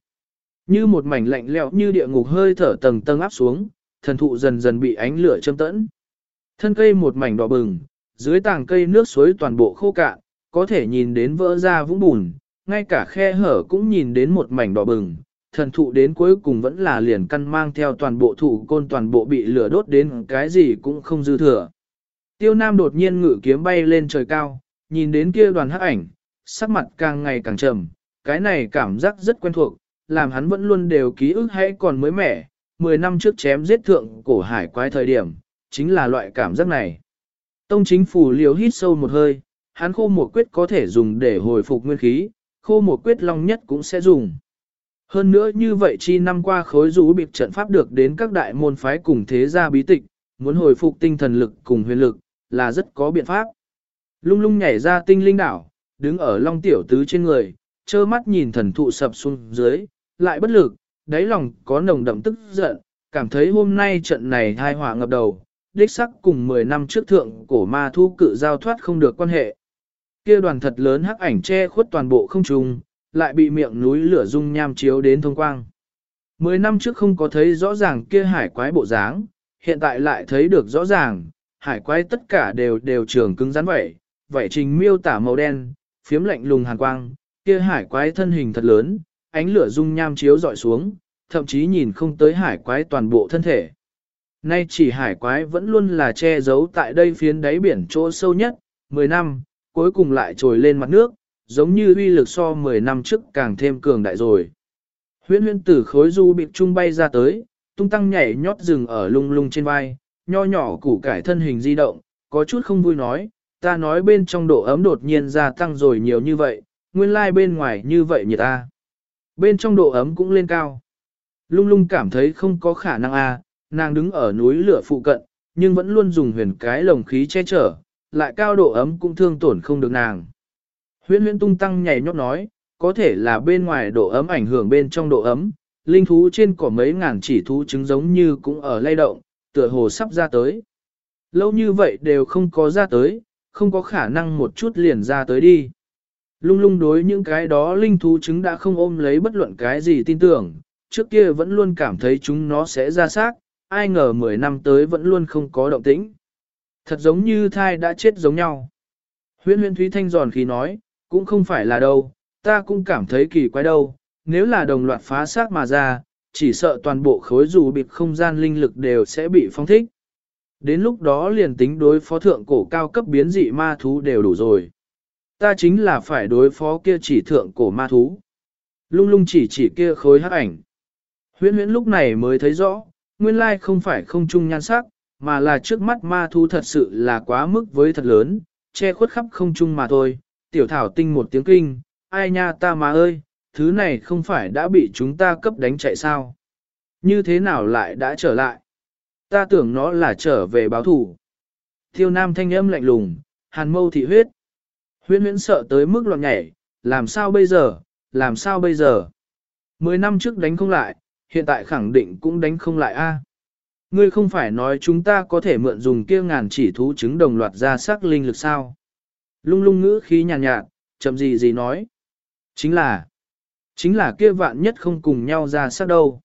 Như một mảnh lạnh lẽo như địa ngục hơi thở tầng tầng áp xuống, thần thụ dần dần bị ánh lửa châm tẫn. Thân cây một mảnh đỏ bừng, dưới tàng cây nước suối toàn bộ khô cạn, có thể nhìn đến vỡ ra vũng bùn, ngay cả khe hở cũng nhìn đến một mảnh đỏ bừng, thần thụ đến cuối cùng vẫn là liền căn mang theo toàn bộ thụ côn toàn bộ bị lửa đốt đến cái gì cũng không dư thừa. Tiêu Nam đột nhiên ngự kiếm bay lên trời cao, nhìn đến kia đoàn hắc ảnh, sắc mặt càng ngày càng trầm, cái này cảm giác rất quen thuộc, làm hắn vẫn luôn đều ký ức hay còn mới mẻ, 10 năm trước chém giết thượng cổ hải quái thời điểm, chính là loại cảm giác này. Tông chính phủ liều hít sâu một hơi, hắn khô một quyết có thể dùng để hồi phục nguyên khí, khô một quyết long nhất cũng sẽ dùng. Hơn nữa như vậy chi năm qua khối rũ bịp trận pháp được đến các đại môn phái cùng thế gia bí tịch, muốn hồi phục tinh thần lực cùng huyền lực, là rất có biện pháp. Lung lung nhảy ra tinh linh đảo, đứng ở long tiểu tứ trên người, trơ mắt nhìn thần thụ sập xuống dưới, lại bất lực, đáy lòng có nồng đậm tức giận, cảm thấy hôm nay trận này thai họa ngập đầu, đích sắc cùng 10 năm trước thượng cổ ma thu cự giao thoát không được quan hệ. Kia đoàn thật lớn hắc ảnh che khuất toàn bộ không trùng, lại bị miệng núi lửa dung nham chiếu đến thông quang. Mười năm trước không có thấy rõ ràng kia hải quái bộ dáng, hiện tại lại thấy được rõ ràng, hải quái tất cả đều đều trường cứng rắn vậy, vậy trình miêu tả màu đen, phiếm lạnh lùng hàn quang, kia hải quái thân hình thật lớn, ánh lửa dung nham chiếu dọi xuống, thậm chí nhìn không tới hải quái toàn bộ thân thể. Nay chỉ hải quái vẫn luôn là che giấu tại đây phiến đáy biển chỗ sâu nhất, 10 năm, cuối cùng lại trồi lên mặt nước, giống như uy lực so 10 năm trước càng thêm cường đại rồi. Huyễn huyễn tử khối du bị trung bay ra tới, tung tăng nhảy nhót rừng ở lung lung trên vai, nho nhỏ củ cải thân hình di động, có chút không vui nói, ta nói bên trong độ ấm đột nhiên gia tăng rồi nhiều như vậy, nguyên lai like bên ngoài như vậy nhiệt ta. Bên trong độ ấm cũng lên cao. Lung lung cảm thấy không có khả năng a, nàng đứng ở núi lửa phụ cận, nhưng vẫn luôn dùng huyền cái lồng khí che chở, lại cao độ ấm cũng thương tổn không được nàng. Huyễn huyễn tung tăng nhảy nhót nói, có thể là bên ngoài độ ấm ảnh hưởng bên trong độ ấm, linh thú trên cỏ mấy ngàn chỉ thú trứng giống như cũng ở lay động, tựa hồ sắp ra tới. Lâu như vậy đều không có ra tới, không có khả năng một chút liền ra tới đi. Lung lung đối những cái đó linh thú trứng đã không ôm lấy bất luận cái gì tin tưởng, trước kia vẫn luôn cảm thấy chúng nó sẽ ra xác, ai ngờ 10 năm tới vẫn luôn không có động tĩnh. Thật giống như thai đã chết giống nhau. Huyên huyên Thúy Thanh giòn khí nói, cũng không phải là đâu, ta cũng cảm thấy kỳ quái đâu, nếu là đồng loạt phá xác mà ra, chỉ sợ toàn bộ khối dù bịp không gian linh lực đều sẽ bị phong thích. Đến lúc đó liền tính đối phó thượng cổ cao cấp biến dị ma thú đều đủ rồi. Ta chính là phải đối phó kia chỉ thượng cổ ma thú. Lung lung chỉ chỉ kia khối hắc ảnh. Huyễn huyễn lúc này mới thấy rõ, nguyên lai không phải không chung nhan sắc, mà là trước mắt ma thú thật sự là quá mức với thật lớn, che khuất khắp không chung mà thôi. Tiểu thảo tinh một tiếng kinh, ai nha ta mà ơi, thứ này không phải đã bị chúng ta cấp đánh chạy sao? Như thế nào lại đã trở lại? Ta tưởng nó là trở về báo thủ. Tiêu nam thanh âm lạnh lùng, hàn mâu thị huyết. Huyễn huyễn sợ tới mức loạn nhảy, làm sao bây giờ, làm sao bây giờ? Mười năm trước đánh không lại, hiện tại khẳng định cũng đánh không lại a. Ngươi không phải nói chúng ta có thể mượn dùng kia ngàn chỉ thú chứng đồng loạt ra sắc linh lực sao? Lung lung ngữ khí nhàn nhạt, nhạt, chậm gì gì nói. Chính là, chính là kia vạn nhất không cùng nhau ra sắc đâu.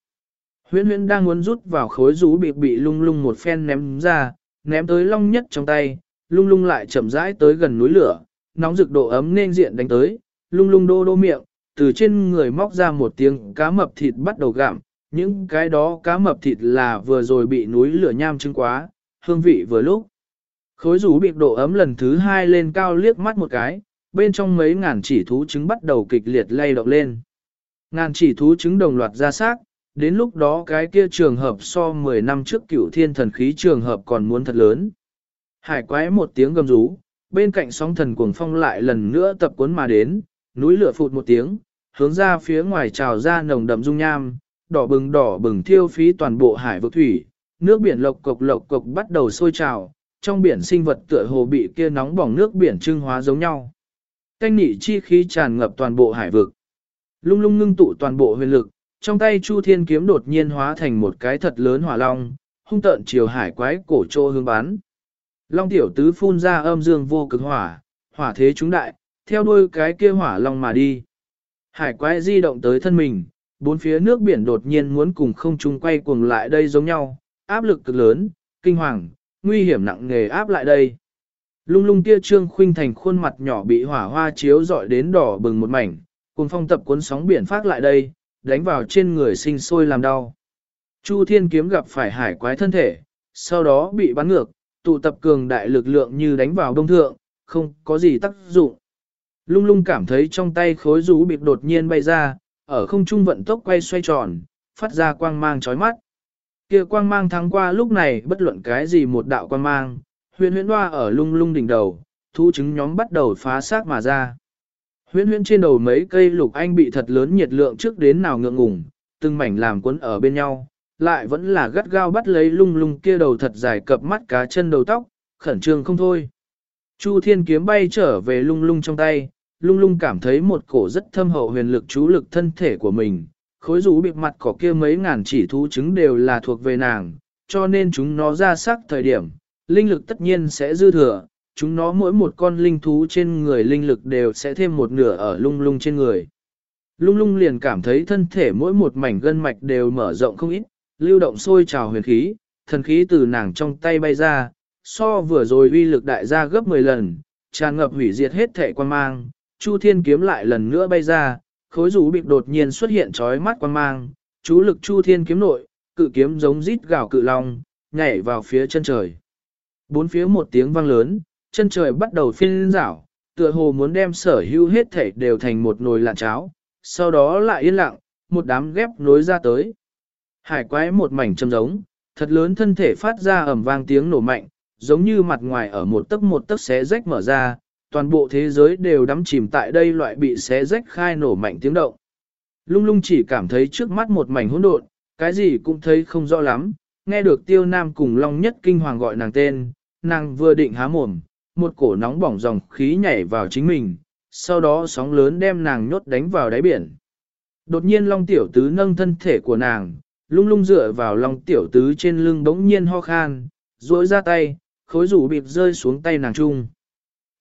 Huyễn huyễn đang muốn rút vào khối rú bị bị lung lung một phen ném ra, ném tới long nhất trong tay, lung lung lại chậm rãi tới gần núi lửa, nóng rực độ ấm nên diện đánh tới, lung lung đô đô miệng, từ trên người móc ra một tiếng cá mập thịt bắt đầu gặm, những cái đó cá mập thịt là vừa rồi bị núi lửa nham trưng quá, hương vị vừa lúc. Khối rú bị độ ấm lần thứ hai lên cao liếc mắt một cái, bên trong mấy ngàn chỉ thú trứng bắt đầu kịch liệt lay động lên. Ngàn chỉ thú trứng đồng loạt ra xác, đến lúc đó cái kia trường hợp so 10 năm trước cựu thiên thần khí trường hợp còn muốn thật lớn. Hải quái một tiếng gầm rú, bên cạnh sóng thần cuồng phong lại lần nữa tập cuốn mà đến, núi lửa phụt một tiếng, hướng ra phía ngoài trào ra nồng đậm dung nham, đỏ bừng đỏ bừng thiêu phí toàn bộ hải vực thủy, nước biển lộc cộc lộc cộc bắt đầu sôi trào, trong biển sinh vật tựa hồ bị kia nóng bỏng nước biển trưng hóa giống nhau. Canh nị chi khí tràn ngập toàn bộ hải vực. Lung lung ngưng tụ toàn bộ huyền lực, trong tay Chu Thiên kiếm đột nhiên hóa thành một cái thật lớn hỏa long, hung tợn chiều hải quái cổ trô hướng bán. Long tiểu tứ phun ra âm dương vô cực hỏa, hỏa thế chúng đại, theo đuôi cái kia hỏa long mà đi. Hải quái di động tới thân mình, bốn phía nước biển đột nhiên muốn cùng không trung quay cuồng lại đây giống nhau, áp lực cực lớn, kinh hoàng, nguy hiểm nặng nề áp lại đây. Lung lung kia trương khuynh thành khuôn mặt nhỏ bị hỏa hoa chiếu dọi đến đỏ bừng một mảnh, cùng phong tập cuốn sóng biển phát lại đây, đánh vào trên người sinh sôi làm đau. Chu thiên kiếm gặp phải hải quái thân thể, sau đó bị bắn ngược, tụ tập cường đại lực lượng như đánh vào đông thượng, không có gì tác dụng. Lung lung cảm thấy trong tay khối rú bịp đột nhiên bay ra, ở không trung vận tốc quay xoay tròn, phát ra quang mang chói mắt. Kia quang mang thắng qua lúc này bất luận cái gì một đạo quang mang, huyền huyền hoa ở lung lung đỉnh đầu, thu chứng nhóm bắt đầu phá xác mà ra. Huyền huyễn trên đầu mấy cây lục anh bị thật lớn nhiệt lượng trước đến nào ngượng ngùng, từng mảnh làm quấn ở bên nhau, lại vẫn là gắt gao bắt lấy lung lung kia đầu thật dài cập mắt cá chân đầu tóc, khẩn trương không thôi. Chu thiên kiếm bay trở về lung lung trong tay, lung lung cảm thấy một cổ rất thâm hậu huyền lực chú lực thân thể của mình, khối rũ bịp mặt cỏ kia mấy ngàn chỉ thú trứng đều là thuộc về nàng, cho nên chúng nó ra sắc thời điểm, linh lực tất nhiên sẽ dư thừa, chúng nó mỗi một con linh thú trên người linh lực đều sẽ thêm một nửa ở lung lung trên người. Lung lung liền cảm thấy thân thể mỗi một mảnh gân mạch đều mở rộng không ít, lưu động sôi trào huyền khí, thần khí từ nàng trong tay bay ra, so vừa rồi uy lực đại ra gấp 10 lần, tràn ngập hủy diệt hết thể quan mang, Chu Thiên kiếm lại lần nữa bay ra, khối rủ bịp đột nhiên xuất hiện trói mắt quan mang, chú lực Chu Thiên kiếm nội, cự kiếm giống rít gào cự long, nhảy vào phía chân trời. Bốn phía một tiếng vang lớn, chân trời bắt đầu phiên rảo, tựa hồ muốn đem sở hữu hết thể đều thành một nồi lạn cháo, sau đó lại yên lặng, một đám ghép nối ra tới. Hải quái một mảnh châm giống, thật lớn thân thể phát ra ẩm vang tiếng nổ mạnh, giống như mặt ngoài ở một tấc một tấc xé rách mở ra, toàn bộ thế giới đều đắm chìm tại đây loại bị xé rách khai nổ mạnh tiếng động. Lung lung chỉ cảm thấy trước mắt một mảnh hỗn độn, cái gì cũng thấy không rõ lắm, nghe được tiêu nam cùng long nhất kinh hoàng gọi nàng tên, nàng vừa định há mồm, một cổ nóng bỏng dòng khí nhảy vào chính mình, sau đó sóng lớn đem nàng nhốt đánh vào đáy biển. Đột nhiên long tiểu tứ nâng thân thể của nàng, lung lung dựa vào long tiểu tứ trên lưng bỗng nhiên ho khan, duỗi ra tay, khối rủ bịp rơi xuống tay nàng trung.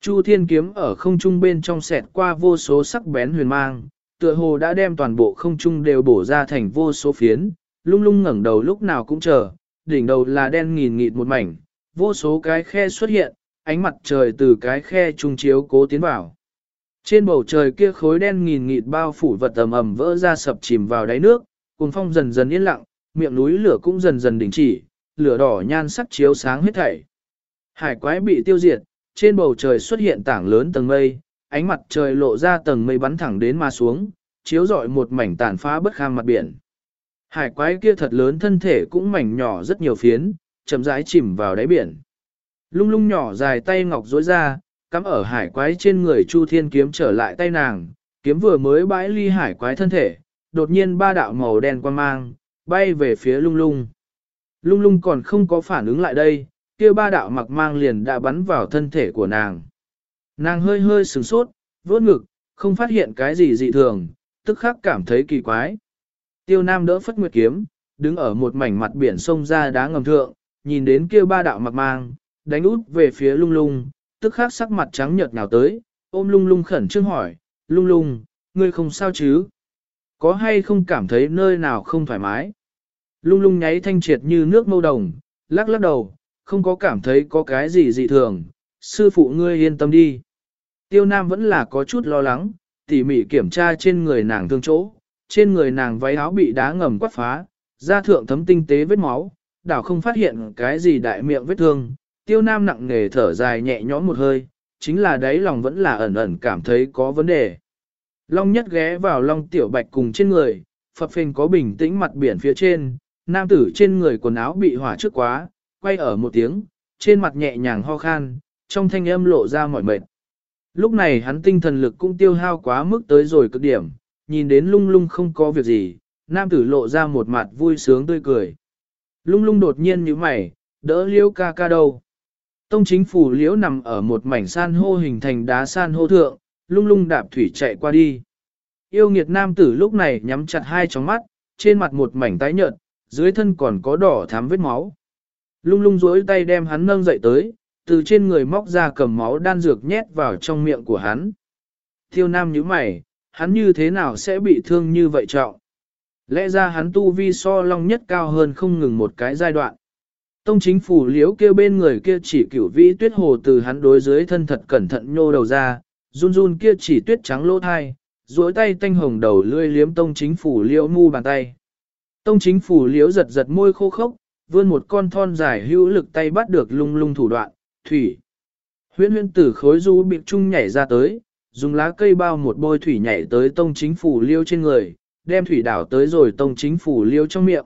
Chu thiên kiếm ở không trung bên trong sẹt qua vô số sắc bén huyền mang, tựa hồ đã đem toàn bộ không trung đều bổ ra thành vô số phiến, lung lung ngẩng đầu lúc nào cũng chờ, đỉnh đầu là đen nghìn nghịt một mảnh, vô số cái khe xuất hiện, ánh mặt trời từ cái khe trung chiếu cố tiến vào. Trên bầu trời kia khối đen nghìn nghịt bao phủ vật ầm ầm vỡ ra sập chìm vào đáy nước, cùng phong dần dần yên lặng, miệng núi lửa cũng dần dần đình chỉ, lửa đỏ nhan sắc chiếu sáng hết thảy. Hải quái bị tiêu diệt, trên bầu trời xuất hiện tảng lớn tầng mây, ánh mặt trời lộ ra tầng mây bắn thẳng đến mà xuống, chiếu rọi một mảnh tàn phá bất kham mặt biển. Hải quái kia thật lớn thân thể cũng mảnh nhỏ rất nhiều phiến, chậm rãi chìm vào đáy biển. Lung lung nhỏ dài tay ngọc rối ra, cắm ở hải quái trên người Chu Thiên kiếm trở lại tay nàng, kiếm vừa mới bãi ly hải quái thân thể, đột nhiên ba đạo màu đen quan mang, bay về phía lung lung. Lung lung còn không có phản ứng lại đây, kia ba đạo mặc mang liền đã bắn vào thân thể của nàng. Nàng hơi hơi sửng sốt, vốt ngực, không phát hiện cái gì dị thường, tức khắc cảm thấy kỳ quái. Tiêu Nam đỡ phất nguyệt kiếm, đứng ở một mảnh mặt biển sông ra đá ngầm thượng, nhìn đến kia ba đạo mặc mang, đánh út về phía lung lung, tức khắc sắc mặt trắng nhợt nào tới, ôm lung lung khẩn trương hỏi, lung lung, ngươi không sao chứ? Có hay không cảm thấy nơi nào không thoải mái? Lung lung nháy thanh triệt như nước mâu đồng, lắc lắc đầu, không có cảm thấy có cái gì dị thường, sư phụ ngươi yên tâm đi. Tiêu Nam vẫn là có chút lo lắng, tỉ mỉ kiểm tra trên người nàng thương chỗ, trên người nàng váy áo bị đá ngầm quắt phá, da thượng thấm tinh tế vết máu, đảo không phát hiện cái gì đại miệng vết thương. Tiêu Nam nặng nề thở dài nhẹ nhõm một hơi, chính là đáy lòng vẫn là ẩn ẩn cảm thấy có vấn đề. Long nhất ghé vào Long Tiểu Bạch cùng trên người, phập phình có bình tĩnh mặt biển phía trên, nam tử trên người quần áo bị hỏa trước quá, quay ở một tiếng, trên mặt nhẹ nhàng ho khan, trong thanh âm lộ ra mỏi mệt. Lúc này hắn tinh thần lực cũng tiêu hao quá mức tới rồi cực điểm, nhìn đến lung lung không có việc gì, nam tử lộ ra một mặt vui sướng tươi cười. Lung lung đột nhiên như mày, đỡ liễu ca ca đâu. Tông chính phủ liễu nằm ở một mảnh san hô hình thành đá san hô thượng, lung lung đạp thủy chạy qua đi. Yêu nghiệt nam tử lúc này nhắm chặt hai tròng mắt, trên mặt một mảnh tái nhợt, dưới thân còn có đỏ thắm vết máu. Lung lung duỗi tay đem hắn nâng dậy tới, từ trên người móc ra cầm máu đan dược nhét vào trong miệng của hắn. Thiêu nam nhíu mày, hắn như thế nào sẽ bị thương như vậy trọng? Lẽ ra hắn tu vi so long nhất cao hơn không ngừng một cái giai đoạn. Tông chính phủ liếu kêu bên người kia chỉ cửu vĩ tuyết hồ từ hắn đối dưới thân thật cẩn thận nhô đầu ra, run run kia chỉ tuyết trắng lỗ thai, duỗi tay tanh hồng đầu lươi liếm tông chính phủ liễu mu bàn tay. Tông chính phủ liễu giật giật môi khô khốc, vươn một con thon dài hữu lực tay bắt được lung lung thủ đoạn, thủy. Huyễn huyễn tử khối du bị trung nhảy ra tới, dùng lá cây bao một bôi thủy nhảy tới tông chính phủ liêu trên người, đem thủy đảo tới rồi tông chính phủ liêu trong miệng.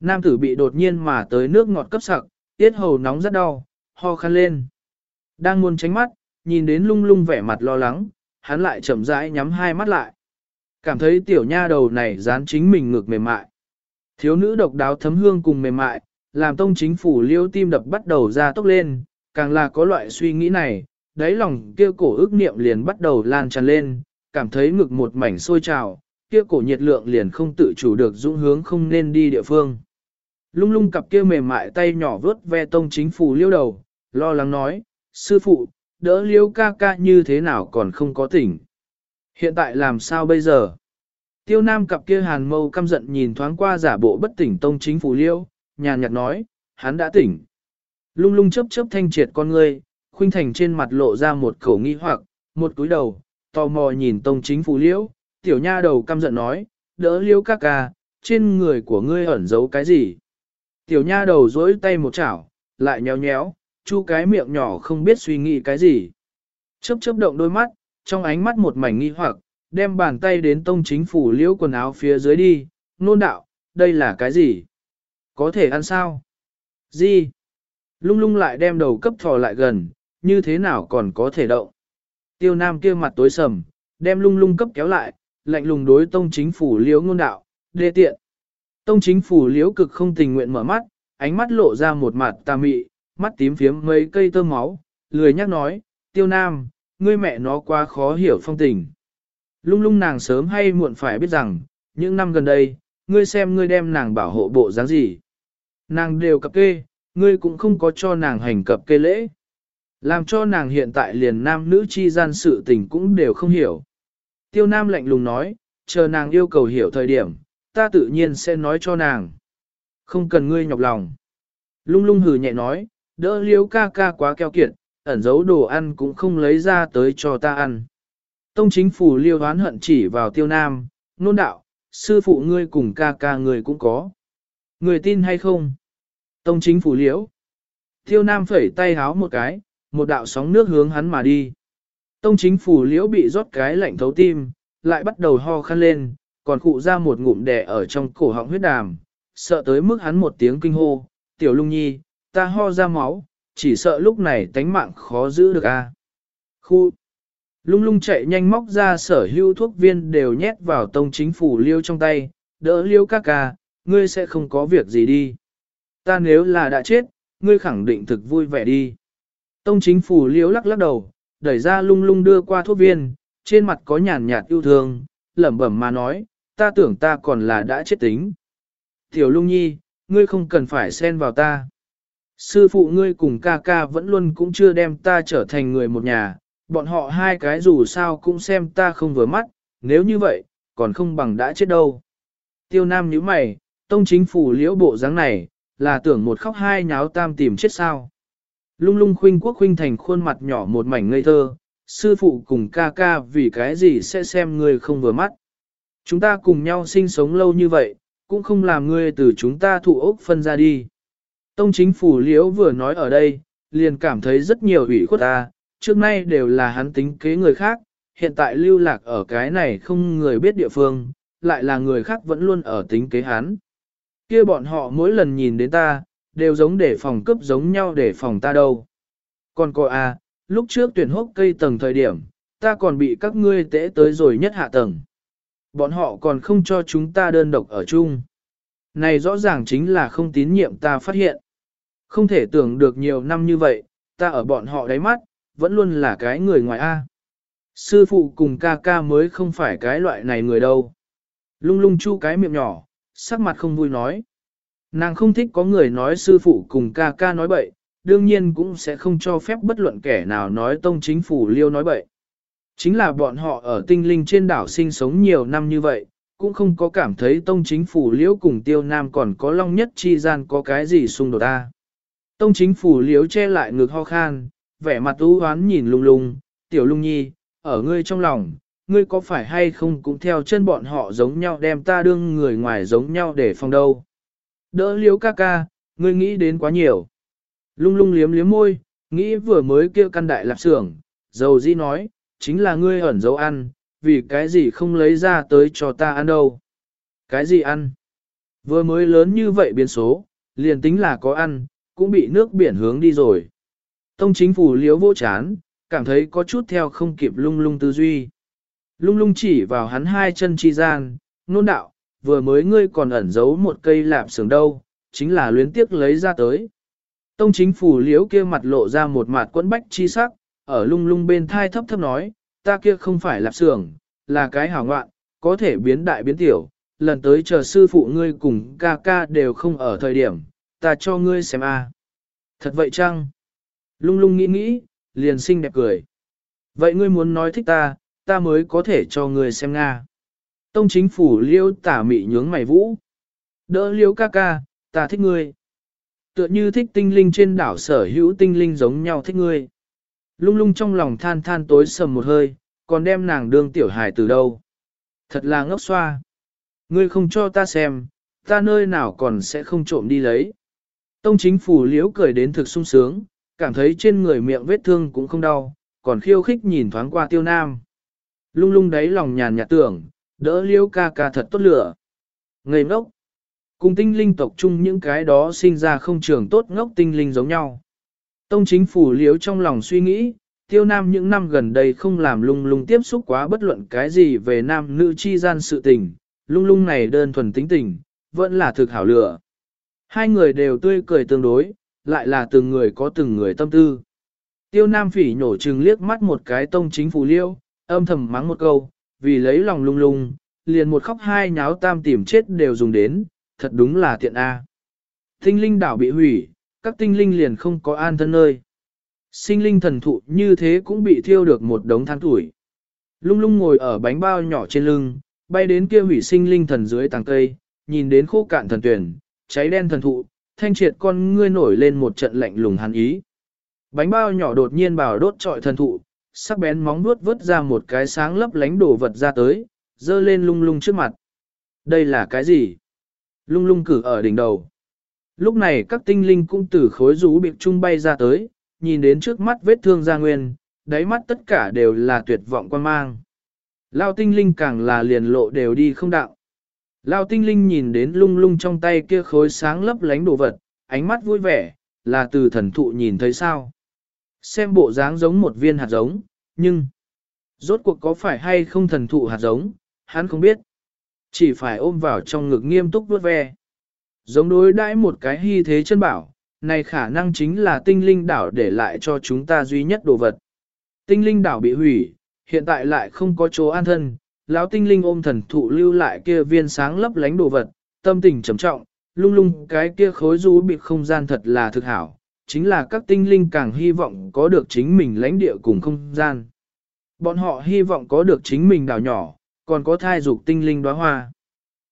Nam tử bị đột nhiên mà tới nước ngọt cấp sặc, tiết hầu nóng rất đau, ho khăn lên. Đang muốn tránh mắt, nhìn đến lung lung vẻ mặt lo lắng, hắn lại chậm rãi nhắm hai mắt lại. Cảm thấy tiểu nha đầu này dán chính mình ngược mềm mại. Thiếu nữ độc đáo thấm hương cùng mềm mại, làm tông chính phủ liêu tim đập bắt đầu ra tốc lên, càng là có loại suy nghĩ này, đáy lòng kia cổ ước niệm liền bắt đầu lan tràn lên, cảm thấy ngực một mảnh sôi trào, kia cổ nhiệt lượng liền không tự chủ được dũng hướng không nên đi địa phương. Lung lung cặp kia mềm mại tay nhỏ vớt ve tông chính phủ liêu đầu, lo lắng nói, sư phụ, đỡ liêu ca ca như thế nào còn không có tỉnh. Hiện tại làm sao bây giờ? Tiêu nam cặp kia hàn mâu căm giận nhìn thoáng qua giả bộ bất tỉnh tông chính phủ liêu, nhàn nhạt nói, hắn đã tỉnh. Lung lung chớp chớp thanh triệt con ngươi, khuynh thành trên mặt lộ ra một khẩu nghi hoặc, một cúi đầu, tò mò nhìn tông chính phủ liễu, tiểu nha đầu căm giận nói, đỡ liễu ca ca, trên người của ngươi ẩn giấu cái gì. Tiểu nha đầu dối tay một chảo, lại nhéo nhéo, chu cái miệng nhỏ không biết suy nghĩ cái gì. Chớp chớp động đôi mắt, trong ánh mắt một mảnh nghi hoặc, đem bàn tay đến tông chính phủ liễu quần áo phía dưới đi, nôn đạo, đây là cái gì? Có thể ăn sao? Gì? Lung lung lại đem đầu cấp thò lại gần, như thế nào còn có thể động? Tiêu nam kia mặt tối sầm, đem lung lung cấp kéo lại, lạnh lùng đối tông chính phủ liễu ngôn đạo, đê tiện. Tông chính phủ liễu cực không tình nguyện mở mắt, ánh mắt lộ ra một mặt tà mị, mắt tím phiếm mấy cây tơ máu, lười nhắc nói, tiêu nam, ngươi mẹ nó quá khó hiểu phong tình. Lung lung nàng sớm hay muộn phải biết rằng, những năm gần đây, ngươi xem ngươi đem nàng bảo hộ bộ dáng gì. Nàng đều cập kê, ngươi cũng không có cho nàng hành cập kê lễ. Làm cho nàng hiện tại liền nam nữ chi gian sự tình cũng đều không hiểu. Tiêu nam lạnh lùng nói, chờ nàng yêu cầu hiểu thời điểm, ta tự nhiên sẽ nói cho nàng. Không cần ngươi nhọc lòng. Lung lung hừ nhẹ nói, đỡ liếu ca ca quá keo kiệt, ẩn giấu đồ ăn cũng không lấy ra tới cho ta ăn. Tông chính phủ liêu hoán hận chỉ vào tiêu nam, nôn đạo, sư phụ ngươi cùng ca ca người cũng có. Người tin hay không? Tông chính phủ liễu. Tiêu nam phẩy tay háo một cái, một đạo sóng nước hướng hắn mà đi. Tông chính phủ liễu bị rót cái lạnh thấu tim, lại bắt đầu ho khăn lên, còn cụ ra một ngụm đẻ ở trong cổ họng huyết đàm, sợ tới mức hắn một tiếng kinh hô, tiểu lung nhi, ta ho ra máu, chỉ sợ lúc này tánh mạng khó giữ được a. Khu lung lung chạy nhanh móc ra sở hữu thuốc viên đều nhét vào tông chính phủ liêu trong tay, đỡ liêu ca ca, ngươi sẽ không có việc gì đi. Ta nếu là đã chết, ngươi khẳng định thực vui vẻ đi. Tông chính phủ liêu lắc lắc đầu, đẩy ra lung lung đưa qua thuốc viên, trên mặt có nhàn nhạt yêu thương, lẩm bẩm mà nói, ta tưởng ta còn là đã chết tính. Tiểu lung nhi, ngươi không cần phải xen vào ta. Sư phụ ngươi cùng ca ca vẫn luôn cũng chưa đem ta trở thành người một nhà, bọn họ hai cái dù sao cũng xem ta không vừa mắt, nếu như vậy, còn không bằng đã chết đâu. Tiêu Nam nhíu mày, tông chính phủ liễu bộ dáng này, là tưởng một khóc hai nháo tam tìm chết sao. Lung lung khuynh quốc khuynh thành khuôn mặt nhỏ một mảnh ngây thơ, sư phụ cùng ca ca vì cái gì sẽ xem ngươi không vừa mắt. Chúng ta cùng nhau sinh sống lâu như vậy, cũng không làm ngươi từ chúng ta thụ ốc phân ra đi. Tông chính phủ liễu vừa nói ở đây, liền cảm thấy rất nhiều ủy khuất ta, trước nay đều là hắn tính kế người khác, hiện tại lưu lạc ở cái này không người biết địa phương, lại là người khác vẫn luôn ở tính kế hắn. kia bọn họ mỗi lần nhìn đến ta, đều giống để phòng cấp giống nhau để phòng ta đâu. Còn cô à, lúc trước tuyển hốc cây tầng thời điểm, ta còn bị các ngươi tễ tới rồi nhất hạ tầng. Bọn họ còn không cho chúng ta đơn độc ở chung. Này rõ ràng chính là không tín nhiệm ta phát hiện. Không thể tưởng được nhiều năm như vậy, ta ở bọn họ đáy mắt, vẫn luôn là cái người ngoài A. Sư phụ cùng ca ca mới không phải cái loại này người đâu. Lung lung chu cái miệng nhỏ, sắc mặt không vui nói. Nàng không thích có người nói sư phụ cùng ca ca nói bậy, đương nhiên cũng sẽ không cho phép bất luận kẻ nào nói tông chính phủ liêu nói bậy. Chính là bọn họ ở tinh linh trên đảo sinh sống nhiều năm như vậy, cũng không có cảm thấy tông chính phủ liễu cùng tiêu nam còn có long nhất chi gian có cái gì xung đột ta. Tông chính phủ liễu che lại ngực ho khan, vẻ mặt u hoán nhìn lung lung, tiểu lung nhi, ở ngươi trong lòng, ngươi có phải hay không cũng theo chân bọn họ giống nhau đem ta đương người ngoài giống nhau để phòng đâu. Đỡ liếu ca ca, ngươi nghĩ đến quá nhiều. Lung lung liếm liếm môi, nghĩ vừa mới kêu căn đại lạp xưởng, dầu di nói, chính là ngươi ẩn dấu ăn, vì cái gì không lấy ra tới cho ta ăn đâu. Cái gì ăn? Vừa mới lớn như vậy biến số, liền tính là có ăn, cũng bị nước biển hướng đi rồi. Tông chính phủ liếu vô chán, cảm thấy có chút theo không kịp lung lung tư duy. Lung lung chỉ vào hắn hai chân chi gian, nôn đạo, vừa mới ngươi còn ẩn giấu một cây lạp sườn đâu, chính là luyến tiếc lấy ra tới. Tông chính phủ liếu kia mặt lộ ra một mặt quẫn bách chi sắc, ở lung lung bên thai thấp thấp nói, ta kia không phải lạp sưởng, là cái hảo ngoạn, có thể biến đại biến tiểu, lần tới chờ sư phụ ngươi cùng ca ca đều không ở thời điểm, ta cho ngươi xem a. Thật vậy chăng? Lung lung nghĩ nghĩ, liền xinh đẹp cười. Vậy ngươi muốn nói thích ta, ta mới có thể cho ngươi xem Nga. Tông chính phủ liêu tả mị nhướng mày vũ. Đỡ liêu ca ca, ta thích ngươi. Tựa như thích tinh linh trên đảo sở hữu tinh linh giống nhau thích ngươi. Lung lung trong lòng than than tối sầm một hơi, còn đem nàng đương tiểu hài từ đâu. Thật là ngốc xoa. Ngươi không cho ta xem, ta nơi nào còn sẽ không trộm đi lấy. Tông chính phủ liễu cười đến thực sung sướng, cảm thấy trên người miệng vết thương cũng không đau, còn khiêu khích nhìn thoáng qua tiêu nam. Lung lung đáy lòng nhàn nhạt tưởng, đỡ liêu ca ca thật tốt lửa. Ngây ngốc. Cùng tinh linh tộc chung những cái đó sinh ra không trường tốt ngốc tinh linh giống nhau. Tông chính phủ liếu trong lòng suy nghĩ, tiêu nam những năm gần đây không làm lung lung tiếp xúc quá bất luận cái gì về nam nữ chi gian sự tình, lung lung này đơn thuần tính tình, vẫn là thực hảo lửa. Hai người đều tươi cười tương đối, lại là từng người có từng người tâm tư. Tiêu Nam Phỉ nhổ trừng liếc mắt một cái tông chính phủ liêu, âm thầm mắng một câu, vì lấy lòng lung lung, liền một khóc hai nháo tam tìm chết đều dùng đến, thật đúng là tiện A. Tinh linh đảo bị hủy, các tinh linh liền không có an thân nơi. Sinh linh thần thụ như thế cũng bị thiêu được một đống than tuổi. Lung lung ngồi ở bánh bao nhỏ trên lưng, bay đến kia hủy sinh linh thần dưới tàng cây, nhìn đến khô cạn thần tuyển, cháy đen thần thụ, thanh triệt con ngươi nổi lên một trận lạnh lùng hắn ý. Bánh bao nhỏ đột nhiên bảo đốt trọi thần thụ, sắc bén móng vuốt vớt ra một cái sáng lấp lánh đồ vật ra tới, dơ lên lung lung trước mặt. Đây là cái gì? Lung lung cử ở đỉnh đầu. Lúc này các tinh linh cũng từ khối rú bị trung bay ra tới, nhìn đến trước mắt vết thương gia nguyên, đáy mắt tất cả đều là tuyệt vọng quan mang. Lao tinh linh càng là liền lộ đều đi không đạo. Lao tinh linh nhìn đến lung lung trong tay kia khối sáng lấp lánh đồ vật, ánh mắt vui vẻ, là từ thần thụ nhìn thấy sao. Xem bộ dáng giống một viên hạt giống, nhưng rốt cuộc có phải hay không thần thụ hạt giống, hắn không biết. Chỉ phải ôm vào trong ngực nghiêm túc vuốt ve. Giống đối đãi một cái hy thế chân bảo, này khả năng chính là tinh linh đảo để lại cho chúng ta duy nhất đồ vật. Tinh linh đảo bị hủy, hiện tại lại không có chỗ an thân, lão tinh linh ôm thần thụ lưu lại kia viên sáng lấp lánh đồ vật, tâm tình trầm trọng, lung lung cái kia khối rú bị không gian thật là thực hảo, chính là các tinh linh càng hy vọng có được chính mình lãnh địa cùng không gian. Bọn họ hy vọng có được chính mình đảo nhỏ, còn có thai dục tinh linh đóa hoa.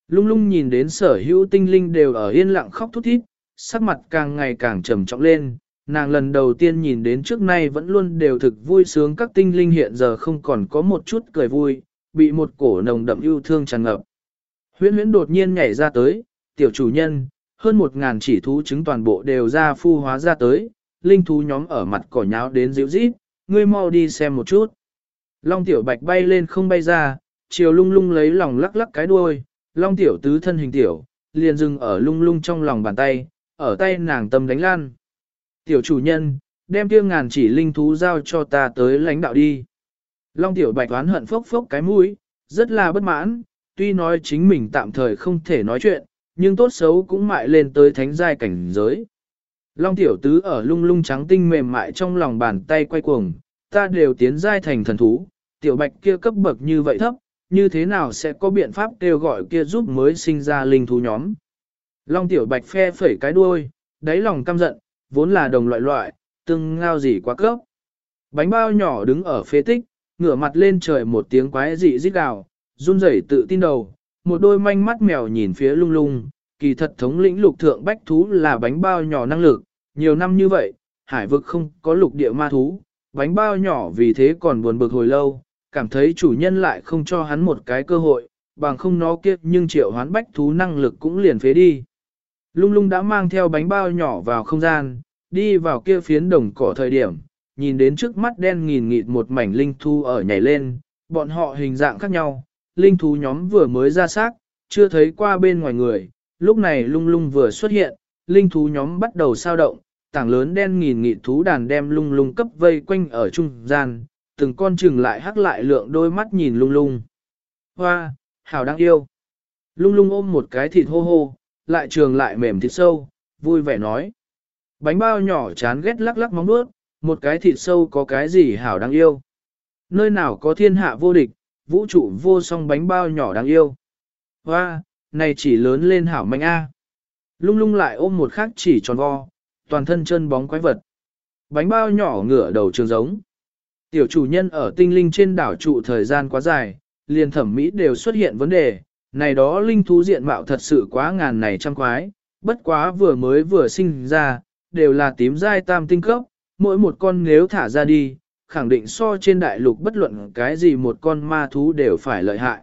Lung lung nhìn đến sở hữu tinh linh đều ở yên lặng khóc thút thít, sắc mặt càng ngày càng trầm trọng lên, nàng lần đầu tiên nhìn đến trước nay vẫn luôn đều thực vui sướng các tinh linh hiện giờ không còn có một chút cười vui, bị một cổ nồng đậm yêu thương tràn ngập. Huyễn huyễn đột nhiên nhảy ra tới, tiểu chủ nhân, hơn một ngàn chỉ thú trứng toàn bộ đều ra phu hóa ra tới, linh thú nhóm ở mặt cỏ nháo đến dịu rít, ngươi mau đi xem một chút. Long tiểu bạch bay lên không bay ra, chiều lung lung lấy lòng lắc lắc cái đuôi, long tiểu tứ thân hình tiểu, liền dừng ở lung lung trong lòng bàn tay, ở tay nàng tâm đánh lan. Tiểu chủ nhân, đem kia ngàn chỉ linh thú giao cho ta tới lãnh đạo đi. Long tiểu bạch oán hận phốc phốc cái mũi, rất là bất mãn, tuy nói chính mình tạm thời không thể nói chuyện, nhưng tốt xấu cũng mại lên tới thánh giai cảnh giới. Long tiểu tứ ở lung lung trắng tinh mềm mại trong lòng bàn tay quay cuồng, ta đều tiến giai thành thần thú, tiểu bạch kia cấp bậc như vậy thấp, như thế nào sẽ có biện pháp kêu gọi kia giúp mới sinh ra linh thú nhóm. Long tiểu bạch phe phẩy cái đuôi, đáy lòng căm giận, vốn là đồng loại loại, từng ngao gì quá cấp. Bánh bao nhỏ đứng ở phế tích, ngửa mặt lên trời một tiếng quái dị rít gào, run rẩy tự tin đầu, một đôi manh mắt mèo nhìn phía lung lung, kỳ thật thống lĩnh lục thượng bách thú là bánh bao nhỏ năng lực, nhiều năm như vậy, hải vực không có lục địa ma thú, bánh bao nhỏ vì thế còn buồn bực hồi lâu, cảm thấy chủ nhân lại không cho hắn một cái cơ hội, bằng không nó kiếp nhưng triệu hoán bách thú năng lực cũng liền phế đi. Lung lung đã mang theo bánh bao nhỏ vào không gian, đi vào kia phiến đồng cỏ thời điểm, nhìn đến trước mắt đen nghìn nghịt một mảnh linh thú ở nhảy lên, bọn họ hình dạng khác nhau, linh thú nhóm vừa mới ra xác, chưa thấy qua bên ngoài người, lúc này lung lung vừa xuất hiện, linh thú nhóm bắt đầu sao động, tảng lớn đen nghìn nghịt thú đàn đem lung lung cấp vây quanh ở trung gian, từng con chừng lại hắc lại lượng đôi mắt nhìn lung lung. Hoa, hảo đáng yêu. Lung lung ôm một cái thịt hô hô, lại trường lại mềm thịt sâu, vui vẻ nói. Bánh bao nhỏ chán ghét lắc lắc móng nuốt, một cái thịt sâu có cái gì hảo đáng yêu. Nơi nào có thiên hạ vô địch, vũ trụ vô song bánh bao nhỏ đáng yêu. Hoa, này chỉ lớn lên hảo manh a. Lung lung lại ôm một khắc chỉ tròn vo, toàn thân chân bóng quái vật. Bánh bao nhỏ ngửa đầu trường giống. Tiểu chủ nhân ở tinh linh trên đảo trụ thời gian quá dài, liền thẩm mỹ đều xuất hiện vấn đề, này đó linh thú diện mạo thật sự quá ngàn này trăm quái, bất quá vừa mới vừa sinh ra, đều là tím dai tam tinh cấp, mỗi một con nếu thả ra đi, khẳng định so trên đại lục bất luận cái gì một con ma thú đều phải lợi hại.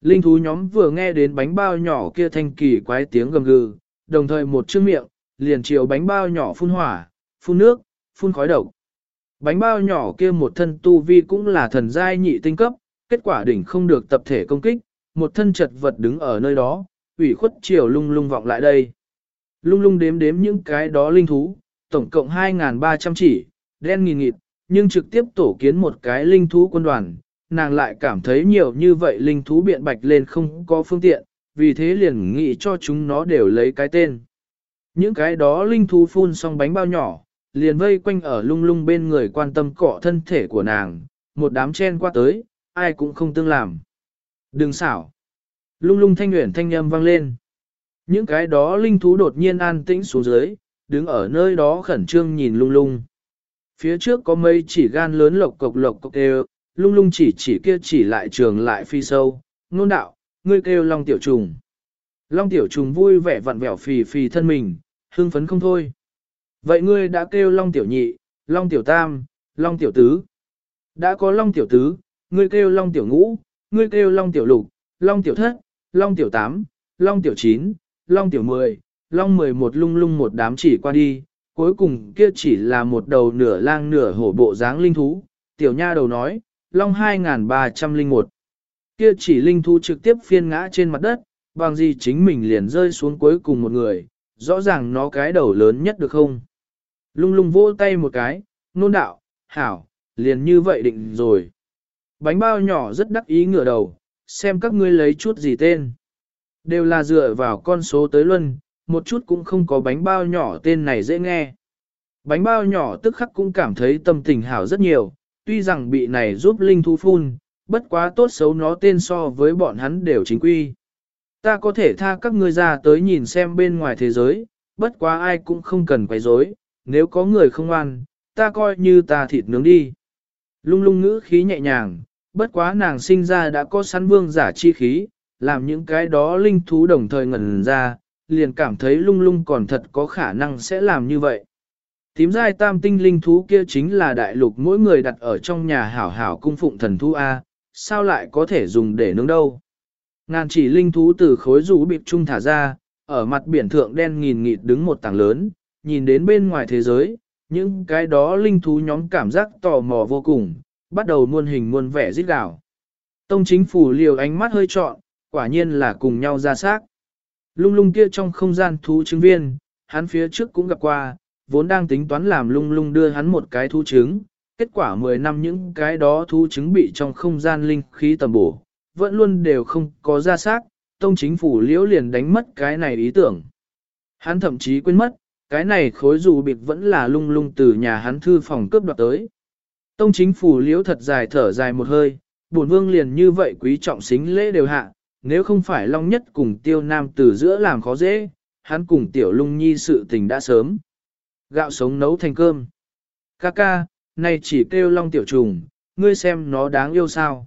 Linh thú nhóm vừa nghe đến bánh bao nhỏ kia thanh kỳ quái tiếng gầm gừ, đồng thời một chữ miệng, liền chiều bánh bao nhỏ phun hỏa, phun nước, phun khói độc. Bánh bao nhỏ kia một thân tu vi cũng là thần giai nhị tinh cấp, kết quả đỉnh không được tập thể công kích, một thân chật vật đứng ở nơi đó, ủy khuất chiều lung lung vọng lại đây. Lung lung đếm đếm những cái đó linh thú, tổng cộng 2.300 chỉ, đen nghìn nghịt, nhưng trực tiếp tổ kiến một cái linh thú quân đoàn, nàng lại cảm thấy nhiều như vậy linh thú biện bạch lên không có phương tiện, vì thế liền nghĩ cho chúng nó đều lấy cái tên. Những cái đó linh thú phun xong bánh bao nhỏ, liền vây quanh ở lung lung bên người quan tâm cọ thân thể của nàng, một đám chen qua tới, ai cũng không tương làm. Đừng xảo. Lung lung thanh nguyện thanh âm vang lên. Những cái đó linh thú đột nhiên an tĩnh xuống dưới, đứng ở nơi đó khẩn trương nhìn lung lung. Phía trước có mây chỉ gan lớn lộc cộc lộc cộc đều, lung lung chỉ chỉ kia chỉ lại trường lại phi sâu, nôn đạo, ngươi kêu long tiểu trùng. Long tiểu trùng vui vẻ vặn vẹo phì phì thân mình, hưng phấn không thôi. Vậy ngươi đã kêu long tiểu nhị, long tiểu tam, long tiểu tứ. Đã có long tiểu tứ, ngươi kêu long tiểu ngũ, ngươi kêu long tiểu lục, long tiểu thất, long tiểu tám, long tiểu chín, long tiểu mười, long mười một lung lung một đám chỉ qua đi, cuối cùng kia chỉ là một đầu nửa lang nửa hổ bộ dáng linh thú, tiểu nha đầu nói, long 2301. Kia chỉ linh thú trực tiếp phiên ngã trên mặt đất, bằng gì chính mình liền rơi xuống cuối cùng một người, rõ ràng nó cái đầu lớn nhất được không? Lung lung vỗ tay một cái, nôn đạo, hảo, liền như vậy định rồi. Bánh bao nhỏ rất đắc ý ngửa đầu, xem các ngươi lấy chút gì tên. Đều là dựa vào con số tới luân, một chút cũng không có bánh bao nhỏ tên này dễ nghe. Bánh bao nhỏ tức khắc cũng cảm thấy tâm tình hảo rất nhiều, tuy rằng bị này giúp linh thú phun, bất quá tốt xấu nó tên so với bọn hắn đều chính quy. Ta có thể tha các ngươi ra tới nhìn xem bên ngoài thế giới, bất quá ai cũng không cần quấy rối, nếu có người không ăn, ta coi như ta thịt nướng đi. Lung lung ngữ khí nhẹ nhàng, bất quá nàng sinh ra đã có sẵn vương giả chi khí, làm những cái đó linh thú đồng thời ngẩn ra, liền cảm thấy lung lung còn thật có khả năng sẽ làm như vậy. Tím giai tam tinh linh thú kia chính là đại lục mỗi người đặt ở trong nhà hảo hảo cung phụng thần thú A, sao lại có thể dùng để nướng đâu. Ngàn chỉ linh thú từ khối rũ bịp trung thả ra, ở mặt biển thượng đen nghìn nghịt đứng một tảng lớn, nhìn đến bên ngoài thế giới, những cái đó linh thú nhóm cảm giác tò mò vô cùng, bắt đầu muôn hình muôn vẻ rít gào. Tông chính phủ liều ánh mắt hơi trọn, quả nhiên là cùng nhau ra xác. Lung lung kia trong không gian thú chứng viên, hắn phía trước cũng gặp qua, vốn đang tính toán làm lung lung đưa hắn một cái thú trứng, kết quả 10 năm những cái đó thú trứng bị trong không gian linh khí tầm bổ, vẫn luôn đều không có ra xác, tông chính phủ liễu liền đánh mất cái này ý tưởng. Hắn thậm chí quên mất, cái này khối dù bịt vẫn là lung lung từ nhà hắn thư phòng cướp đoạt tới. Tông chính phủ liễu thật dài thở dài một hơi, bổn vương liền như vậy quý trọng xính lễ đều hạ, nếu không phải long nhất cùng tiêu nam từ giữa làm khó dễ, hắn cùng tiểu lung nhi sự tình đã sớm. Gạo sống nấu thành cơm. Ca ca, này chỉ kêu long tiểu trùng, ngươi xem nó đáng yêu sao.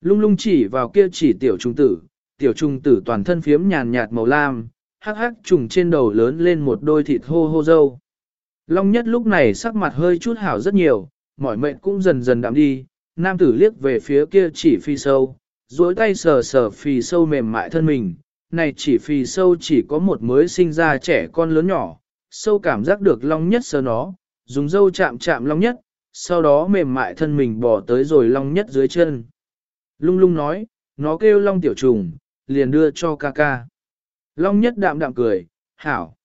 Lung lung chỉ vào kia chỉ tiểu trùng tử, tiểu trùng tử toàn thân phiếm nhàn nhạt màu lam, hắc hắc trùng trên đầu lớn lên một đôi thịt hô hô dâu. Long nhất lúc này sắc mặt hơi chút hảo rất nhiều, mỏi mệnh cũng dần dần đạm đi, nam tử liếc về phía kia chỉ phi sâu, duỗi tay sờ sờ phì sâu mềm mại thân mình, này chỉ phì sâu chỉ có một mới sinh ra trẻ con lớn nhỏ, sâu cảm giác được long nhất sờ nó, dùng dâu chạm chạm long nhất, sau đó mềm mại thân mình bỏ tới rồi long nhất dưới chân. Lung lung nói, nó kêu long tiểu trùng, liền đưa cho ca ca. Long nhất đạm đạm cười, hảo.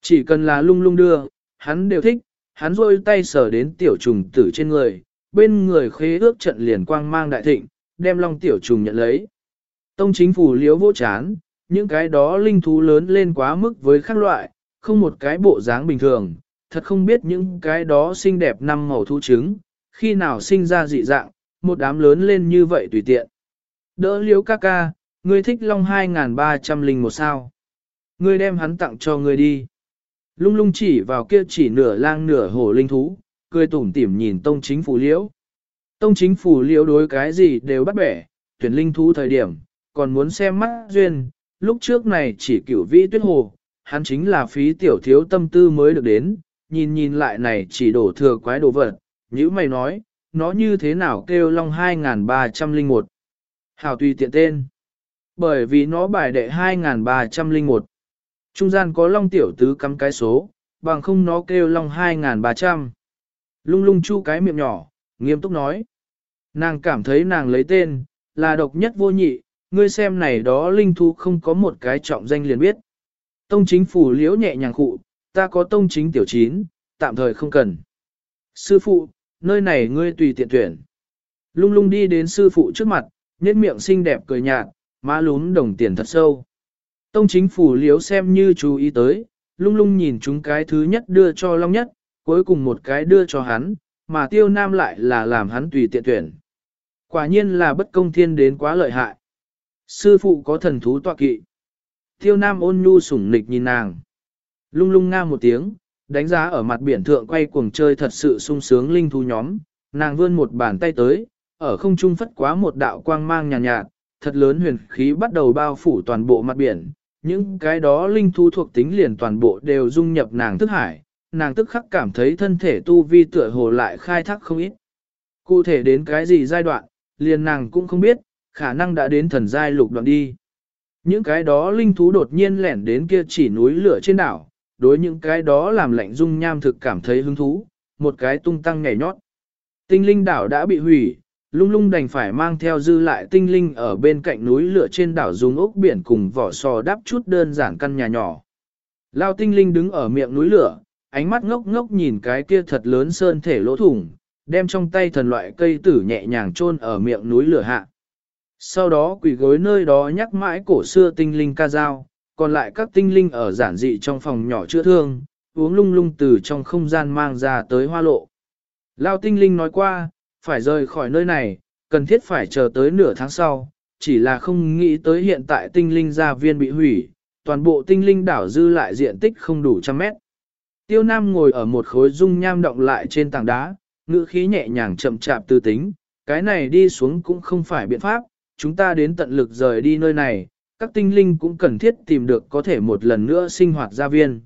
Chỉ cần là lung lung đưa, hắn đều thích, hắn rôi tay sờ đến tiểu trùng tử trên người, bên người khế ước trận liền quang mang đại thịnh, đem long tiểu trùng nhận lấy. Tông chính phủ liếu vô chán, những cái đó linh thú lớn lên quá mức với khác loại, không một cái bộ dáng bình thường, thật không biết những cái đó xinh đẹp năm màu thú trứng, khi nào sinh ra dị dạng, một đám lớn lên như vậy tùy tiện. Đỡ liếu ca ca, ngươi thích long 2300 linh một sao. Ngươi đem hắn tặng cho ngươi đi. Lung lung chỉ vào kia chỉ nửa lang nửa hổ linh thú, cười tủm tỉm nhìn tông chính phủ liễu. Tông chính phủ liễu đối cái gì đều bắt bẻ, tuyển linh thú thời điểm, còn muốn xem mắt duyên, lúc trước này chỉ cửu vĩ tuyết hồ, hắn chính là phí tiểu thiếu tâm tư mới được đến, nhìn nhìn lại này chỉ đổ thừa quái đồ vật, như mày nói, nó như thế nào kêu long 2301. Hảo tùy tiện tên. Bởi vì nó bài đệ 2301. Trung gian có long tiểu tứ cắm cái số, bằng không nó kêu long 2300. Lung lung chu cái miệng nhỏ, nghiêm túc nói. Nàng cảm thấy nàng lấy tên, là độc nhất vô nhị, ngươi xem này đó linh thú không có một cái trọng danh liền biết. Tông chính phủ liễu nhẹ nhàng khụ, ta có tông chính tiểu chín, tạm thời không cần. Sư phụ, nơi này ngươi tùy tiện tuyển. Lung lung đi đến sư phụ trước mặt, nhếch miệng xinh đẹp cười nhạt, má lún đồng tiền thật sâu. Tông chính phủ liếu xem như chú ý tới, lung lung nhìn chúng cái thứ nhất đưa cho Long nhất, cuối cùng một cái đưa cho hắn, mà tiêu nam lại là làm hắn tùy tiện tuyển. Quả nhiên là bất công thiên đến quá lợi hại. Sư phụ có thần thú tọa kỵ. Tiêu nam ôn nhu sủng nịch nhìn nàng. Lung lung nga một tiếng, đánh giá ở mặt biển thượng quay cuồng chơi thật sự sung sướng linh thú nhóm. Nàng vươn một bàn tay tới, ở không trung phất quá một đạo quang mang nhàn nhạt, nhạt, thật lớn huyền khí bắt đầu bao phủ toàn bộ mặt biển. Những cái đó linh thú thuộc tính liền toàn bộ đều dung nhập nàng thức hải, nàng tức khắc cảm thấy thân thể tu vi tựa hồ lại khai thác không ít. Cụ thể đến cái gì giai đoạn, liền nàng cũng không biết, khả năng đã đến thần giai lục đoạn đi. Những cái đó linh thú đột nhiên lẻn đến kia chỉ núi lửa trên đảo, đối những cái đó làm lạnh dung nham thực cảm thấy hứng thú, một cái tung tăng nhảy nhót. Tinh linh đảo đã bị hủy, lung lung đành phải mang theo dư lại tinh linh ở bên cạnh núi lửa trên đảo dùng ốc biển cùng vỏ sò đắp chút đơn giản căn nhà nhỏ. Lao tinh linh đứng ở miệng núi lửa, ánh mắt ngốc ngốc nhìn cái kia thật lớn sơn thể lỗ thủng, đem trong tay thần loại cây tử nhẹ nhàng chôn ở miệng núi lửa hạ. Sau đó quỷ gối nơi đó nhắc mãi cổ xưa tinh linh ca dao, còn lại các tinh linh ở giản dị trong phòng nhỏ chữa thương, uống lung lung từ trong không gian mang ra tới hoa lộ. Lao tinh linh nói qua, phải rời khỏi nơi này, cần thiết phải chờ tới nửa tháng sau, chỉ là không nghĩ tới hiện tại tinh linh gia viên bị hủy, toàn bộ tinh linh đảo dư lại diện tích không đủ trăm mét. Tiêu Nam ngồi ở một khối dung nham động lại trên tảng đá, ngữ khí nhẹ nhàng chậm chạp tư tính, cái này đi xuống cũng không phải biện pháp, chúng ta đến tận lực rời đi nơi này, các tinh linh cũng cần thiết tìm được có thể một lần nữa sinh hoạt gia viên.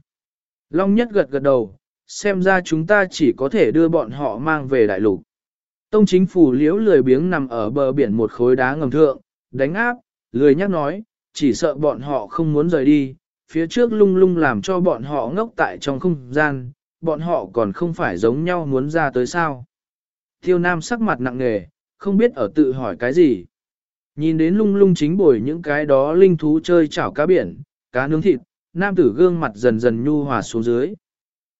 Long nhất gật gật đầu, xem ra chúng ta chỉ có thể đưa bọn họ mang về đại lục. Tông chính phủ liễu lười biếng nằm ở bờ biển một khối đá ngầm thượng, đánh áp, lười nhắc nói, chỉ sợ bọn họ không muốn rời đi, phía trước lung lung làm cho bọn họ ngốc tại trong không gian, bọn họ còn không phải giống nhau muốn ra tới sao. Tiêu Nam sắc mặt nặng nề, không biết ở tự hỏi cái gì. Nhìn đến lung lung chính bồi những cái đó linh thú chơi chảo cá biển, cá nướng thịt, nam tử gương mặt dần dần nhu hòa xuống dưới.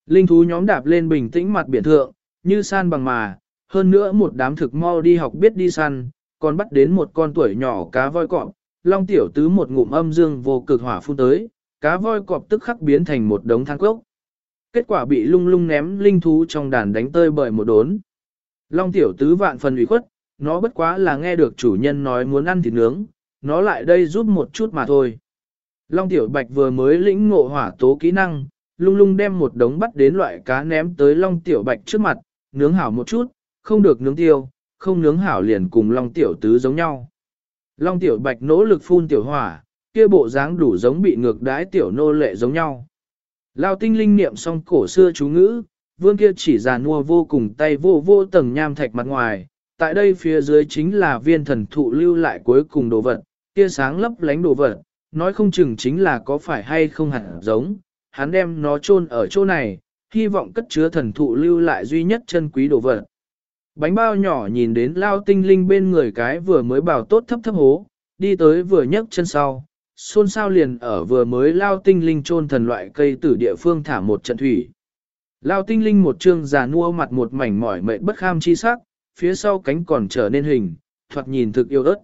Linh thú nhóm đạp lên bình tĩnh mặt biển thượng, như san bằng mà, hơn nữa một đám thực mau đi học biết đi săn, còn bắt đến một con tuổi nhỏ cá voi cọp, long tiểu tứ một ngụm âm dương vô cực hỏa phun tới, cá voi cọp tức khắc biến thành một đống than cốc. Kết quả bị lung lung ném linh thú trong đàn đánh tơi bởi một đốn. Long tiểu tứ vạn phần ủy khuất, nó bất quá là nghe được chủ nhân nói muốn ăn thịt nướng, nó lại đây giúp một chút mà thôi. Long tiểu bạch vừa mới lĩnh ngộ hỏa tố kỹ năng, lung lung đem một đống bắt đến loại cá ném tới long tiểu bạch trước mặt, nướng hảo một chút, không được nướng tiêu, không nướng hảo liền cùng long tiểu tứ giống nhau. Long tiểu bạch nỗ lực phun tiểu hỏa, kia bộ dáng đủ giống bị ngược đái tiểu nô lệ giống nhau. Lao tinh linh niệm xong cổ xưa chú ngữ, vương kia chỉ già nua vô cùng tay vô vô tầng nham thạch mặt ngoài, tại đây phía dưới chính là viên thần thụ lưu lại cuối cùng đồ vật, kia sáng lấp lánh đồ vật, nói không chừng chính là có phải hay không hẳn giống, hắn đem nó chôn ở chỗ này, hy vọng cất chứa thần thụ lưu lại duy nhất chân quý đồ vật. Bánh bao nhỏ nhìn đến lao tinh linh bên người cái vừa mới bảo tốt thấp thấp hố, đi tới vừa nhấc chân sau, xôn xao liền ở vừa mới lao tinh linh chôn thần loại cây từ địa phương thả một trận thủy. Lao tinh linh một trương già nua mặt một mảnh mỏi mệt bất kham chi sắc, phía sau cánh còn trở nên hình, thoạt nhìn thực yêu ớt.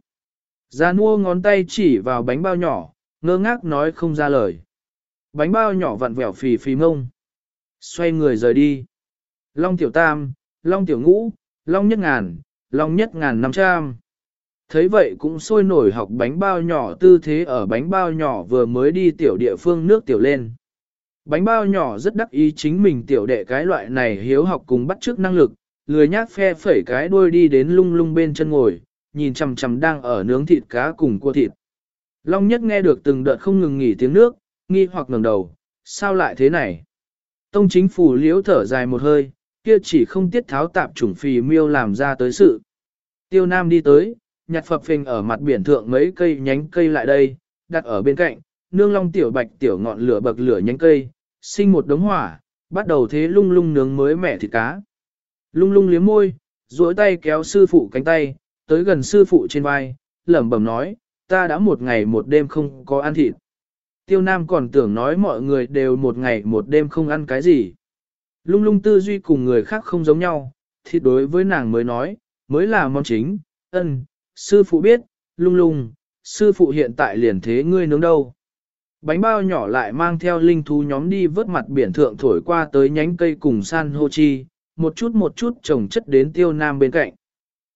Già nua ngón tay chỉ vào bánh bao nhỏ, ngơ ngác nói không ra lời. Bánh bao nhỏ vặn vẹo phì phì mông. Xoay người rời đi. Long tiểu tam, long tiểu ngũ, long nhất ngàn, long nhất ngàn năm trăm thấy vậy cũng sôi nổi học bánh bao nhỏ tư thế ở bánh bao nhỏ vừa mới đi tiểu địa phương nước tiểu lên. Bánh bao nhỏ rất đắc ý chính mình tiểu đệ cái loại này hiếu học cùng bắt chước năng lực, lười nhác phe phẩy cái đuôi đi đến lung lung bên chân ngồi, nhìn chằm chằm đang ở nướng thịt cá cùng cua thịt. Long nhất nghe được từng đợt không ngừng nghỉ tiếng nước, nghi hoặc ngẩng đầu, sao lại thế này? Tông chính phủ liễu thở dài một hơi, kia chỉ không tiết tháo tạp chủng phì miêu làm ra tới sự. Tiêu Nam đi tới, nhặt phập phình ở mặt biển thượng mấy cây nhánh cây lại đây, đặt ở bên cạnh, nương long tiểu bạch tiểu ngọn lửa bậc lửa nhánh cây, sinh một đống hỏa, bắt đầu thế lung lung nướng mới mẻ thịt cá. Lung lung liếm môi, duỗi tay kéo sư phụ cánh tay, tới gần sư phụ trên vai, lẩm bẩm nói, ta đã một ngày một đêm không có ăn thịt. Tiêu Nam còn tưởng nói mọi người đều một ngày một đêm không ăn cái gì. Lung lung tư duy cùng người khác không giống nhau, thịt đối với nàng mới nói, mới là món chính, ân, sư phụ biết, lung lung, sư phụ hiện tại liền thế ngươi nướng đâu. Bánh bao nhỏ lại mang theo linh thú nhóm đi vớt mặt biển thượng thổi qua tới nhánh cây cùng san hô chi, một chút một chút trồng chất đến tiêu nam bên cạnh.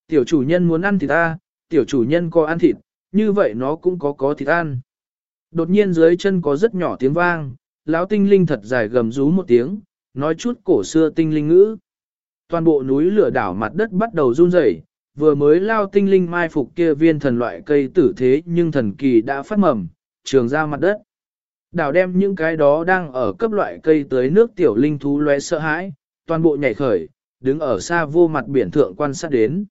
Tiểu chủ nhân muốn ăn thịt ta, tiểu chủ nhân có ăn thịt, như vậy nó cũng có có thịt ăn. Đột nhiên dưới chân có rất nhỏ tiếng vang, lão tinh linh thật dài gầm rú một tiếng, nói chút cổ xưa tinh linh ngữ. Toàn bộ núi lửa đảo mặt đất bắt đầu run rẩy, vừa mới lao tinh linh mai phục kia viên thần loại cây tử thế nhưng thần kỳ đã phát mầm, trường ra mặt đất. Đảo đem những cái đó đang ở cấp loại cây tới nước tiểu linh thú lóe sợ hãi, toàn bộ nhảy khởi, đứng ở xa vô mặt biển thượng quan sát đến.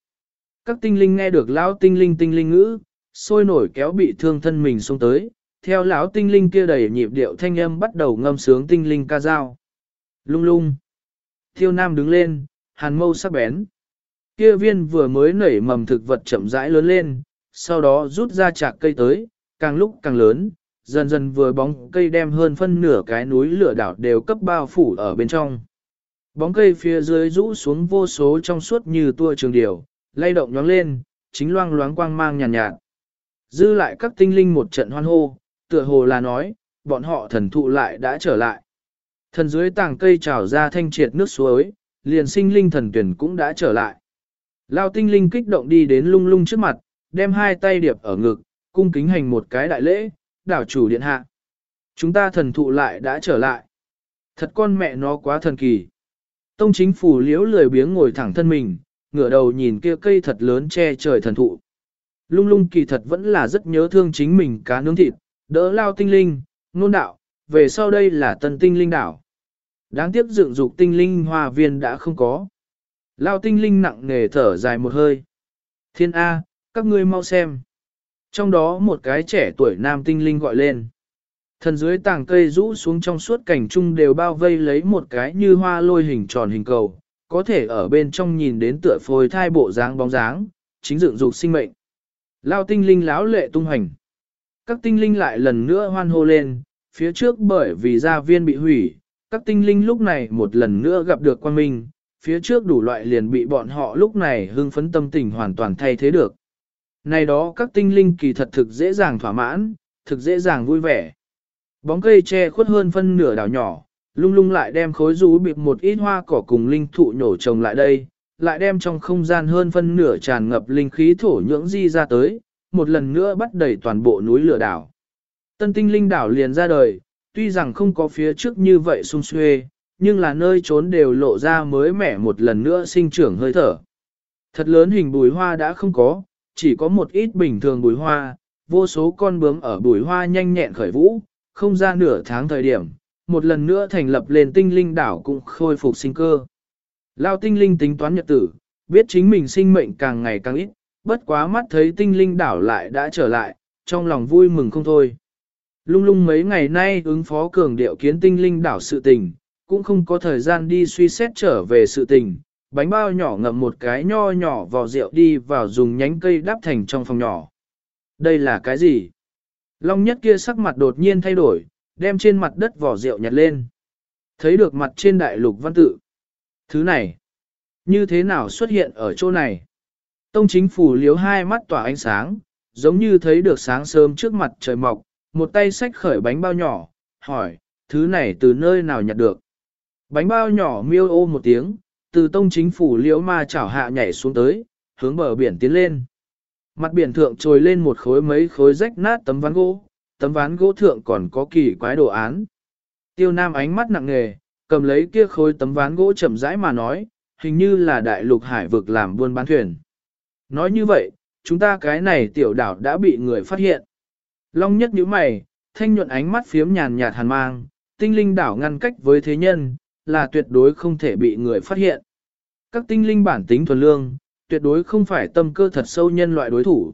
Các tinh linh nghe được lão tinh linh tinh linh ngữ, sôi nổi kéo bị thương thân mình xuống tới, theo lão tinh linh kia đầy nhịp điệu thanh âm bắt đầu ngâm sướng tinh linh ca dao. Lung lung. Thiêu nam đứng lên, hàn mâu sắc bén. Kia viên vừa mới nảy mầm thực vật chậm rãi lớn lên, sau đó rút ra chạc cây tới, càng lúc càng lớn, dần dần vừa bóng cây đem hơn phân nửa cái núi lửa đảo đều cấp bao phủ ở bên trong. Bóng cây phía dưới rũ xuống vô số trong suốt như tua trường điều, lay động nhoáng lên, chính loang loáng quang mang nhàn nhạt, nhạt. Dư lại các tinh linh một trận hoan hô, tựa hồ là nói, bọn họ thần thụ lại đã trở lại. Thần dưới tàng cây trào ra thanh triệt nước suối, liền sinh linh thần tuyển cũng đã trở lại. Lao tinh linh kích động đi đến lung lung trước mặt, đem hai tay điệp ở ngực, cung kính hành một cái đại lễ, đảo chủ điện hạ. Chúng ta thần thụ lại đã trở lại. Thật con mẹ nó quá thần kỳ. Tông chính phủ liễu lười biếng ngồi thẳng thân mình, ngửa đầu nhìn kia cây thật lớn che trời thần thụ. Lung lung kỳ thật vẫn là rất nhớ thương chính mình cá nướng thịt, đỡ lao tinh linh, nôn đạo, về sau đây là tân tinh linh đảo. Đáng tiếc dựng dục tinh linh hoa viên đã không có. Lao tinh linh nặng nề thở dài một hơi. Thiên A, các ngươi mau xem. Trong đó một cái trẻ tuổi nam tinh linh gọi lên. Thần dưới tàng cây rũ xuống trong suốt cảnh trung đều bao vây lấy một cái như hoa lôi hình tròn hình cầu, có thể ở bên trong nhìn đến tựa phôi thai bộ dáng bóng dáng, chính dựng dục sinh mệnh. Lao tinh linh láo lệ tung hành. Các tinh linh lại lần nữa hoan hô lên, phía trước bởi vì gia viên bị hủy, các tinh linh lúc này một lần nữa gặp được quan minh, phía trước đủ loại liền bị bọn họ lúc này hưng phấn tâm tình hoàn toàn thay thế được. Này đó các tinh linh kỳ thật thực dễ dàng thỏa mãn, thực dễ dàng vui vẻ. Bóng cây che khuất hơn phân nửa đảo nhỏ, lung lung lại đem khối rú bịp một ít hoa cỏ cùng linh thụ nhổ trồng lại đây, lại đem trong không gian hơn phân nửa tràn ngập linh khí thổ nhưỡng di ra tới, một lần nữa bắt đầy toàn bộ núi lửa đảo. Tân tinh linh đảo liền ra đời, tuy rằng không có phía trước như vậy sung xuê, nhưng là nơi trốn đều lộ ra mới mẻ một lần nữa sinh trưởng hơi thở. Thật lớn hình bùi hoa đã không có, chỉ có một ít bình thường bùi hoa, vô số con bướm ở bùi hoa nhanh nhẹn khởi vũ, không ra nửa tháng thời điểm, một lần nữa thành lập lên tinh linh đảo cũng khôi phục sinh cơ. Lao tinh linh tính toán nhật tử, biết chính mình sinh mệnh càng ngày càng ít, bất quá mắt thấy tinh linh đảo lại đã trở lại, trong lòng vui mừng không thôi. Lung lung mấy ngày nay ứng phó cường điệu kiến tinh linh đảo sự tình, cũng không có thời gian đi suy xét trở về sự tình, bánh bao nhỏ ngậm một cái nho nhỏ vào rượu đi vào dùng nhánh cây đắp thành trong phòng nhỏ. Đây là cái gì? Long nhất kia sắc mặt đột nhiên thay đổi, đem trên mặt đất vỏ rượu nhặt lên. Thấy được mặt trên đại lục văn tự. Thứ này, như thế nào xuất hiện ở chỗ này? Tông chính phủ liếu hai mắt tỏa ánh sáng, giống như thấy được sáng sớm trước mặt trời mọc, một tay xách khởi bánh bao nhỏ, hỏi, thứ này từ nơi nào nhặt được? Bánh bao nhỏ miêu ô một tiếng, từ tông chính phủ liễu ma chảo hạ nhảy xuống tới, hướng bờ biển tiến lên. Mặt biển thượng trồi lên một khối mấy khối rách nát tấm ván gỗ, tấm ván gỗ thượng còn có kỳ quái đồ án. Tiêu Nam ánh mắt nặng nề, cầm lấy kia khối tấm ván gỗ chậm rãi mà nói, hình như là đại lục hải vực làm buôn bán thuyền. Nói như vậy, chúng ta cái này tiểu đảo đã bị người phát hiện. Long nhất nhíu mày, thanh nhuận ánh mắt phiếm nhàn nhạt hàn mang, tinh linh đảo ngăn cách với thế nhân, là tuyệt đối không thể bị người phát hiện. Các tinh linh bản tính thuần lương, tuyệt đối không phải tâm cơ thật sâu nhân loại đối thủ.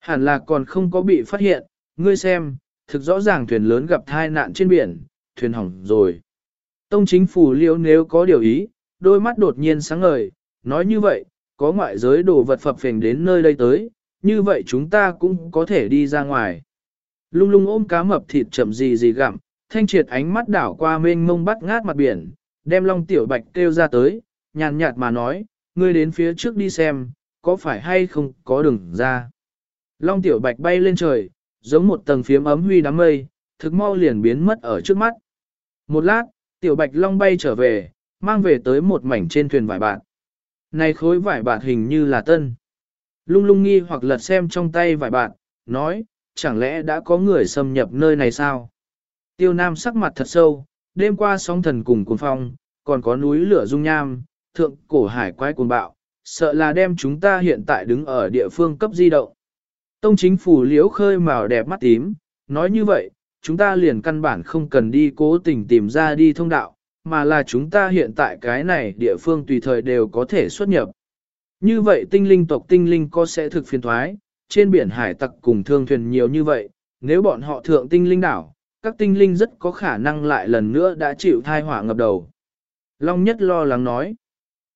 Hẳn là còn không có bị phát hiện, ngươi xem, thực rõ ràng thuyền lớn gặp tai nạn trên biển, thuyền hỏng rồi. Tông chính phủ liễu nếu có điều ý, đôi mắt đột nhiên sáng ngời, nói như vậy, có ngoại giới đồ vật phập phình đến nơi đây tới, như vậy chúng ta cũng có thể đi ra ngoài. Lung lung ôm cá mập thịt chậm gì gì gặm, thanh triệt ánh mắt đảo qua mênh mông bắt ngát mặt biển, đem long tiểu bạch kêu ra tới, nhàn nhạt mà nói, ngươi đến phía trước đi xem, có phải hay không có đường ra. Long tiểu bạch bay lên trời, giống một tầng phiếm ấm huy đám mây, thực mau liền biến mất ở trước mắt. Một lát, tiểu bạch long bay trở về, mang về tới một mảnh trên thuyền vải bạt. Này khối vải bạt hình như là tân. Lung lung nghi hoặc lật xem trong tay vải bạt, nói, chẳng lẽ đã có người xâm nhập nơi này sao? Tiêu Nam sắc mặt thật sâu, đêm qua sóng thần cùng cuồng phong, còn có núi lửa dung nham, thượng cổ hải quái cuồng bạo, sợ là đem chúng ta hiện tại đứng ở địa phương cấp di động. Tông chính phủ liễu khơi màu đẹp mắt tím, nói như vậy, chúng ta liền căn bản không cần đi cố tình tìm ra đi thông đạo, mà là chúng ta hiện tại cái này địa phương tùy thời đều có thể xuất nhập. Như vậy tinh linh tộc tinh linh có sẽ thực phiền thoái, trên biển hải tặc cùng thương thuyền nhiều như vậy, nếu bọn họ thượng tinh linh đảo, các tinh linh rất có khả năng lại lần nữa đã chịu thai hỏa ngập đầu. Long nhất lo lắng nói,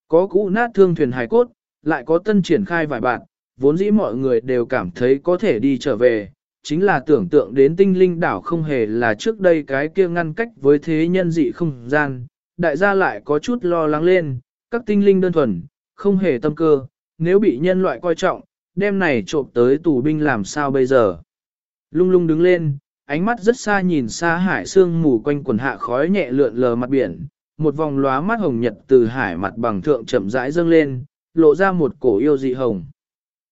có cũ nát thương thuyền hải cốt, lại có tân triển khai vài bạn, vốn dĩ mọi người đều cảm thấy có thể đi trở về, chính là tưởng tượng đến tinh linh đảo không hề là trước đây cái kia ngăn cách với thế nhân dị không gian, đại gia lại có chút lo lắng lên, các tinh linh đơn thuần, không hề tâm cơ, nếu bị nhân loại coi trọng, đêm này trộm tới tù binh làm sao bây giờ. Lung lung đứng lên, ánh mắt rất xa nhìn xa hải sương mù quanh quần hạ khói nhẹ lượn lờ mặt biển, một vòng lóa mắt hồng nhật từ hải mặt bằng thượng chậm rãi dâng lên, lộ ra một cổ yêu dị hồng.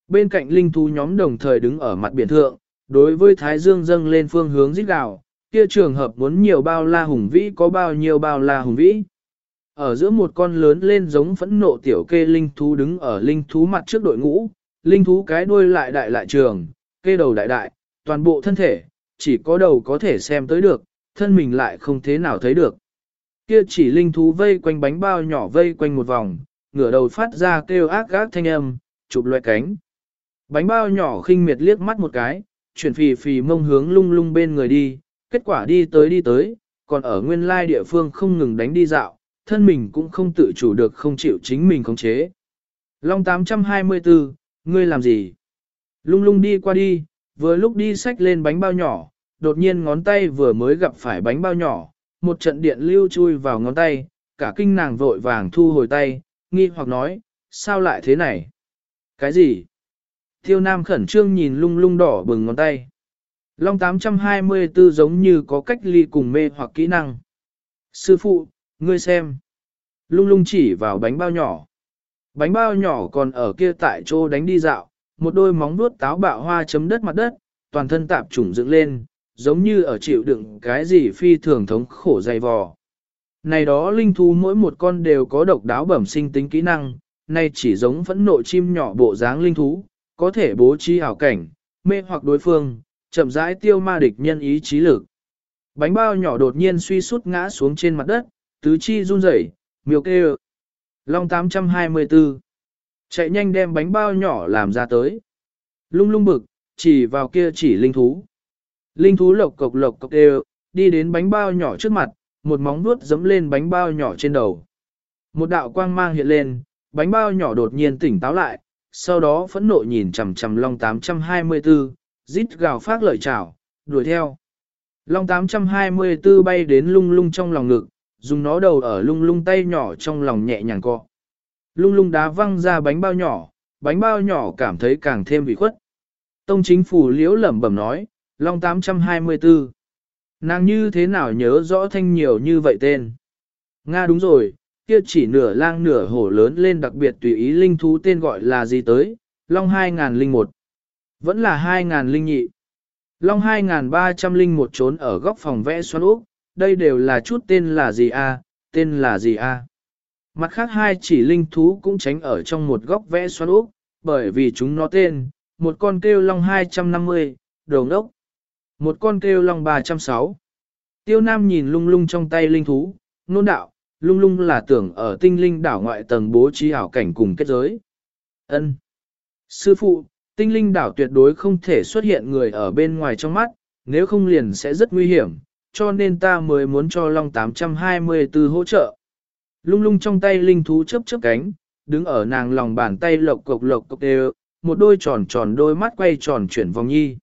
Bên cạnh linh thú nhóm đồng thời đứng ở mặt biển thượng, đối với thái dương dâng lên phương hướng rít gào, kia trường hợp muốn nhiều bao la hùng vĩ có bao nhiêu bao la hùng vĩ. Ở giữa một con lớn lên giống phẫn nộ tiểu kê linh thú đứng ở linh thú mặt trước đội ngũ, linh thú cái đuôi lại đại lại trường, kê đầu đại đại, toàn bộ thân thể, chỉ có đầu có thể xem tới được, thân mình lại không thế nào thấy được. Kia chỉ linh thú vây quanh bánh bao nhỏ vây quanh một vòng, ngửa đầu phát ra kêu ác gác thanh âm, chụp loại cánh. Bánh bao nhỏ khinh miệt liếc mắt một cái, chuyển phì phì mông hướng lung lung bên người đi, kết quả đi tới đi tới, còn ở nguyên lai địa phương không ngừng đánh đi dạo, thân mình cũng không tự chủ được không chịu chính mình khống chế. Long 824, ngươi làm gì? Lung lung đi qua đi, vừa lúc đi xách lên bánh bao nhỏ, đột nhiên ngón tay vừa mới gặp phải bánh bao nhỏ, một trận điện lưu chui vào ngón tay, cả kinh nàng vội vàng thu hồi tay, nghi hoặc nói, sao lại thế này? Cái gì? Tiêu Nam khẩn trương nhìn lung lung đỏ bừng ngón tay. Long 824 giống như có cách ly cùng mê hoặc kỹ năng. Sư phụ, ngươi xem. Lung lung chỉ vào bánh bao nhỏ. Bánh bao nhỏ còn ở kia tại chỗ đánh đi dạo, một đôi móng vuốt táo bạo hoa chấm đất mặt đất, toàn thân tạp trùng dựng lên, giống như ở chịu đựng cái gì phi thường thống khổ dày vò. Này đó linh thú mỗi một con đều có độc đáo bẩm sinh tính kỹ năng, này chỉ giống phẫn nộ chim nhỏ bộ dáng linh thú, có thể bố trí ảo cảnh, mê hoặc đối phương, chậm rãi tiêu ma địch nhân ý chí lực. Bánh bao nhỏ đột nhiên suy sút ngã xuống trên mặt đất, tứ chi run rẩy, miêu kêu. Long 824. Chạy nhanh đem bánh bao nhỏ làm ra tới. Lung lung bực, chỉ vào kia chỉ linh thú. Linh thú lộc cộc lộc cộc đều, đi đến bánh bao nhỏ trước mặt, một móng vuốt giẫm lên bánh bao nhỏ trên đầu. Một đạo quang mang hiện lên, bánh bao nhỏ đột nhiên tỉnh táo lại, sau đó phẫn nộ nhìn chằm chằm Long 824, rít gào phát lợi chảo, đuổi theo. Long 824 bay đến lung lung trong lòng ngực, dùng nó đầu ở lung lung tay nhỏ trong lòng nhẹ nhàng cọ. Lung lung đá văng ra bánh bao nhỏ, bánh bao nhỏ cảm thấy càng thêm bị khuất. Tông chính phủ liễu lẩm bẩm nói, Long 824. Nàng như thế nào nhớ rõ thanh nhiều như vậy tên? Nga đúng rồi, kia chỉ nửa lang nửa hổ lớn lên đặc biệt tùy ý linh thú tên gọi là gì tới, Long 2001. Vẫn là 2000 linh nhị. Long 2301 trốn ở góc phòng vẽ xoắn úp, đây đều là chút tên là gì a, tên là gì a. Mặt khác hai chỉ linh thú cũng tránh ở trong một góc vẽ xoắn úp, bởi vì chúng nó tên, một con kêu long 250, đầu ngốc. Một con kêu long 306. Tiêu Nam nhìn lung lung trong tay linh thú, nôn đạo, lung lung là tưởng ở tinh linh đảo ngoại tầng bố trí ảo cảnh cùng kết giới. Ân. Sư phụ, tinh linh đảo tuyệt đối không thể xuất hiện người ở bên ngoài trong mắt, nếu không liền sẽ rất nguy hiểm, cho nên ta mới muốn cho Long 824 hỗ trợ. Lung lung trong tay linh thú chớp chớp cánh, đứng ở nàng lòng bàn tay lộc cộc lộc cộc đều, một đôi tròn tròn đôi mắt quay tròn chuyển vòng nhi.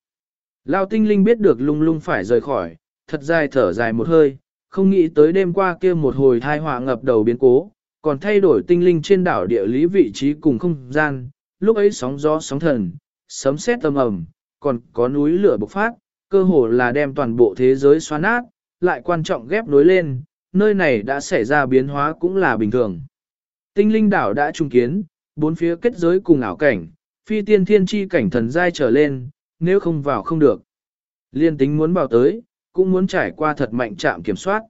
Lao tinh linh biết được lung lung phải rời khỏi, thật dài thở dài một hơi, không nghĩ tới đêm qua kia một hồi thai họa ngập đầu biến cố, còn thay đổi tinh linh trên đảo địa lý vị trí cùng không gian, lúc ấy sóng gió sóng thần, sấm sét âm ầm, còn có núi lửa bộc phát, cơ hồ là đem toàn bộ thế giới xóa nát, lại quan trọng ghép nối lên, nơi này đã xảy ra biến hóa cũng là bình thường. Tinh linh đảo đã trung kiến, bốn phía kết giới cùng ảo cảnh, phi tiên thiên chi cảnh thần giai trở lên, nếu không vào không được. Liên tính muốn vào tới, cũng muốn trải qua thật mạnh trạm kiểm soát.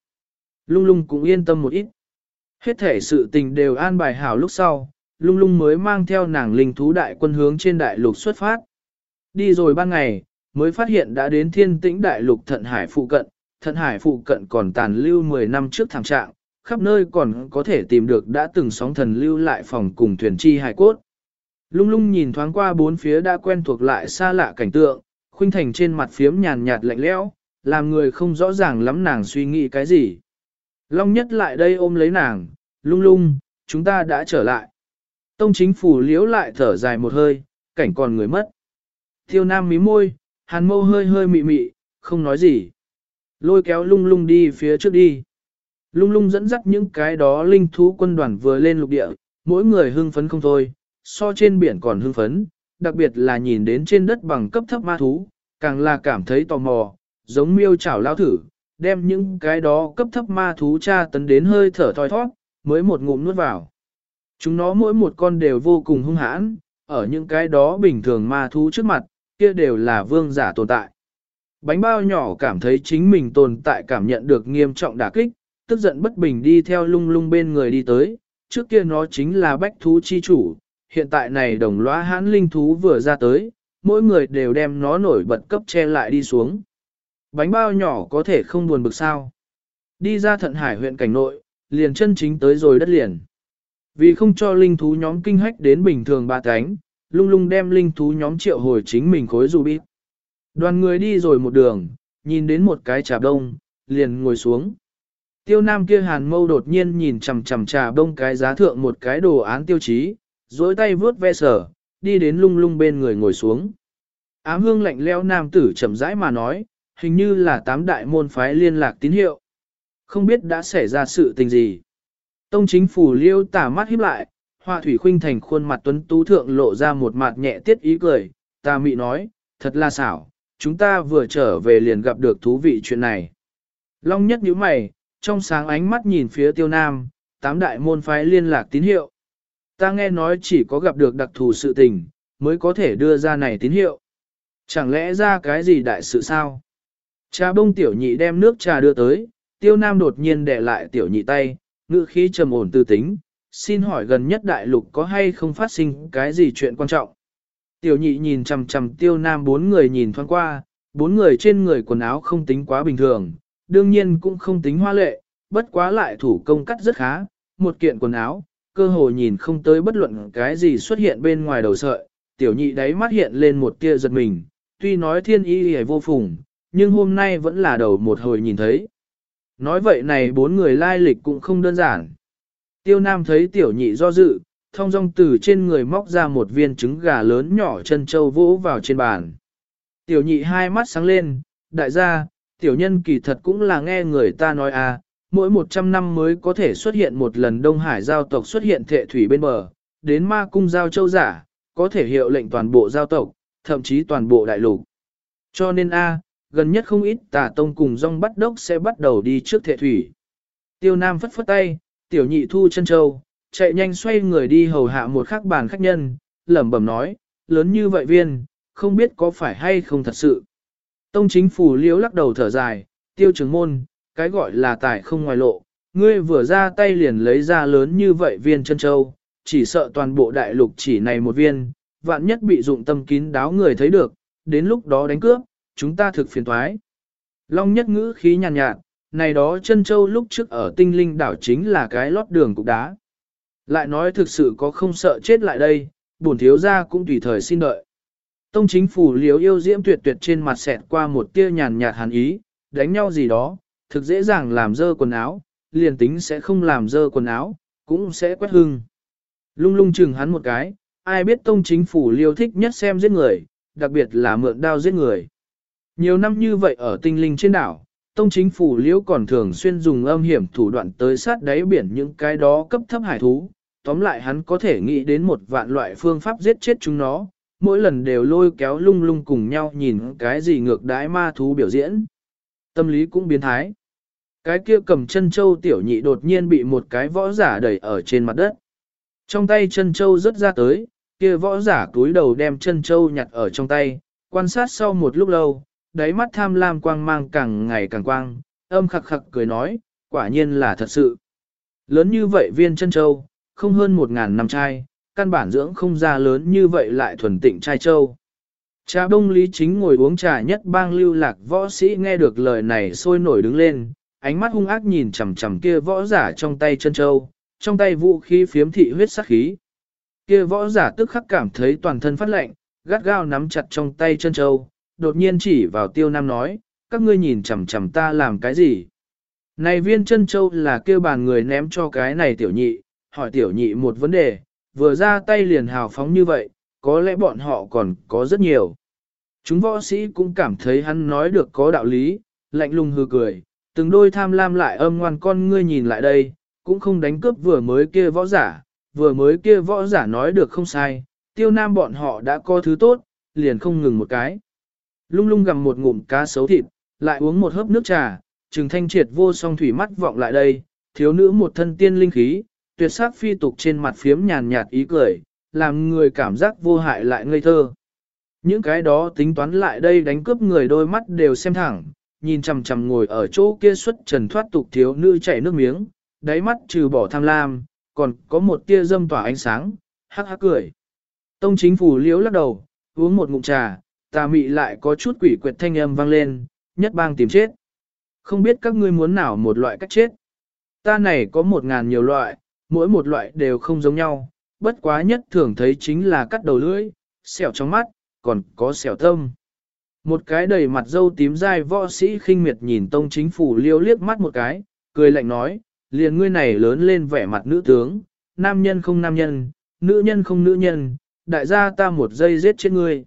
Lung lung cũng yên tâm một ít. Hết thể sự tình đều an bài hảo lúc sau, lung lung mới mang theo nàng linh thú đại quân hướng trên đại lục xuất phát. Đi rồi ban ngày, mới phát hiện đã đến thiên tĩnh đại lục thận hải phụ cận, thận hải phụ cận còn tàn lưu 10 năm trước thảm trạng, khắp nơi còn có thể tìm được đã từng sóng thần lưu lại phòng cùng thuyền chi hải cốt. Lung lung nhìn thoáng qua bốn phía đã quen thuộc lại xa lạ cảnh tượng, khuynh thành trên mặt phiếm nhàn nhạt lạnh lẽo, làm người không rõ ràng lắm nàng suy nghĩ cái gì. Long nhất lại đây ôm lấy nàng, lung lung, chúng ta đã trở lại. Tông chính phủ liếu lại thở dài một hơi, cảnh còn người mất. Thiêu nam mí môi, hàn mâu hơi hơi mị mị, không nói gì. Lôi kéo lung lung đi phía trước đi. Lung lung dẫn dắt những cái đó linh thú quân đoàn vừa lên lục địa, mỗi người hưng phấn không thôi, so trên biển còn hưng phấn, đặc biệt là nhìn đến trên đất bằng cấp thấp ma thú, càng là cảm thấy tò mò, giống miêu chảo lao thử, đem những cái đó cấp thấp ma thú tra tấn đến hơi thở thoi thoát, mới một ngụm nuốt vào. Chúng nó mỗi một con đều vô cùng hung hãn, ở những cái đó bình thường ma thú trước mặt, kia đều là vương giả tồn tại. Bánh bao nhỏ cảm thấy chính mình tồn tại cảm nhận được nghiêm trọng đả kích, tức giận bất bình đi theo lung lung bên người đi tới, trước kia nó chính là bách thú chi chủ, hiện tại này đồng lõa hãn linh thú vừa ra tới, mỗi người đều đem nó nổi bật cấp che lại đi xuống. Bánh bao nhỏ có thể không buồn bực sao. Đi ra thận hải huyện cảnh nội, liền chân chính tới rồi đất liền. Vì không cho linh thú nhóm kinh hách đến bình thường ba cánh, lung lung đem linh thú nhóm triệu hồi chính mình khối dù bít. Đoàn người đi rồi một đường, nhìn đến một cái trà đông, liền ngồi xuống. Tiêu nam kia hàn mâu đột nhiên nhìn chằm chằm trà đông cái giá thượng một cái đồ án tiêu chí, dối tay vướt ve sở, đi đến lung lung bên người ngồi xuống. Ám hương lạnh leo nam tử chậm rãi mà nói, hình như là tám đại môn phái liên lạc tín hiệu. Không biết đã xảy ra sự tình gì. Tông chính phủ liêu tả mắt híp lại, hoa thủy khuynh thành khuôn mặt tuấn tú thượng lộ ra một mặt nhẹ tiết ý cười, ta mị nói, thật là xảo, chúng ta vừa trở về liền gặp được thú vị chuyện này. Long nhất nhíu mày, trong sáng ánh mắt nhìn phía tiêu nam, tám đại môn phái liên lạc tín hiệu. Ta nghe nói chỉ có gặp được đặc thù sự tình, mới có thể đưa ra này tín hiệu. Chẳng lẽ ra cái gì đại sự sao? cha bông tiểu nhị đem nước trà đưa tới, tiêu nam đột nhiên để lại tiểu nhị tay, ngữ khí trầm ổn tư tính, xin hỏi gần nhất đại lục có hay không phát sinh cái gì chuyện quan trọng. Tiểu nhị nhìn chằm chằm tiêu nam bốn người nhìn thoáng qua, bốn người trên người quần áo không tính quá bình thường, đương nhiên cũng không tính hoa lệ, bất quá lại thủ công cắt rất khá, một kiện quần áo, cơ hồ nhìn không tới bất luận cái gì xuất hiện bên ngoài đầu sợi, tiểu nhị đáy mắt hiện lên một tia giật mình, tuy nói thiên y hề vô phùng, nhưng hôm nay vẫn là đầu một hồi nhìn thấy. Nói vậy này bốn người lai lịch cũng không đơn giản. Tiêu Nam thấy tiểu nhị do dự, thông dong từ trên người móc ra một viên trứng gà lớn nhỏ chân châu vỗ vào trên bàn. Tiểu nhị hai mắt sáng lên, đại gia, tiểu nhân kỳ thật cũng là nghe người ta nói à, mỗi 100 năm mới có thể xuất hiện một lần Đông Hải giao tộc xuất hiện thệ thủy bên bờ, đến ma cung giao châu giả, có thể hiệu lệnh toàn bộ giao tộc, thậm chí toàn bộ đại lục. Cho nên a gần nhất không ít tà tông cùng rong bắt đốc sẽ bắt đầu đi trước thệ thủy. Tiêu Nam phất phất tay, tiểu nhị thu chân châu, chạy nhanh xoay người đi hầu hạ một khắc bàn khách nhân, lẩm bẩm nói, lớn như vậy viên, không biết có phải hay không thật sự. Tông chính phủ liếu lắc đầu thở dài, tiêu chứng môn, cái gọi là tài không ngoài lộ, ngươi vừa ra tay liền lấy ra lớn như vậy viên chân châu, chỉ sợ toàn bộ đại lục chỉ này một viên, vạn nhất bị dụng tâm kín đáo người thấy được, đến lúc đó đánh cướp, chúng ta thực phiền thoái. Long nhất ngữ khí nhàn nhạt, nhạt, này đó chân châu lúc trước ở tinh linh đảo chính là cái lót đường cục đá. Lại nói thực sự có không sợ chết lại đây, bổn thiếu gia cũng tùy thời xin đợi. Tông chính phủ liếu yêu diễm tuyệt tuyệt trên mặt xẹt qua một tia nhàn nhạt hàn ý, đánh nhau gì đó, thực dễ dàng làm dơ quần áo, liền tính sẽ không làm dơ quần áo, cũng sẽ quét hưng. Lung lung chừng hắn một cái, ai biết tông chính phủ liêu thích nhất xem giết người, đặc biệt là mượn đao giết người. Nhiều năm như vậy ở tinh linh trên đảo, tông chính phủ liễu còn thường xuyên dùng âm hiểm thủ đoạn tới sát đáy biển những cái đó cấp thấp hải thú. Tóm lại hắn có thể nghĩ đến một vạn loại phương pháp giết chết chúng nó, mỗi lần đều lôi kéo lung lung cùng nhau nhìn cái gì ngược đái ma thú biểu diễn. Tâm lý cũng biến thái. Cái kia cầm chân châu tiểu nhị đột nhiên bị một cái võ giả đẩy ở trên mặt đất. Trong tay chân châu rớt ra tới, kia võ giả túi đầu đem chân châu nhặt ở trong tay, quan sát sau một lúc lâu, đáy mắt tham lam quang mang càng ngày càng quang, âm khặc khặc cười nói, quả nhiên là thật sự. Lớn như vậy viên chân châu, không hơn một ngàn năm trai, căn bản dưỡng không ra lớn như vậy lại thuần tịnh trai châu. Cha đông lý chính ngồi uống trà nhất bang lưu lạc võ sĩ nghe được lời này sôi nổi đứng lên, ánh mắt hung ác nhìn chằm chằm kia võ giả trong tay chân châu, trong tay vũ khí phiếm thị huyết sắc khí. Kia võ giả tức khắc cảm thấy toàn thân phát lạnh, gắt gao nắm chặt trong tay chân châu, đột nhiên chỉ vào tiêu nam nói, các ngươi nhìn chằm chằm ta làm cái gì? Này viên chân châu là kêu bàn người ném cho cái này tiểu nhị, hỏi tiểu nhị một vấn đề, vừa ra tay liền hào phóng như vậy, có lẽ bọn họ còn có rất nhiều. Chúng võ sĩ cũng cảm thấy hắn nói được có đạo lý, lạnh lùng hư cười, từng đôi tham lam lại âm ngoan con ngươi nhìn lại đây, cũng không đánh cướp vừa mới kia võ giả, vừa mới kia võ giả nói được không sai, tiêu nam bọn họ đã có thứ tốt, liền không ngừng một cái. Lung lung gặm một ngụm cá sấu thịt, lại uống một hớp nước trà, trừng thanh triệt vô song thủy mắt vọng lại đây, thiếu nữ một thân tiên linh khí, tuyệt sắc phi tục trên mặt phiếm nhàn nhạt ý cười, làm người cảm giác vô hại lại ngây thơ. Những cái đó tính toán lại đây đánh cướp người đôi mắt đều xem thẳng, nhìn chằm chằm ngồi ở chỗ kia xuất trần thoát tục thiếu nữ chảy nước miếng, đáy mắt trừ bỏ tham lam, còn có một tia dâm tỏa ánh sáng, hắc hắc cười. Tông chính phủ liễu lắc đầu, uống một ngụm trà, tà mị lại có chút quỷ quyệt thanh âm vang lên, nhất bang tìm chết. Không biết các ngươi muốn nào một loại cách chết. Ta này có một ngàn nhiều loại, mỗi một loại đều không giống nhau, bất quá nhất thường thấy chính là cắt đầu lưỡi, xẻo trong mắt, còn có xẻo tâm. Một cái đầy mặt dâu tím dai võ sĩ khinh miệt nhìn tông chính phủ liêu liếc mắt một cái, cười lạnh nói, liền ngươi này lớn lên vẻ mặt nữ tướng, nam nhân không nam nhân, nữ nhân không nữ nhân, đại gia ta một giây giết chết ngươi.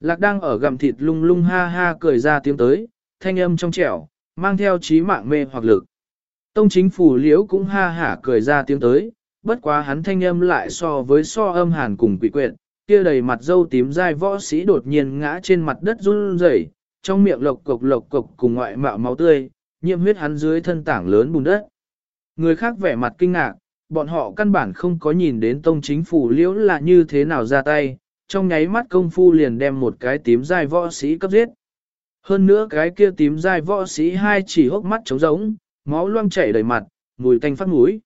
Lạc đang ở gầm thịt lung lung ha ha cười ra tiếng tới, thanh âm trong trẻo, mang theo trí mạng mê hoặc lực. Tông chính phủ liễu cũng ha hả cười ra tiếng tới, bất quá hắn thanh âm lại so với so âm hàn cùng quỷ quyệt, kia đầy mặt dâu tím dai võ sĩ đột nhiên ngã trên mặt đất run rẩy, trong miệng lộc cục lộc cục cùng ngoại mạo máu tươi, nhiễm huyết hắn dưới thân tảng lớn bùn đất. Người khác vẻ mặt kinh ngạc, bọn họ căn bản không có nhìn đến tông chính phủ liễu là như thế nào ra tay, trong nháy mắt công phu liền đem một cái tím dai võ sĩ cấp giết. Hơn nữa cái kia tím dai võ sĩ hai chỉ hốc mắt trống rỗng, máu loang chảy đầy mặt, mùi tanh phát mũi.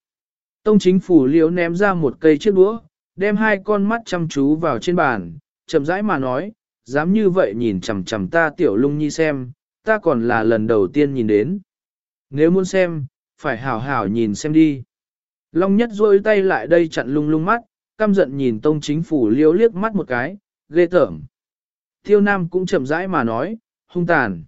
Tông chính phủ liễu ném ra một cây chiếc đũa, đem hai con mắt chăm chú vào trên bàn, chậm rãi mà nói, dám như vậy nhìn chằm chằm ta tiểu lung nhi xem, ta còn là lần đầu tiên nhìn đến. Nếu muốn xem, phải hảo hảo nhìn xem đi. Long nhất rôi tay lại đây chặn lung lung mắt, căm giận nhìn tông chính phủ liễu liếc mắt một cái, ghê tởm. Tiêu Nam cũng chậm rãi mà nói, hung tàn.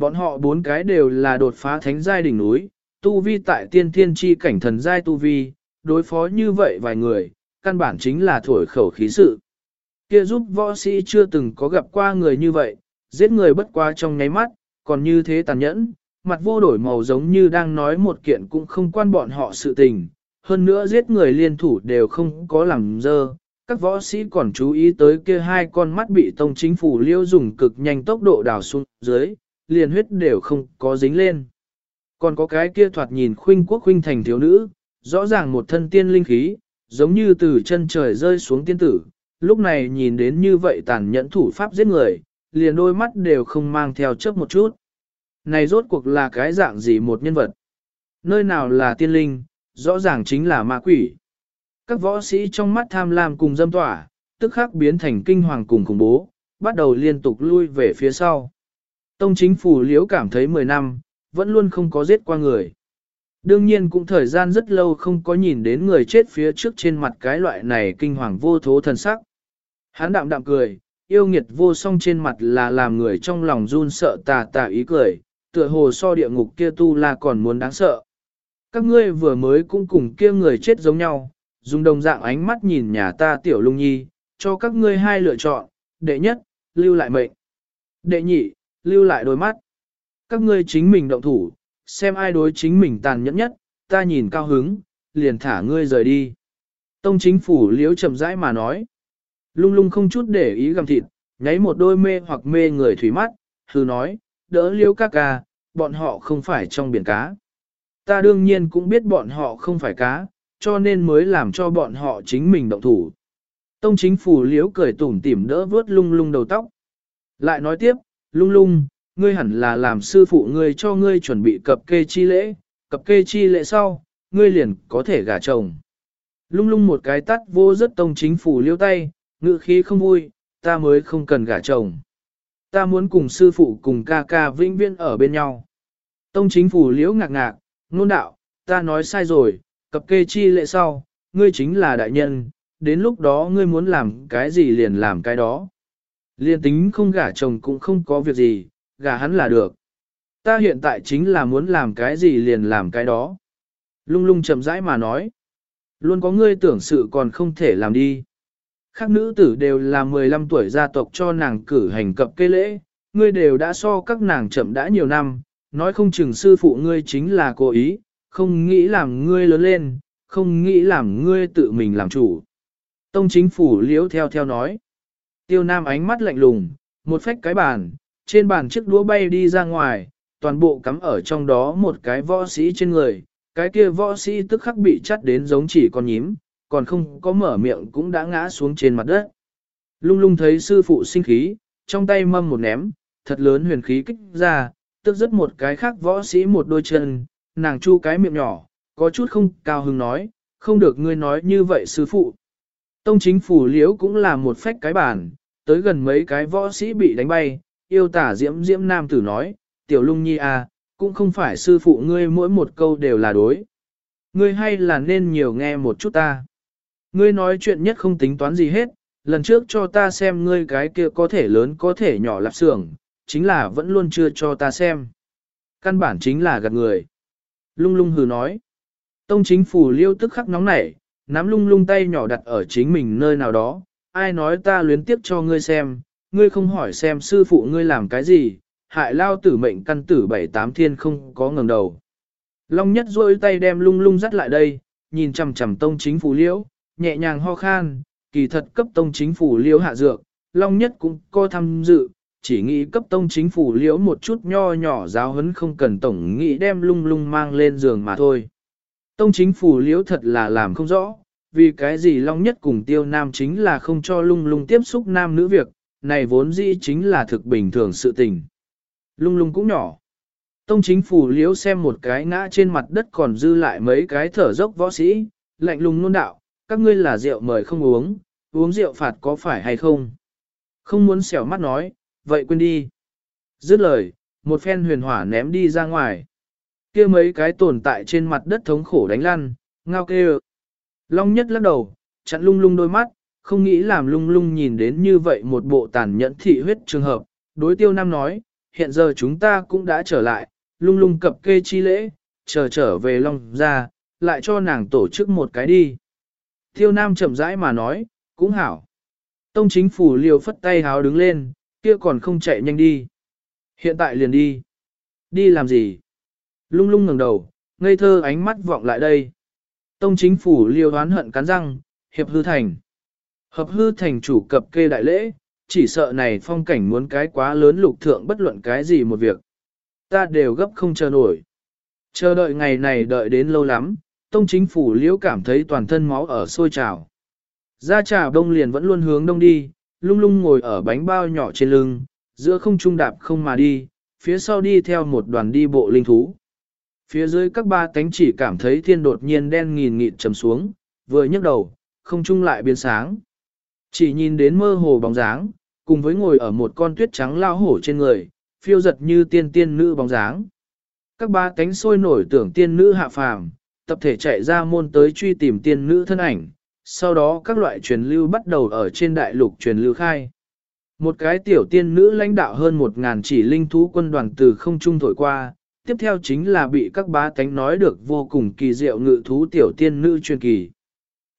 Bọn họ bốn cái đều là đột phá thánh giai đỉnh núi, tu vi tại tiên thiên chi cảnh thần giai tu vi, đối phó như vậy vài người, căn bản chính là thổi khẩu khí sự. Kia giúp võ sĩ chưa từng có gặp qua người như vậy, giết người bất qua trong nháy mắt, còn như thế tàn nhẫn, mặt vô đổi màu giống như đang nói một kiện cũng không quan bọn họ sự tình, hơn nữa giết người liên thủ đều không có làm dơ. Các võ sĩ còn chú ý tới kia hai con mắt bị tông chính phủ liêu dùng cực nhanh tốc độ đào xuống dưới, liền huyết đều không có dính lên. Còn có cái kia thoạt nhìn khuynh quốc khuynh thành thiếu nữ, rõ ràng một thân tiên linh khí, giống như từ chân trời rơi xuống tiên tử, lúc này nhìn đến như vậy tàn nhẫn thủ pháp giết người, liền đôi mắt đều không mang theo chớp một chút. Này rốt cuộc là cái dạng gì một nhân vật? Nơi nào là tiên linh, rõ ràng chính là ma quỷ. Các võ sĩ trong mắt tham lam cùng dâm tỏa, tức khắc biến thành kinh hoàng cùng khủng bố, bắt đầu liên tục lui về phía sau. Tông chính phủ liễu cảm thấy 10 năm, vẫn luôn không có giết qua người. Đương nhiên cũng thời gian rất lâu không có nhìn đến người chết phía trước trên mặt cái loại này kinh hoàng vô thố thần sắc. Hán đạm đạm cười, yêu nghiệt vô song trên mặt là làm người trong lòng run sợ tà tà ý cười, tựa hồ so địa ngục kia tu la còn muốn đáng sợ. Các ngươi vừa mới cũng cùng kia người chết giống nhau, dùng đồng dạng ánh mắt nhìn nhà ta tiểu lung nhi, cho các ngươi hai lựa chọn, đệ nhất, lưu lại mệnh. Đệ nhị, lưu lại đôi mắt. các ngươi chính mình động thủ, xem ai đối chính mình tàn nhẫn nhất, ta nhìn cao hứng, liền thả ngươi rời đi. Tông chính phủ liếu chậm rãi mà nói. Lung lung không chút để ý gầm thịt, nháy một đôi mê hoặc mê người thủy mắt, hư nói, đỡ liếu các ca, bọn họ không phải trong biển cá. Ta đương nhiên cũng biết bọn họ không phải cá, cho nên mới làm cho bọn họ chính mình động thủ. Tông chính phủ liếu cười tủm tỉm đỡ vớt lung lung đầu tóc. Lại nói tiếp, lung lung, ngươi hẳn là làm sư phụ ngươi cho ngươi chuẩn bị cập kê chi lễ, cập kê chi lễ sau, ngươi liền có thể gả chồng. Lung lung một cái tắt vô rất tông chính phủ liêu tay, ngự khí không vui, ta mới không cần gả chồng. Ta muốn cùng sư phụ cùng ca ca vĩnh viên ở bên nhau. Tông chính phủ liễu ngạc ngạc, nôn đạo, ta nói sai rồi, cập kê chi lệ sau, ngươi chính là đại nhân, đến lúc đó ngươi muốn làm cái gì liền làm cái đó. Liên tính không gả chồng cũng không có việc gì, gả hắn là được. Ta hiện tại chính là muốn làm cái gì liền làm cái đó. Lung lung chậm rãi mà nói. Luôn có ngươi tưởng sự còn không thể làm đi. Khác nữ tử đều là 15 tuổi gia tộc cho nàng cử hành cập cây lễ, ngươi đều đã so các nàng chậm đã nhiều năm, nói không chừng sư phụ ngươi chính là cố ý, không nghĩ làm ngươi lớn lên, không nghĩ làm ngươi tự mình làm chủ. Tông chính phủ liễu theo theo nói. Tiêu Nam ánh mắt lạnh lùng, một phách cái bàn, trên bàn chiếc đũa bay đi ra ngoài, toàn bộ cắm ở trong đó một cái võ sĩ trên người, cái kia võ sĩ tức khắc bị chắt đến giống chỉ con nhím, còn không có mở miệng cũng đã ngã xuống trên mặt đất. Lung lung thấy sư phụ sinh khí, trong tay mâm một ném, thật lớn huyền khí kích ra, tức rất một cái khác võ sĩ một đôi chân, nàng chu cái miệng nhỏ, có chút không cao hứng nói, không được ngươi nói như vậy sư phụ. Tông chính phủ liễu cũng là một phách cái bản, tới gần mấy cái võ sĩ bị đánh bay, yêu tả diễm diễm nam tử nói, tiểu lung nhi à, cũng không phải sư phụ ngươi mỗi một câu đều là đối. Ngươi hay là nên nhiều nghe một chút ta. Ngươi nói chuyện nhất không tính toán gì hết, lần trước cho ta xem ngươi cái kia có thể lớn có thể nhỏ lạp xưởng, chính là vẫn luôn chưa cho ta xem. Căn bản chính là gạt người. Lung lung hừ nói. Tông chính phủ liêu tức khắc nóng nảy, nắm lung lung tay nhỏ đặt ở chính mình nơi nào đó. Ai nói ta luyến tiếp cho ngươi xem, ngươi không hỏi xem sư phụ ngươi làm cái gì, hại lao tử mệnh căn tử bảy tám thiên không có ngẩng đầu. Long nhất rôi tay đem lung lung dắt lại đây, nhìn chằm chằm tông chính phủ liễu, nhẹ nhàng ho khan, kỳ thật cấp tông chính phủ liễu hạ dược, long nhất cũng có tham dự, chỉ nghĩ cấp tông chính phủ liễu một chút nho nhỏ giáo hấn không cần tổng nghĩ đem lung lung mang lên giường mà thôi. Tông chính phủ liễu thật là làm không rõ, vì cái gì long nhất cùng tiêu nam chính là không cho lung lung tiếp xúc nam nữ việc, này vốn dĩ chính là thực bình thường sự tình. Lung lung cũng nhỏ. Tông chính phủ liễu xem một cái ngã trên mặt đất còn dư lại mấy cái thở dốc võ sĩ, lạnh lùng nôn đạo, các ngươi là rượu mời không uống, uống rượu phạt có phải hay không? Không muốn xẻo mắt nói, vậy quên đi. Dứt lời, một phen huyền hỏa ném đi ra ngoài. kia mấy cái tồn tại trên mặt đất thống khổ đánh lăn, ngao kêu. Long nhất lắc đầu, chặn lung lung đôi mắt, không nghĩ làm lung lung nhìn đến như vậy một bộ tàn nhẫn thị huyết trường hợp. Đối tiêu nam nói, hiện giờ chúng ta cũng đã trở lại, lung lung cập kê chi lễ, chờ trở về Long ra, lại cho nàng tổ chức một cái đi. Tiêu nam chậm rãi mà nói, cũng hảo. Tông chính phủ liều phất tay háo đứng lên, kia còn không chạy nhanh đi. Hiện tại liền đi. Đi làm gì? Lung lung ngẩng đầu, ngây thơ ánh mắt vọng lại đây. Tông chính phủ liêu hoán hận cắn răng, hiệp hư thành. Hợp hư thành chủ cập kê đại lễ, chỉ sợ này phong cảnh muốn cái quá lớn lục thượng bất luận cái gì một việc. Ta đều gấp không chờ nổi. Chờ đợi ngày này đợi đến lâu lắm, tông chính phủ liễu cảm thấy toàn thân máu ở sôi trào. Ra trà đông liền vẫn luôn hướng đông đi, lung lung ngồi ở bánh bao nhỏ trên lưng, giữa không trung đạp không mà đi, phía sau đi theo một đoàn đi bộ linh thú. Phía dưới các ba tánh chỉ cảm thấy thiên đột nhiên đen nghìn nghịt trầm xuống, vừa nhấc đầu, không trung lại biến sáng. Chỉ nhìn đến mơ hồ bóng dáng, cùng với ngồi ở một con tuyết trắng lao hổ trên người, phiêu giật như tiên tiên nữ bóng dáng. Các ba cánh sôi nổi tưởng tiên nữ hạ phàm, tập thể chạy ra môn tới truy tìm tiên nữ thân ảnh, sau đó các loại truyền lưu bắt đầu ở trên đại lục truyền lưu khai. Một cái tiểu tiên nữ lãnh đạo hơn một ngàn chỉ linh thú quân đoàn từ không trung thổi qua, tiếp theo chính là bị các bá tánh nói được vô cùng kỳ diệu ngự thú tiểu tiên nữ truyền kỳ.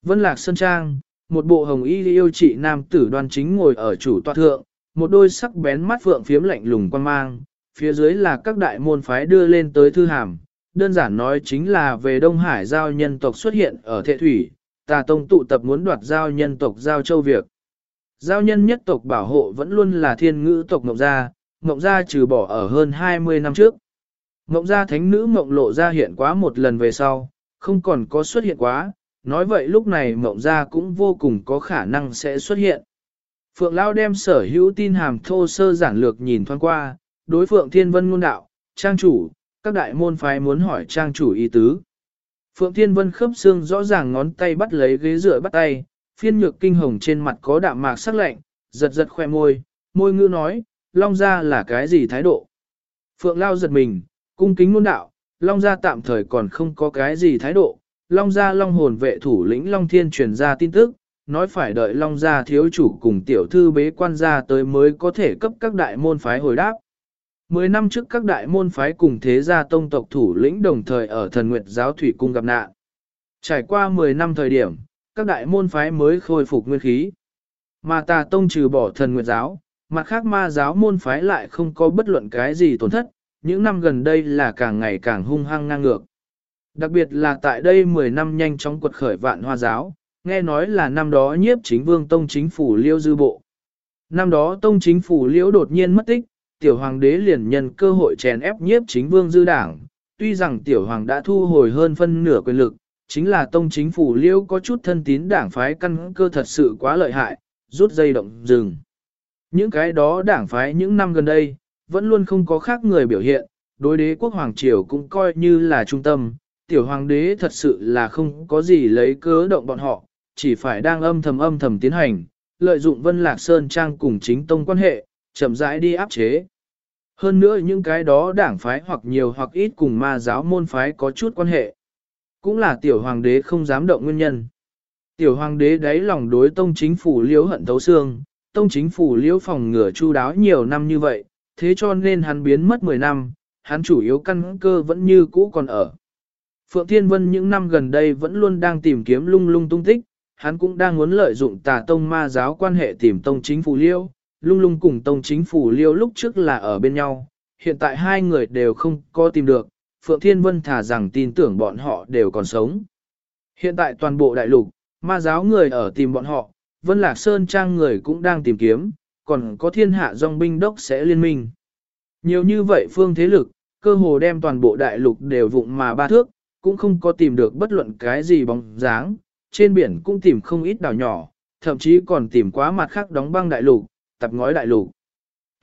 Vân Lạc Sơn Trang, một bộ hồng y yêu trị nam tử đoan chính ngồi ở chủ tọa thượng, một đôi sắc bén mắt phượng phiếm lạnh lùng quan mang, phía dưới là các đại môn phái đưa lên tới thư hàm, đơn giản nói chính là về Đông Hải giao nhân tộc xuất hiện ở thệ thủy, tà tông tụ tập muốn đoạt giao nhân tộc giao châu việc. Giao nhân nhất tộc bảo hộ vẫn luôn là thiên ngữ tộc Ngọc Gia, Ngọc Gia trừ bỏ ở hơn 20 năm trước. Mộng Gia thánh nữ Mộng lộ ra hiện quá một lần về sau, không còn có xuất hiện quá, nói vậy lúc này Mộng Gia cũng vô cùng có khả năng sẽ xuất hiện. Phượng Lao đem sở hữu tin hàm thô sơ giản lược nhìn thoáng qua, đối Phượng Thiên Vân ngôn đạo, trang chủ, các đại môn phái muốn hỏi trang chủ ý tứ. Phượng Thiên Vân khớp xương rõ ràng ngón tay bắt lấy ghế dựa bắt tay, phiên nhược kinh hồng trên mặt có đạm mạc sắc lạnh, giật giật khoe môi, môi ngư nói, Long Gia là cái gì thái độ? Phượng Lao giật mình, cung kính môn đạo, Long Gia tạm thời còn không có cái gì thái độ. Long Gia Long hồn vệ thủ lĩnh Long Thiên truyền ra tin tức, nói phải đợi Long Gia thiếu chủ cùng tiểu thư bế quan gia tới mới có thể cấp các đại môn phái hồi đáp. Mười năm trước các đại môn phái cùng thế gia tông tộc thủ lĩnh đồng thời ở thần nguyệt giáo thủy cung gặp nạn. Trải qua 10 năm thời điểm, các đại môn phái mới khôi phục nguyên khí. Mà tà tông trừ bỏ thần nguyệt giáo, mặt khác ma giáo môn phái lại không có bất luận cái gì tổn thất, những năm gần đây là càng ngày càng hung hăng ngang ngược. Đặc biệt là tại đây 10 năm nhanh chóng quật khởi vạn hoa giáo, nghe nói là năm đó nhiếp chính vương tông chính phủ liêu dư bộ. Năm đó tông chính phủ liễu đột nhiên mất tích, tiểu hoàng đế liền nhân cơ hội chèn ép nhiếp chính vương dư đảng. Tuy rằng tiểu hoàng đã thu hồi hơn phân nửa quyền lực, chính là tông chính phủ liễu có chút thân tín đảng phái căn cơ thật sự quá lợi hại, rút dây động rừng. Những cái đó đảng phái những năm gần đây, vẫn luôn không có khác người biểu hiện, đối đế quốc hoàng triều cũng coi như là trung tâm, tiểu hoàng đế thật sự là không có gì lấy cớ động bọn họ, chỉ phải đang âm thầm âm thầm tiến hành, lợi dụng Vân Lạc Sơn Trang cùng chính tông quan hệ, chậm rãi đi áp chế. Hơn nữa những cái đó đảng phái hoặc nhiều hoặc ít cùng ma giáo môn phái có chút quan hệ. Cũng là tiểu hoàng đế không dám động nguyên nhân. Tiểu hoàng đế đáy lòng đối tông chính phủ liễu hận thấu xương, tông chính phủ liễu phòng ngừa chu đáo nhiều năm như vậy, thế cho nên hắn biến mất 10 năm, hắn chủ yếu căn cơ vẫn như cũ còn ở. Phượng Thiên Vân những năm gần đây vẫn luôn đang tìm kiếm lung lung tung tích, hắn cũng đang muốn lợi dụng tà tông ma giáo quan hệ tìm tông chính phủ liêu, lung lung cùng tông chính phủ liêu lúc trước là ở bên nhau, hiện tại hai người đều không có tìm được, Phượng Thiên Vân thả rằng tin tưởng bọn họ đều còn sống. Hiện tại toàn bộ đại lục, ma giáo người ở tìm bọn họ, Vân Lạc Sơn Trang người cũng đang tìm kiếm, còn có thiên hạ dòng binh đốc sẽ liên minh. Nhiều như vậy phương thế lực, cơ hồ đem toàn bộ đại lục đều vụng mà ba thước, cũng không có tìm được bất luận cái gì bóng dáng, trên biển cũng tìm không ít đảo nhỏ, thậm chí còn tìm quá mặt khác đóng băng đại lục, tập ngói đại lục.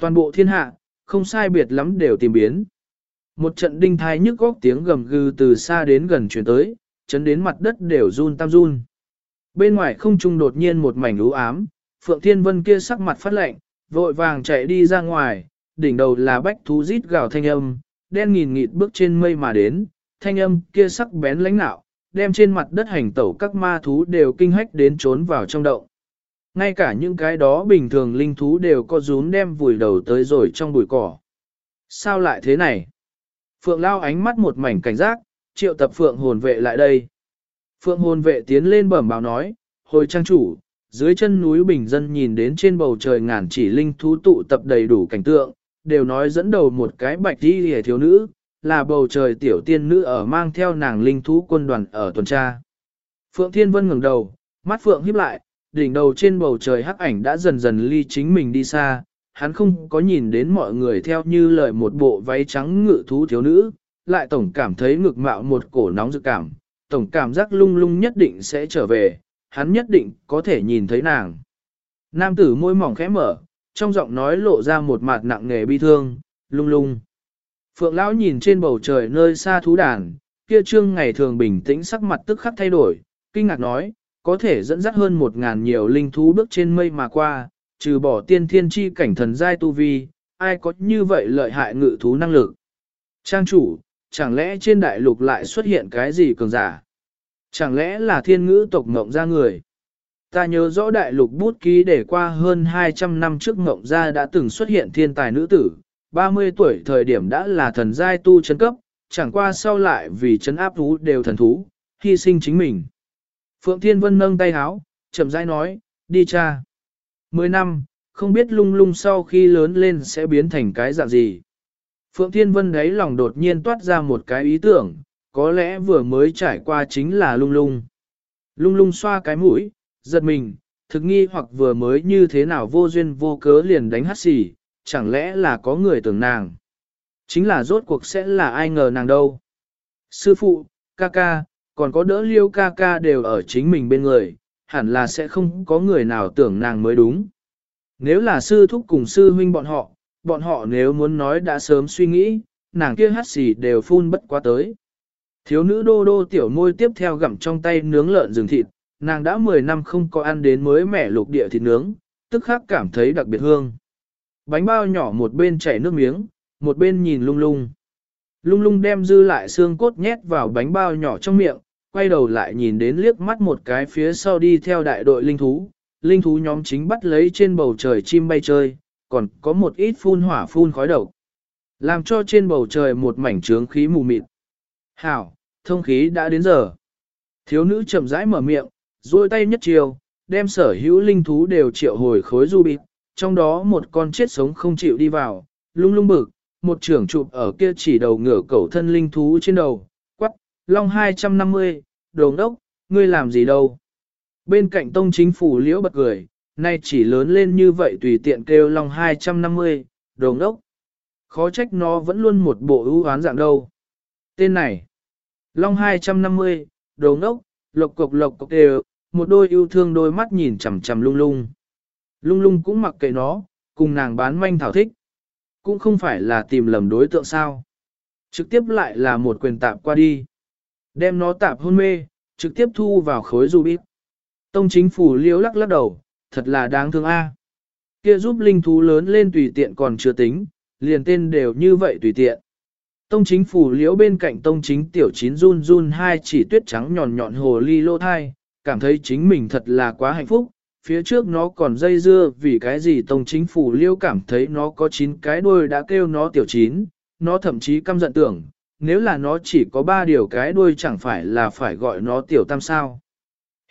Toàn bộ thiên hạ, không sai biệt lắm đều tìm biến. Một trận đinh thai nhức góc tiếng gầm gừ từ xa đến gần chuyển tới, chấn đến mặt đất đều run tam run. Bên ngoài không trung đột nhiên một mảnh lũ ám, Phượng Thiên Vân kia sắc mặt phát lạnh, vội vàng chạy đi ra ngoài, đỉnh đầu là bách thú rít gào thanh âm, đen nghìn nghịt bước trên mây mà đến, thanh âm kia sắc bén lãnh nạo, đem trên mặt đất hành tẩu các ma thú đều kinh hách đến trốn vào trong động. Ngay cả những cái đó bình thường linh thú đều có rún đem vùi đầu tới rồi trong bụi cỏ. Sao lại thế này? Phượng lao ánh mắt một mảnh cảnh giác, triệu tập phượng hồn vệ lại đây. Phượng hồn vệ tiến lên bẩm báo nói, hồi trang chủ, dưới chân núi bình dân nhìn đến trên bầu trời ngàn chỉ linh thú tụ tập đầy đủ cảnh tượng, đều nói dẫn đầu một cái bạch đi hề thiếu nữ, là bầu trời tiểu tiên nữ ở mang theo nàng linh thú quân đoàn ở tuần tra. Phượng Thiên Vân ngẩng đầu, mắt Phượng híp lại, đỉnh đầu trên bầu trời hắc ảnh đã dần dần ly chính mình đi xa, hắn không có nhìn đến mọi người theo như lời một bộ váy trắng ngự thú thiếu nữ, lại tổng cảm thấy ngực mạo một cổ nóng dự cảm, tổng cảm giác lung lung nhất định sẽ trở về, hắn nhất định có thể nhìn thấy nàng. Nam tử môi mỏng khẽ mở, trong giọng nói lộ ra một mặt nặng nề bi thương, lung lung. Phượng lão nhìn trên bầu trời nơi xa thú đàn, kia trương ngày thường bình tĩnh sắc mặt tức khắc thay đổi, kinh ngạc nói, có thể dẫn dắt hơn một ngàn nhiều linh thú bước trên mây mà qua, trừ bỏ tiên thiên chi cảnh thần giai tu vi, ai có như vậy lợi hại ngự thú năng lực. Trang chủ, chẳng lẽ trên đại lục lại xuất hiện cái gì cường giả? Chẳng lẽ là thiên ngữ tộc ngộng ra người? Ta nhớ rõ đại lục bút ký để qua hơn 200 năm trước ngộng ra đã từng xuất hiện thiên tài nữ tử, 30 tuổi thời điểm đã là thần giai tu chân cấp, chẳng qua sau lại vì chấn áp thú đều thần thú, hy sinh chính mình. Phượng Thiên Vân nâng tay háo, chậm rãi nói, đi cha. Mười năm, không biết lung lung sau khi lớn lên sẽ biến thành cái dạng gì. Phượng Thiên Vân đấy lòng đột nhiên toát ra một cái ý tưởng, có lẽ vừa mới trải qua chính là lung lung. Lung lung xoa cái mũi, giật mình, thực nghi hoặc vừa mới như thế nào vô duyên vô cớ liền đánh hát xì, chẳng lẽ là có người tưởng nàng. Chính là rốt cuộc sẽ là ai ngờ nàng đâu. Sư phụ, ca ca, còn có đỡ liêu ca ca đều ở chính mình bên người, hẳn là sẽ không có người nào tưởng nàng mới đúng. Nếu là sư thúc cùng sư huynh bọn họ, bọn họ nếu muốn nói đã sớm suy nghĩ, nàng kia hát xì đều phun bất quá tới. Thiếu nữ đô đô tiểu môi tiếp theo gặm trong tay nướng lợn rừng thịt, nàng đã 10 năm không có ăn đến mới mẻ lục địa thịt nướng, tức khắc cảm thấy đặc biệt hương. Bánh bao nhỏ một bên chảy nước miếng, một bên nhìn lung lung. Lung lung đem dư lại xương cốt nhét vào bánh bao nhỏ trong miệng, quay đầu lại nhìn đến liếc mắt một cái phía sau đi theo đại đội linh thú. Linh thú nhóm chính bắt lấy trên bầu trời chim bay chơi, còn có một ít phun hỏa phun khói độc. Làm cho trên bầu trời một mảnh trướng khí mù mịt. Hảo, thông khí đã đến giờ. Thiếu nữ chậm rãi mở miệng, duỗi tay nhất chiều, đem sở hữu linh thú đều triệu hồi khối du bịt, trong đó một con chết sống không chịu đi vào, lung lung bực, một trưởng chụp ở kia chỉ đầu ngửa cẩu thân linh thú trên đầu, quắc, long 250, đồ đốc, ngươi làm gì đâu. Bên cạnh tông chính phủ liễu bật cười, nay chỉ lớn lên như vậy tùy tiện kêu long 250, đồ đốc, Khó trách nó vẫn luôn một bộ ưu hoán dạng đâu. Tên này, long 250, đồ ngốc, lộc cục lộc cục đều, một đôi yêu thương đôi mắt nhìn chằm chằm lung lung. Lung lung cũng mặc kệ nó, cùng nàng bán manh thảo thích. Cũng không phải là tìm lầm đối tượng sao. Trực tiếp lại là một quyền tạp qua đi. Đem nó tạp hôn mê, trực tiếp thu vào khối du bít. Tông chính phủ liếu lắc lắc đầu, thật là đáng thương a. Kia giúp linh thú lớn lên tùy tiện còn chưa tính, liền tên đều như vậy tùy tiện. Tông chính phủ liễu bên cạnh tông chính tiểu chín run run hai chỉ tuyết trắng nhọn nhọn hồ ly lô thai, cảm thấy chính mình thật là quá hạnh phúc, phía trước nó còn dây dưa vì cái gì tông chính phủ liễu cảm thấy nó có chín cái đuôi đã kêu nó tiểu chín, nó thậm chí căm giận tưởng, nếu là nó chỉ có ba điều cái đuôi chẳng phải là phải gọi nó tiểu tam sao.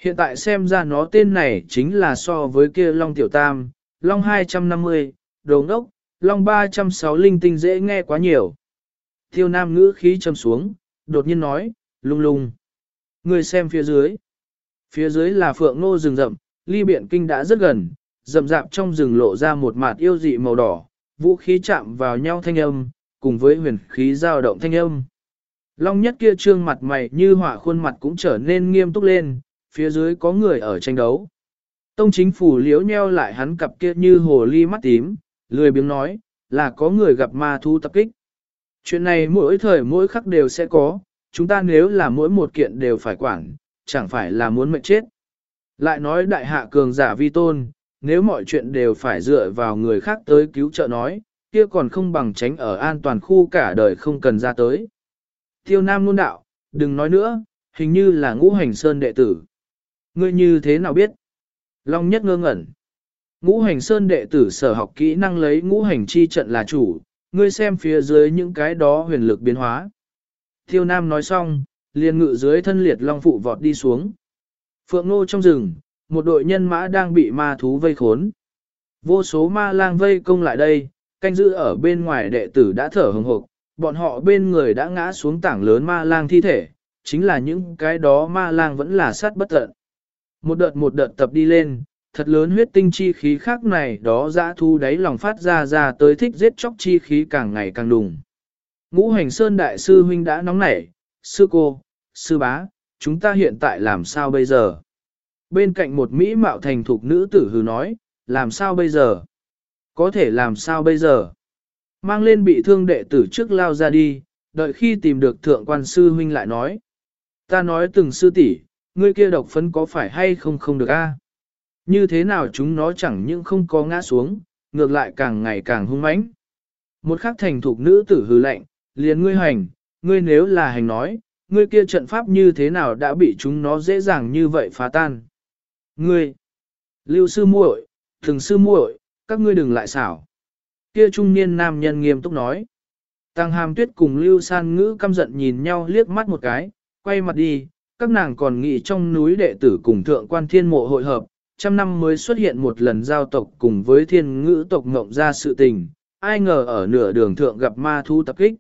Hiện tại xem ra nó tên này chính là so với kia long tiểu tam, long 250, đồ ngốc, long 306 linh tinh dễ nghe quá nhiều. Tiêu nam ngữ khí châm xuống, đột nhiên nói, lung lung. Người xem phía dưới. Phía dưới là phượng nô rừng rậm, ly biện kinh đã rất gần, rậm rạp trong rừng lộ ra một mạt yêu dị màu đỏ, vũ khí chạm vào nhau thanh âm, cùng với huyền khí dao động thanh âm. Long nhất kia trương mặt mày như hỏa khuôn mặt cũng trở nên nghiêm túc lên, phía dưới có người ở tranh đấu. Tông chính phủ liếu nheo lại hắn cặp kia như hồ ly mắt tím, lười biếng nói, là có người gặp ma thu tập kích. Chuyện này mỗi thời mỗi khắc đều sẽ có, chúng ta nếu là mỗi một kiện đều phải quản, chẳng phải là muốn mệnh chết. Lại nói đại hạ cường giả vi tôn, nếu mọi chuyện đều phải dựa vào người khác tới cứu trợ nói, kia còn không bằng tránh ở an toàn khu cả đời không cần ra tới. Tiêu Nam luôn đạo, đừng nói nữa, hình như là ngũ hành sơn đệ tử. Ngươi như thế nào biết? Long nhất ngơ ngẩn. Ngũ hành sơn đệ tử sở học kỹ năng lấy ngũ hành chi trận là chủ, ngươi xem phía dưới những cái đó huyền lực biến hóa. Tiêu Nam nói xong, liền ngự dưới thân liệt long phụ vọt đi xuống. Phượng Nô trong rừng, một đội nhân mã đang bị ma thú vây khốn. Vô số ma lang vây công lại đây, canh giữ ở bên ngoài đệ tử đã thở hừng hộc, bọn họ bên người đã ngã xuống tảng lớn ma lang thi thể, chính là những cái đó ma lang vẫn là sát bất tận. Một đợt một đợt tập đi lên, thật lớn huyết tinh chi khí khác này đó dã thu đáy lòng phát ra ra tới thích giết chóc chi khí càng ngày càng đùng. Ngũ hành sơn đại sư huynh đã nóng nảy, sư cô, sư bá, chúng ta hiện tại làm sao bây giờ? Bên cạnh một Mỹ mạo thành thục nữ tử hừ nói, làm sao bây giờ? Có thể làm sao bây giờ? Mang lên bị thương đệ tử trước lao ra đi, đợi khi tìm được thượng quan sư huynh lại nói. Ta nói từng sư tỷ, ngươi kia độc phấn có phải hay không không được a? Như thế nào chúng nó chẳng những không có ngã xuống, ngược lại càng ngày càng hung mãnh. Một khắc thành thục nữ tử hư lệnh, liền ngươi hành, ngươi nếu là hành nói, ngươi kia trận pháp như thế nào đã bị chúng nó dễ dàng như vậy phá tan. Ngươi, lưu sư muội, thường sư muội, các ngươi đừng lại xảo. Kia trung niên nam nhân nghiêm túc nói. Tăng hàm tuyết cùng lưu san ngữ căm giận nhìn nhau liếc mắt một cái, quay mặt đi, các nàng còn nghĩ trong núi đệ tử cùng thượng quan thiên mộ hội hợp, trăm năm mới xuất hiện một lần giao tộc cùng với thiên ngữ tộc ngộng ra sự tình, ai ngờ ở nửa đường thượng gặp ma thú tập kích.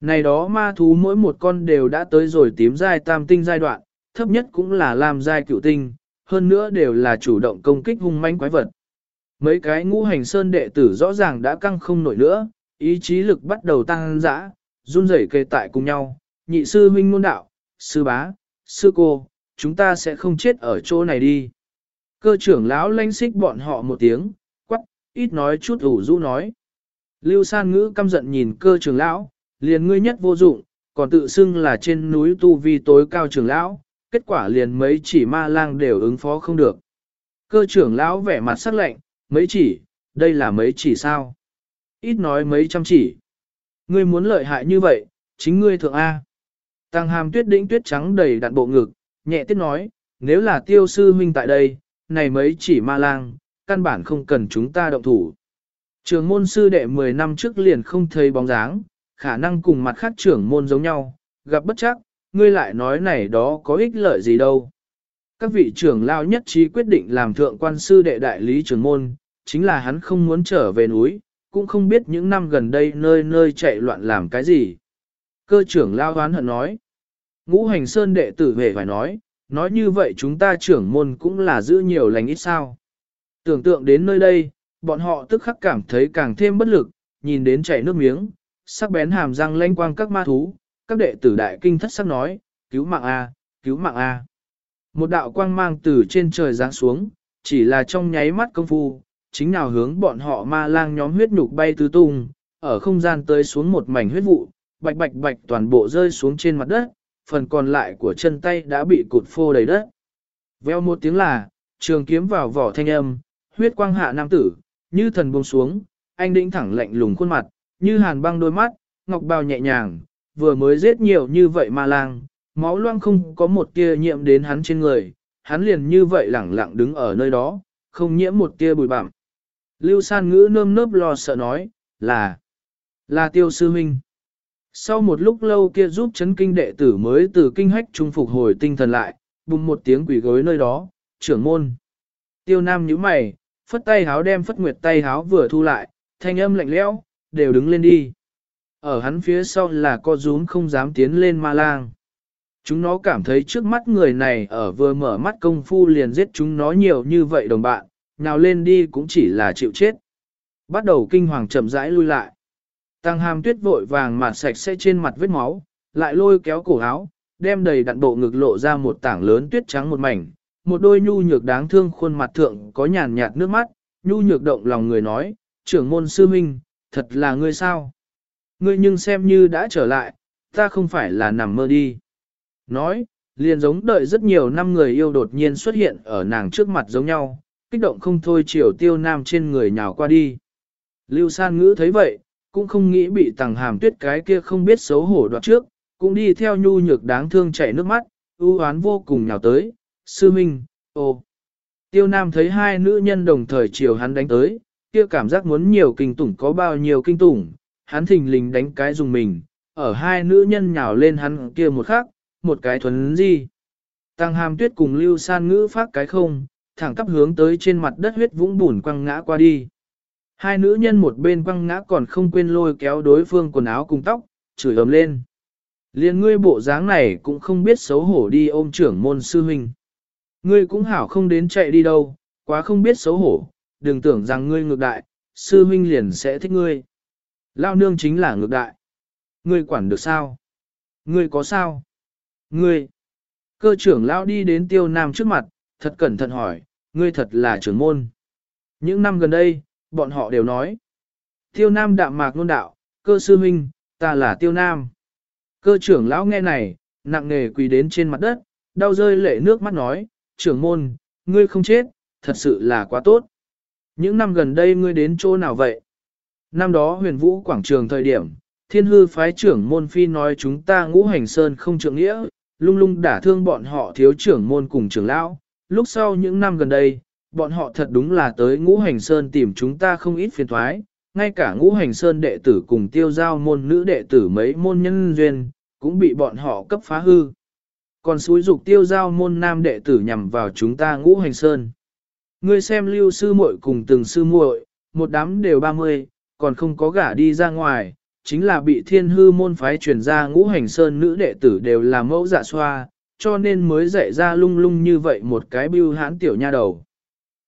Này đó ma thú mỗi một con đều đã tới rồi tím giai tam tinh giai đoạn, thấp nhất cũng là làm giai cựu tinh, hơn nữa đều là chủ động công kích hung manh quái vật. Mấy cái ngũ hành sơn đệ tử rõ ràng đã căng không nổi nữa, ý chí lực bắt đầu tăng dã, run rẩy kề tại cùng nhau, nhị sư huynh môn đạo, sư bá, sư cô, chúng ta sẽ không chết ở chỗ này đi. Cơ trưởng lão lanh xích bọn họ một tiếng, quắc, ít nói chút ủ rũ nói. Lưu san ngữ căm giận nhìn cơ trưởng lão, liền ngươi nhất vô dụng, còn tự xưng là trên núi tu vi tối cao trưởng lão, kết quả liền mấy chỉ ma lang đều ứng phó không được. Cơ trưởng lão vẻ mặt sắc lạnh, mấy chỉ, đây là mấy chỉ sao? Ít nói mấy trăm chỉ. Ngươi muốn lợi hại như vậy, chính ngươi thượng A. Tăng hàm tuyết đĩnh tuyết trắng đầy đặn bộ ngực, nhẹ tiết nói, nếu là tiêu sư huynh tại đây, này mấy chỉ ma lang, căn bản không cần chúng ta động thủ. Trường môn sư đệ 10 năm trước liền không thấy bóng dáng, khả năng cùng mặt khác trưởng môn giống nhau, gặp bất chắc, ngươi lại nói này đó có ích lợi gì đâu. Các vị trưởng lao nhất trí quyết định làm thượng quan sư đệ đại lý trưởng môn, chính là hắn không muốn trở về núi, cũng không biết những năm gần đây nơi nơi chạy loạn làm cái gì. Cơ trưởng lao hoán hận nói. Ngũ hành sơn đệ tử về phải nói, nói như vậy chúng ta trưởng môn cũng là giữ nhiều lành ít sao. Tưởng tượng đến nơi đây, bọn họ tức khắc cảm thấy càng thêm bất lực, nhìn đến chảy nước miếng, sắc bén hàm răng lanh quang các ma thú, các đệ tử đại kinh thất sắc nói, cứu mạng A, cứu mạng A. Một đạo quang mang từ trên trời giáng xuống, chỉ là trong nháy mắt công phu, chính nào hướng bọn họ ma lang nhóm huyết nhục bay tứ tung, ở không gian tới xuống một mảnh huyết vụ, bạch bạch bạch toàn bộ rơi xuống trên mặt đất, phần còn lại của chân tay đã bị cụt phô đầy đất. Veo một tiếng là, trường kiếm vào vỏ thanh âm, huyết quang hạ nam tử, như thần buông xuống, anh đĩnh thẳng lạnh lùng khuôn mặt, như hàn băng đôi mắt, ngọc bào nhẹ nhàng, vừa mới giết nhiều như vậy ma lang, máu loang không có một tia nhiễm đến hắn trên người, hắn liền như vậy lẳng lặng đứng ở nơi đó, không nhiễm một tia bụi bặm. Lưu san ngữ nơm nớp lo sợ nói, là, là tiêu sư huynh. Sau một lúc lâu kia giúp chấn kinh đệ tử mới từ kinh hách trung phục hồi tinh thần lại, bùng một tiếng quỷ gối nơi đó, trưởng môn. Tiêu nam nhíu mày, phất tay háo đem phất nguyệt tay háo vừa thu lại, thanh âm lạnh lẽo, đều đứng lên đi. Ở hắn phía sau là co rúm không dám tiến lên ma lang. Chúng nó cảm thấy trước mắt người này ở vừa mở mắt công phu liền giết chúng nó nhiều như vậy đồng bạn, nào lên đi cũng chỉ là chịu chết. Bắt đầu kinh hoàng chậm rãi lui lại. Tăng hàm tuyết vội vàng mạt sạch sẽ trên mặt vết máu, lại lôi kéo cổ áo, đem đầy đặn bộ ngực lộ ra một tảng lớn tuyết trắng một mảnh, một đôi nhu nhược đáng thương khuôn mặt thượng có nhàn nhạt nước mắt, nhu nhược động lòng người nói, trưởng môn sư minh, thật là ngươi sao? Ngươi nhưng xem như đã trở lại, ta không phải là nằm mơ đi. Nói, liền giống đợi rất nhiều năm người yêu đột nhiên xuất hiện ở nàng trước mặt giống nhau, kích động không thôi chiều tiêu nam trên người nhào qua đi. Lưu san ngữ thấy vậy, cũng không nghĩ bị tàng hàm tuyết cái kia không biết xấu hổ đoạt trước, cũng đi theo nhu nhược đáng thương chảy nước mắt, ưu oán vô cùng nhào tới, sư minh, ô. Tiêu nam thấy hai nữ nhân đồng thời chiều hắn đánh tới, kia cảm giác muốn nhiều kinh tủng có bao nhiêu kinh tủng, hắn thình lình đánh cái dùng mình, ở hai nữ nhân nhào lên hắn kia một khắc, một cái thuần gì. Tăng hàm tuyết cùng lưu san ngữ phát cái không, thẳng tắp hướng tới trên mặt đất huyết vũng bùn quăng ngã qua đi. Hai nữ nhân một bên quăng ngã còn không quên lôi kéo đối phương quần áo cùng tóc, chửi ấm lên. Liên ngươi bộ dáng này cũng không biết xấu hổ đi ôm trưởng môn sư huynh. Ngươi cũng hảo không đến chạy đi đâu, quá không biết xấu hổ, đừng tưởng rằng ngươi ngược đại, sư huynh liền sẽ thích ngươi. Lao nương chính là ngược đại. Ngươi quản được sao? Ngươi có sao? Ngươi! Cơ trưởng lao đi đến tiêu nam trước mặt, thật cẩn thận hỏi, ngươi thật là trưởng môn. Những năm gần đây, bọn họ đều nói. Tiêu nam đạm mạc ngôn đạo, cơ sư huynh, ta là tiêu nam. Cơ trưởng lão nghe này, nặng nề quỳ đến trên mặt đất, đau rơi lệ nước mắt nói, trưởng môn, ngươi không chết, thật sự là quá tốt. Những năm gần đây ngươi đến chỗ nào vậy? Năm đó huyền vũ quảng trường thời điểm, thiên hư phái trưởng môn phi nói chúng ta ngũ hành sơn không trượng nghĩa, lung lung đả thương bọn họ thiếu trưởng môn cùng trưởng lão. Lúc sau những năm gần đây, bọn họ thật đúng là tới ngũ hành sơn tìm chúng ta không ít phiền thoái, ngay cả ngũ hành sơn đệ tử cùng tiêu giao môn nữ đệ tử mấy môn nhân duyên, cũng bị bọn họ cấp phá hư. Còn suối dục tiêu giao môn nam đệ tử nhằm vào chúng ta ngũ hành sơn. Ngươi xem lưu sư muội cùng từng sư muội, một đám đều 30, còn không có gả đi ra ngoài, chính là bị thiên hư môn phái truyền ra ngũ hành sơn nữ đệ tử đều là mẫu dạ xoa, cho nên mới dạy ra lung lung như vậy một cái bưu hãn tiểu nha đầu.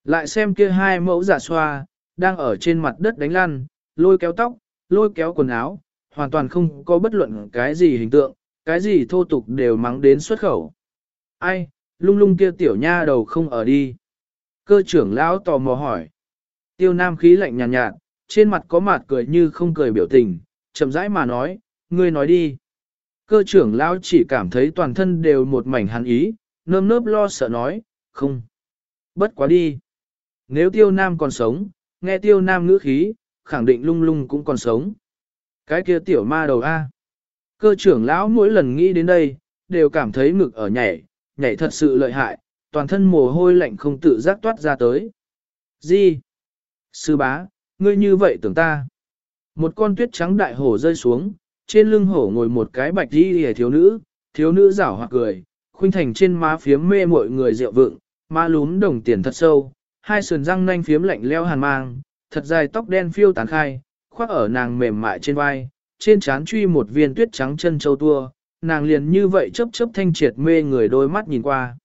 Lại xem kia hai mẫu giả xoa, đang ở trên mặt đất đánh lăn, lôi kéo tóc, lôi kéo quần áo, hoàn toàn không có bất luận cái gì hình tượng, cái gì thô tục đều mắng đến xuất khẩu. Ai, lung lung kia tiểu nha đầu không ở đi. Cơ trưởng lão tò mò hỏi. Tiêu nam khí lạnh nhàn nhạt, nhạt, trên mặt có mặt cười như không cười biểu tình, chậm rãi mà nói, ngươi nói đi. Cơ trưởng lão chỉ cảm thấy toàn thân đều một mảnh hắn ý, nơm nớp lo sợ nói, không. Bất quá đi. Nếu tiêu nam còn sống, nghe tiêu nam ngữ khí, khẳng định lung lung cũng còn sống. Cái kia tiểu ma đầu A. Cơ trưởng lão mỗi lần nghĩ đến đây, đều cảm thấy ngực ở nhảy, nhảy thật sự lợi hại, toàn thân mồ hôi lạnh không tự giác toát ra tới. Gì? Sư bá, ngươi như vậy tưởng ta. Một con tuyết trắng đại hổ rơi xuống, trên lưng hổ ngồi một cái bạch đi hề thiếu nữ, thiếu nữ rảo hoặc cười, khuynh thành trên má phiếm mê mọi người rượu vượng, má lún đồng tiền thật sâu, hai sườn răng nanh phiếm lạnh leo hàn mang, thật dài tóc đen phiêu tán khai, khoác ở nàng mềm mại trên vai, trên trán truy một viên tuyết trắng chân châu tua, nàng liền như vậy chớp chớp thanh triệt mê người đôi mắt nhìn qua.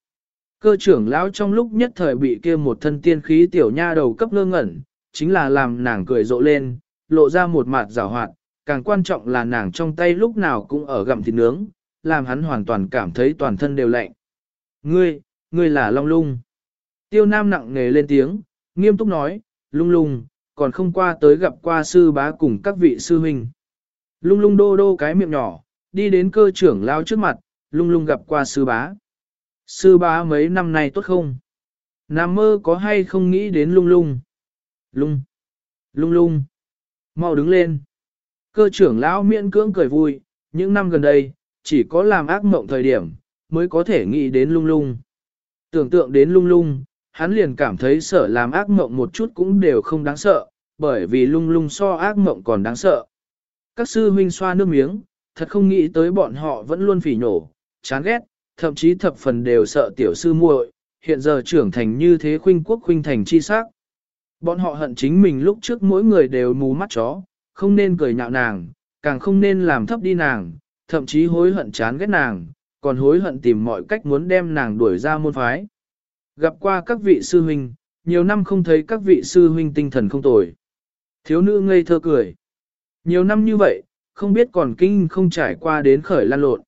Cơ trưởng lão trong lúc nhất thời bị kia một thân tiên khí tiểu nha đầu cấp lơ ngẩn, chính là làm nàng cười rộ lên, lộ ra một mặt rào hoạt, càng quan trọng là nàng trong tay lúc nào cũng ở gặm thịt nướng, làm hắn hoàn toàn cảm thấy toàn thân đều lạnh. Ngươi, ngươi là Long Lung. Tiêu Nam nặng nề lên tiếng, nghiêm túc nói, Lung Lung, còn không qua tới gặp qua sư bá cùng các vị sư huynh. Lung Lung đô đô cái miệng nhỏ, đi đến cơ trưởng lao trước mặt, Lung Lung gặp qua sư bá. Sư bá mấy năm nay tốt không? Nam mơ có hay không nghĩ đến Lung Lung? Lung, Lung Lung, mau đứng lên. Cơ trưởng lão miễn cưỡng cười vui, những năm gần đây, chỉ có làm ác mộng thời điểm, mới có thể nghĩ đến lung lung. Tưởng tượng đến lung lung, hắn liền cảm thấy sợ làm ác mộng một chút cũng đều không đáng sợ, bởi vì lung lung so ác mộng còn đáng sợ. Các sư huynh xoa nước miếng, thật không nghĩ tới bọn họ vẫn luôn phỉ nổ, chán ghét, thậm chí thập phần đều sợ tiểu sư muội, hiện giờ trưởng thành như thế khuynh quốc khuynh thành chi sắc. Bọn họ hận chính mình lúc trước mỗi người đều mù mắt chó, không nên cười nhạo nàng, càng không nên làm thấp đi nàng, thậm chí hối hận chán ghét nàng, còn hối hận tìm mọi cách muốn đem nàng đuổi ra môn phái. Gặp qua các vị sư huynh, nhiều năm không thấy các vị sư huynh tinh thần không tồi. Thiếu nữ ngây thơ cười. Nhiều năm như vậy, không biết còn kinh không trải qua đến khởi lan lộn.